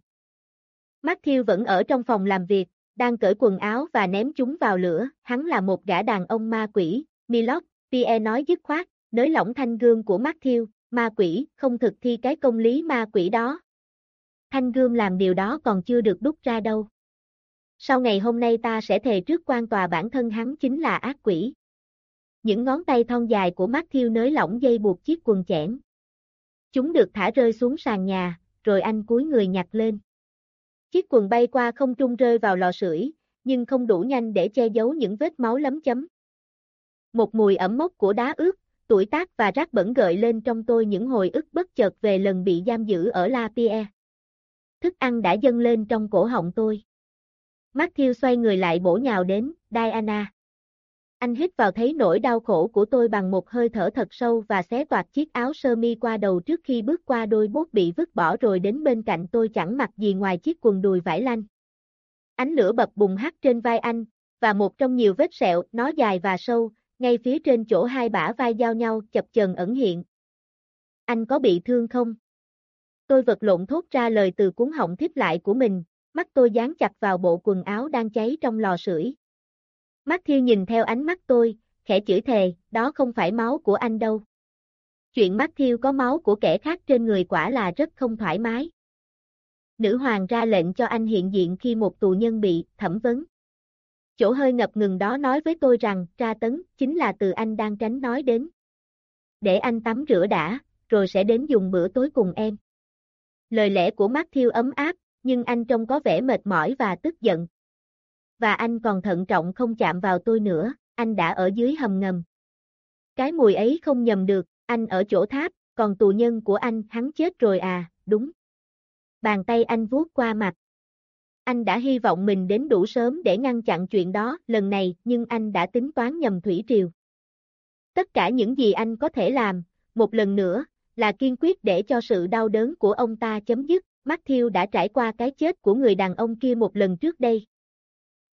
Matthew vẫn ở trong phòng làm việc, đang cởi quần áo và ném chúng vào lửa, hắn là một gã đàn ông ma quỷ, Milok, Pierre nói dứt khoát, nới lỏng thanh gương của Matthew, ma quỷ, không thực thi cái công lý ma quỷ đó. Thanh gươm làm điều đó còn chưa được đúc ra đâu. Sau ngày hôm nay ta sẽ thề trước quan tòa bản thân hắn chính là ác quỷ. Những ngón tay thon dài của Matthew nới lỏng dây buộc chiếc quần chẽn. Chúng được thả rơi xuống sàn nhà, rồi anh cúi người nhặt lên. Chiếc quần bay qua không trung rơi vào lò sưởi, nhưng không đủ nhanh để che giấu những vết máu lấm chấm. Một mùi ẩm mốc của đá ướt, tuổi tác và rác bẩn gợi lên trong tôi những hồi ức bất chợt về lần bị giam giữ ở La Pierre. Thức ăn đã dâng lên trong cổ họng tôi. Matthew xoay người lại bổ nhào đến, Diana. Anh hít vào thấy nỗi đau khổ của tôi bằng một hơi thở thật sâu và xé toạc chiếc áo sơ mi qua đầu trước khi bước qua đôi bốt bị vứt bỏ rồi đến bên cạnh tôi chẳng mặc gì ngoài chiếc quần đùi vải lanh. Ánh lửa bập bùng hắt trên vai anh, và một trong nhiều vết sẹo, nó dài và sâu, ngay phía trên chỗ hai bả vai giao nhau chập chờn ẩn hiện. Anh có bị thương không? Tôi vật lộn thốt ra lời từ cuốn họng thiếp lại của mình, mắt tôi dán chặt vào bộ quần áo đang cháy trong lò sưởi. Matthew nhìn theo ánh mắt tôi, khẽ chửi thề, đó không phải máu của anh đâu. Chuyện Matthew có máu của kẻ khác trên người quả là rất không thoải mái. Nữ hoàng ra lệnh cho anh hiện diện khi một tù nhân bị thẩm vấn. Chỗ hơi ngập ngừng đó nói với tôi rằng tra tấn chính là từ anh đang tránh nói đến. Để anh tắm rửa đã, rồi sẽ đến dùng bữa tối cùng em. Lời lẽ của Matthew ấm áp, nhưng anh trông có vẻ mệt mỏi và tức giận. Và anh còn thận trọng không chạm vào tôi nữa, anh đã ở dưới hầm ngầm. Cái mùi ấy không nhầm được, anh ở chỗ tháp, còn tù nhân của anh hắn chết rồi à, đúng. Bàn tay anh vuốt qua mặt. Anh đã hy vọng mình đến đủ sớm để ngăn chặn chuyện đó lần này nhưng anh đã tính toán nhầm thủy triều. Tất cả những gì anh có thể làm, một lần nữa, là kiên quyết để cho sự đau đớn của ông ta chấm dứt. Matthew đã trải qua cái chết của người đàn ông kia một lần trước đây.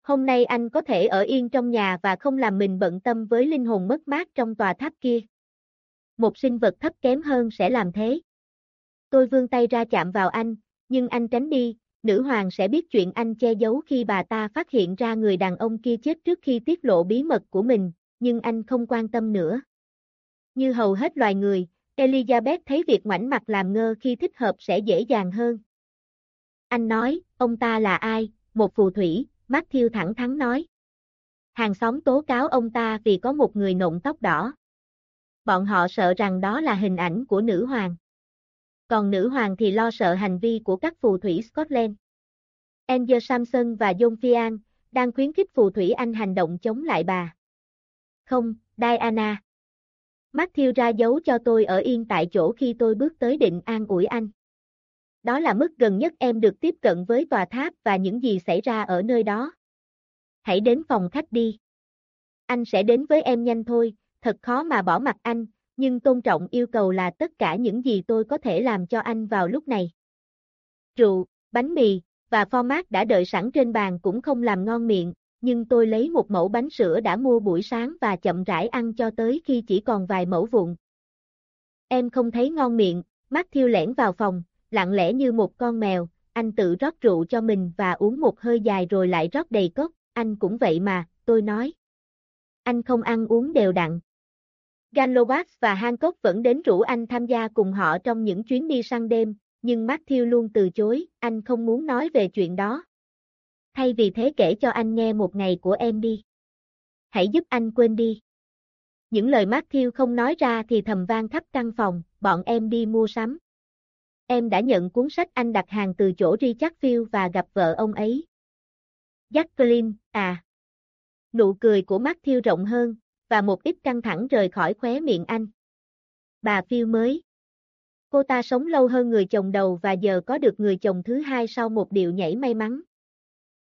Hôm nay anh có thể ở yên trong nhà và không làm mình bận tâm với linh hồn mất mát trong tòa tháp kia. Một sinh vật thấp kém hơn sẽ làm thế. Tôi vươn tay ra chạm vào anh, nhưng anh tránh đi, nữ hoàng sẽ biết chuyện anh che giấu khi bà ta phát hiện ra người đàn ông kia chết trước khi tiết lộ bí mật của mình, nhưng anh không quan tâm nữa. Như hầu hết loài người, Elizabeth thấy việc ngoảnh mặt làm ngơ khi thích hợp sẽ dễ dàng hơn. Anh nói, ông ta là ai, một phù thủy, Matthew thẳng thắn nói. Hàng xóm tố cáo ông ta vì có một người nộn tóc đỏ. Bọn họ sợ rằng đó là hình ảnh của nữ hoàng. Còn nữ hoàng thì lo sợ hành vi của các phù thủy Scotland. Andrew Samson và John Fian đang khuyến khích phù thủy Anh hành động chống lại bà. Không, Diana. Matthew ra dấu cho tôi ở yên tại chỗ khi tôi bước tới định an ủi anh. Đó là mức gần nhất em được tiếp cận với tòa tháp và những gì xảy ra ở nơi đó. Hãy đến phòng khách đi. Anh sẽ đến với em nhanh thôi, thật khó mà bỏ mặt anh, nhưng tôn trọng yêu cầu là tất cả những gì tôi có thể làm cho anh vào lúc này. Rượu, bánh mì, và format đã đợi sẵn trên bàn cũng không làm ngon miệng, nhưng tôi lấy một mẫu bánh sữa đã mua buổi sáng và chậm rãi ăn cho tới khi chỉ còn vài mẫu vụn. Em không thấy ngon miệng, mắt thiêu lẻn vào phòng, lặng lẽ như một con mèo, anh tự rót rượu cho mình và uống một hơi dài rồi lại rót đầy cốc, anh cũng vậy mà, tôi nói. Anh không ăn uống đều đặn. Ganlovac và Hancock vẫn đến rủ anh tham gia cùng họ trong những chuyến đi săn đêm, nhưng Matthew luôn từ chối, anh không muốn nói về chuyện đó. Thay vì thế kể cho anh nghe một ngày của em đi. Hãy giúp anh quên đi. Những lời Matthew không nói ra thì thầm vang khắp căn phòng, bọn em đi mua sắm. Em đã nhận cuốn sách anh đặt hàng từ chỗ Richard Field và gặp vợ ông ấy. Jacqueline, à. Nụ cười của Matthew rộng hơn, và một ít căng thẳng rời khỏi khóe miệng anh. Bà Phiêu mới. Cô ta sống lâu hơn người chồng đầu và giờ có được người chồng thứ hai sau một điệu nhảy may mắn.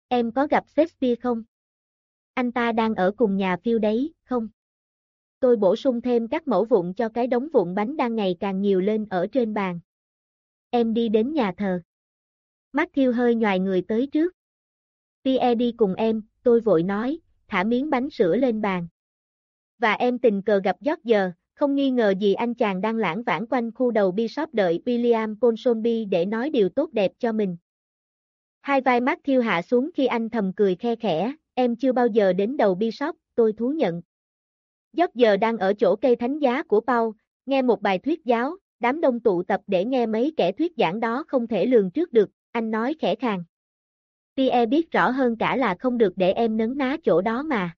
Em có gặp Shakespeare không? Anh ta đang ở cùng nhà Phiêu đấy, không? Tôi bổ sung thêm các mẫu vụn cho cái đống vụn bánh đang ngày càng nhiều lên ở trên bàn. Em đi đến nhà thờ. Matthew hơi nhòi người tới trước. Pierre đi cùng em, tôi vội nói, thả miếng bánh sữa lên bàn. Và em tình cờ gặp George, không nghi ngờ gì anh chàng đang lãng vãng quanh khu đầu Bishop đợi William Ponsonby để nói điều tốt đẹp cho mình. Hai vai Matthew hạ xuống khi anh thầm cười khe khẽ, em chưa bao giờ đến đầu Bishop, tôi thú nhận. George đang ở chỗ cây thánh giá của Paul, nghe một bài thuyết giáo, đám đông tụ tập để nghe mấy kẻ thuyết giảng đó không thể lường trước được, anh nói khẽ khàng. Pierre biết rõ hơn cả là không được để em nấn ná chỗ đó mà.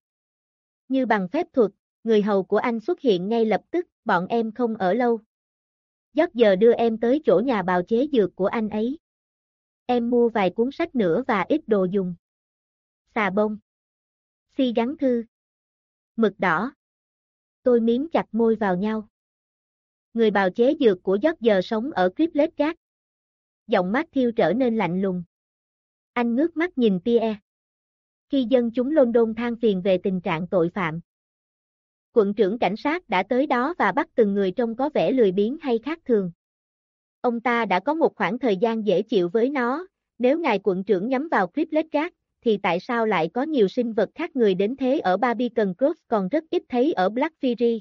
Như bằng phép thuật, người hầu của anh xuất hiện ngay lập tức, bọn em không ở lâu. Giấc giờ đưa em tới chỗ nhà bào chế dược của anh ấy. Em mua vài cuốn sách nữa và ít đồ dùng. Xà bông. Si gắn thư. Mực đỏ. Tôi miếm chặt môi vào nhau. Người bào chế dược của giấc giờ sống ở Cripplet Gác. Giọng thiêu trở nên lạnh lùng. Anh ngước mắt nhìn Pierre. Khi dân chúng London than phiền về tình trạng tội phạm, quận trưởng cảnh sát đã tới đó và bắt từng người trông có vẻ lười biếng hay khác thường. Ông ta đã có một khoảng thời gian dễ chịu với nó, nếu ngài quận trưởng nhắm vào Cripplet Gác, thì tại sao lại có nhiều sinh vật khác người đến thế ở Barbican Grove còn rất ít thấy ở Black Fury?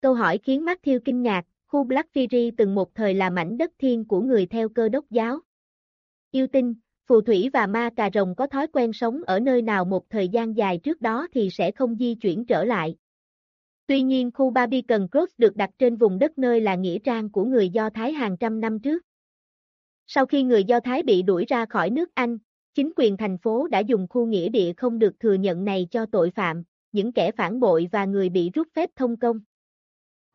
Câu hỏi khiến Matthew kinh ngạc, khu Black Fury từng một thời là mảnh đất thiên của người theo cơ đốc giáo. Yêu tinh, phù thủy và ma cà rồng có thói quen sống ở nơi nào một thời gian dài trước đó thì sẽ không di chuyển trở lại. Tuy nhiên khu Barbican Cross được đặt trên vùng đất nơi là nghĩa trang của người Do Thái hàng trăm năm trước. Sau khi người Do Thái bị đuổi ra khỏi nước Anh, chính quyền thành phố đã dùng khu nghĩa địa không được thừa nhận này cho tội phạm, những kẻ phản bội và người bị rút phép thông công.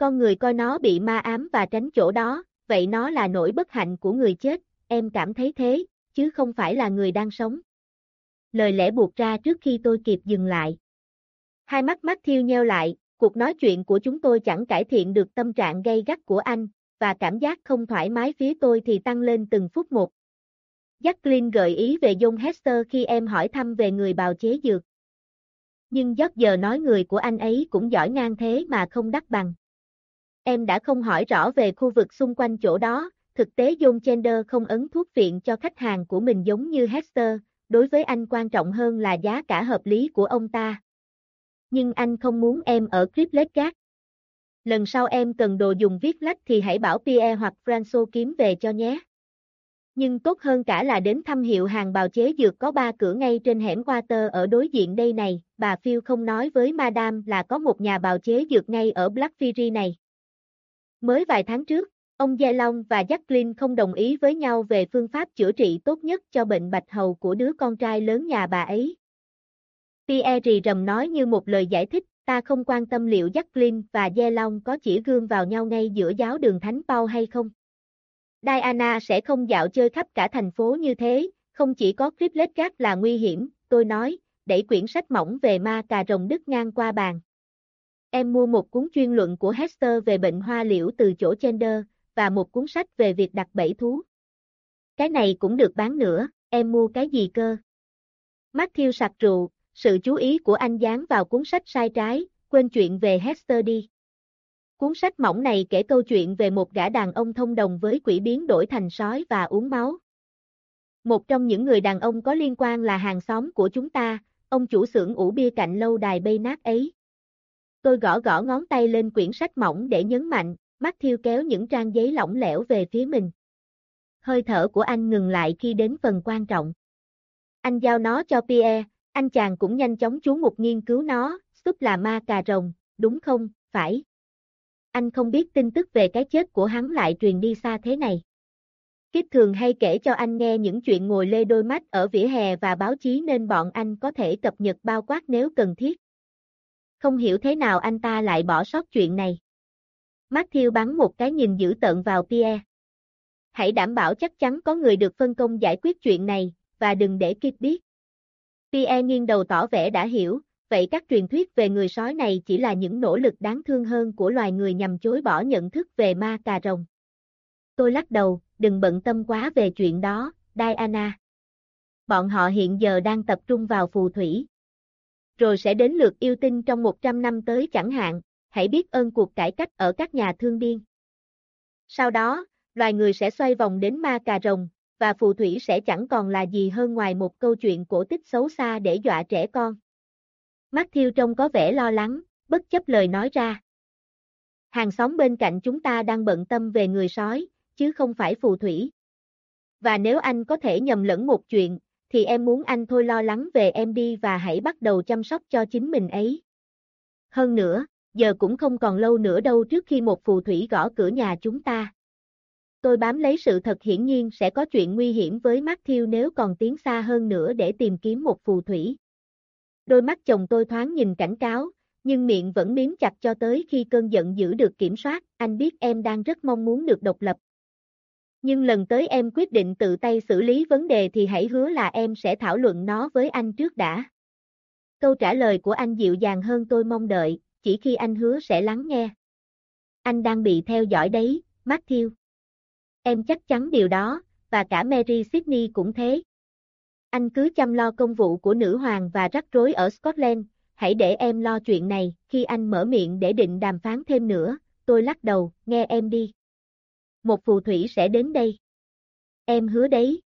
Con người coi nó bị ma ám và tránh chỗ đó, vậy nó là nỗi bất hạnh của người chết, em cảm thấy thế, chứ không phải là người đang sống. Lời lẽ buộc ra trước khi tôi kịp dừng lại. Hai mắt mắt thiêu nheo lại, Cuộc nói chuyện của chúng tôi chẳng cải thiện được tâm trạng gây gắt của anh, và cảm giác không thoải mái phía tôi thì tăng lên từng phút một. Jacqueline gợi ý về John Hester khi em hỏi thăm về người bào chế dược. Nhưng giấc giờ nói người của anh ấy cũng giỏi ngang thế mà không đắc bằng. Em đã không hỏi rõ về khu vực xung quanh chỗ đó, thực tế John Chender không ấn thuốc viện cho khách hàng của mình giống như Hester, đối với anh quan trọng hơn là giá cả hợp lý của ông ta nhưng anh không muốn em ở Cripplet Gác. Lần sau em cần đồ dùng viết lách thì hãy bảo Pierre hoặc François kiếm về cho nhé. Nhưng tốt hơn cả là đến thăm hiệu hàng bào chế dược có ba cửa ngay trên hẻm Water ở đối diện đây này, bà Phil không nói với Madame là có một nhà bào chế dược ngay ở Blackfury này. Mới vài tháng trước, ông Gia Long và Jacqueline không đồng ý với nhau về phương pháp chữa trị tốt nhất cho bệnh bạch hầu của đứa con trai lớn nhà bà ấy. Pierre rầm nói như một lời giải thích, ta không quan tâm liệu Jacqueline và Gia Long có chỉ gương vào nhau ngay giữa giáo đường Thánh Paul hay không. Diana sẽ không dạo chơi khắp cả thành phố như thế, không chỉ có Cripplet Gác là nguy hiểm, tôi nói, đẩy quyển sách mỏng về ma cà rồng đứt ngang qua bàn. Em mua một cuốn chuyên luận của Hester về bệnh hoa liễu từ chỗ Chender, và một cuốn sách về việc đặt bẫy thú. Cái này cũng được bán nữa, em mua cái gì cơ? Matthew sặc rượu, sự chú ý của anh dán vào cuốn sách sai trái, quên chuyện về Hester đi. Cuốn sách mỏng này kể câu chuyện về một gã đàn ông thông đồng với quỷ biến đổi thành sói và uống máu. Một trong những người đàn ông có liên quan là hàng xóm của chúng ta, ông chủ xưởng ủ bia cạnh lâu đài bay nát ấy. Tôi gõ gõ ngón tay lên quyển sách mỏng để nhấn mạnh, mắt thiêu kéo những trang giấy lỏng lẻo về phía mình. Hơi thở của anh ngừng lại khi đến phần quan trọng. Anh giao nó cho Pierre, anh chàng cũng nhanh chóng chú mục nghiên cứu nó, súp là ma cà rồng, đúng không, phải. Anh không biết tin tức về cái chết của hắn lại truyền đi xa thế này. Kiếp thường hay kể cho anh nghe những chuyện ngồi lê đôi mắt ở vỉa hè và báo chí nên bọn anh có thể cập nhật bao quát nếu cần thiết. Không hiểu thế nào anh ta lại bỏ sót chuyện này. Matthew bắn một cái nhìn dữ tợn vào Pierre. Hãy đảm bảo chắc chắn có người được phân công giải quyết chuyện này, và đừng để Kip biết. Pierre nghiêng đầu tỏ vẻ đã hiểu, vậy các truyền thuyết về người sói này chỉ là những nỗ lực đáng thương hơn của loài người nhằm chối bỏ nhận thức về ma cà rồng. Tôi lắc đầu, đừng bận tâm quá về chuyện đó, Diana. Bọn họ hiện giờ đang tập trung vào phù thủy. Rồi sẽ đến lượt yêu tinh trong 100 năm tới chẳng hạn, hãy biết ơn cuộc cải cách ở các nhà thương điên. Sau đó, loài người sẽ xoay vòng đến ma cà rồng, và phù thủy sẽ chẳng còn là gì hơn ngoài một câu chuyện cổ tích xấu xa để dọa trẻ con. Matthew trông có vẻ lo lắng, bất chấp lời nói ra. Hàng xóm bên cạnh chúng ta đang bận tâm về người sói, chứ không phải phù thủy. Và nếu anh có thể nhầm lẫn một chuyện, thì em muốn anh thôi lo lắng về em đi và hãy bắt đầu chăm sóc cho chính mình ấy. Hơn nữa, giờ cũng không còn lâu nữa đâu trước khi một phù thủy gõ cửa nhà chúng ta. Tôi bám lấy sự thật hiển nhiên sẽ có chuyện nguy hiểm với Matthew nếu còn tiến xa hơn nữa để tìm kiếm một phù thủy. Đôi mắt chồng tôi thoáng nhìn cảnh cáo, nhưng miệng vẫn miếm chặt cho tới khi cơn giận giữ được kiểm soát, anh biết em đang rất mong muốn được độc lập. Nhưng lần tới em quyết định tự tay xử lý vấn đề thì hãy hứa là em sẽ thảo luận nó với anh trước đã. Câu trả lời của anh dịu dàng hơn tôi mong đợi, chỉ khi anh hứa sẽ lắng nghe. Anh đang bị theo dõi đấy, Matthew. Em chắc chắn điều đó, và cả Mary Sydney cũng thế. Anh cứ chăm lo công vụ của nữ hoàng và rắc rối ở Scotland, hãy để em lo chuyện này, khi anh mở miệng để định đàm phán thêm nữa, tôi lắc đầu, nghe em đi. Một phù thủy sẽ đến đây. Em hứa đấy.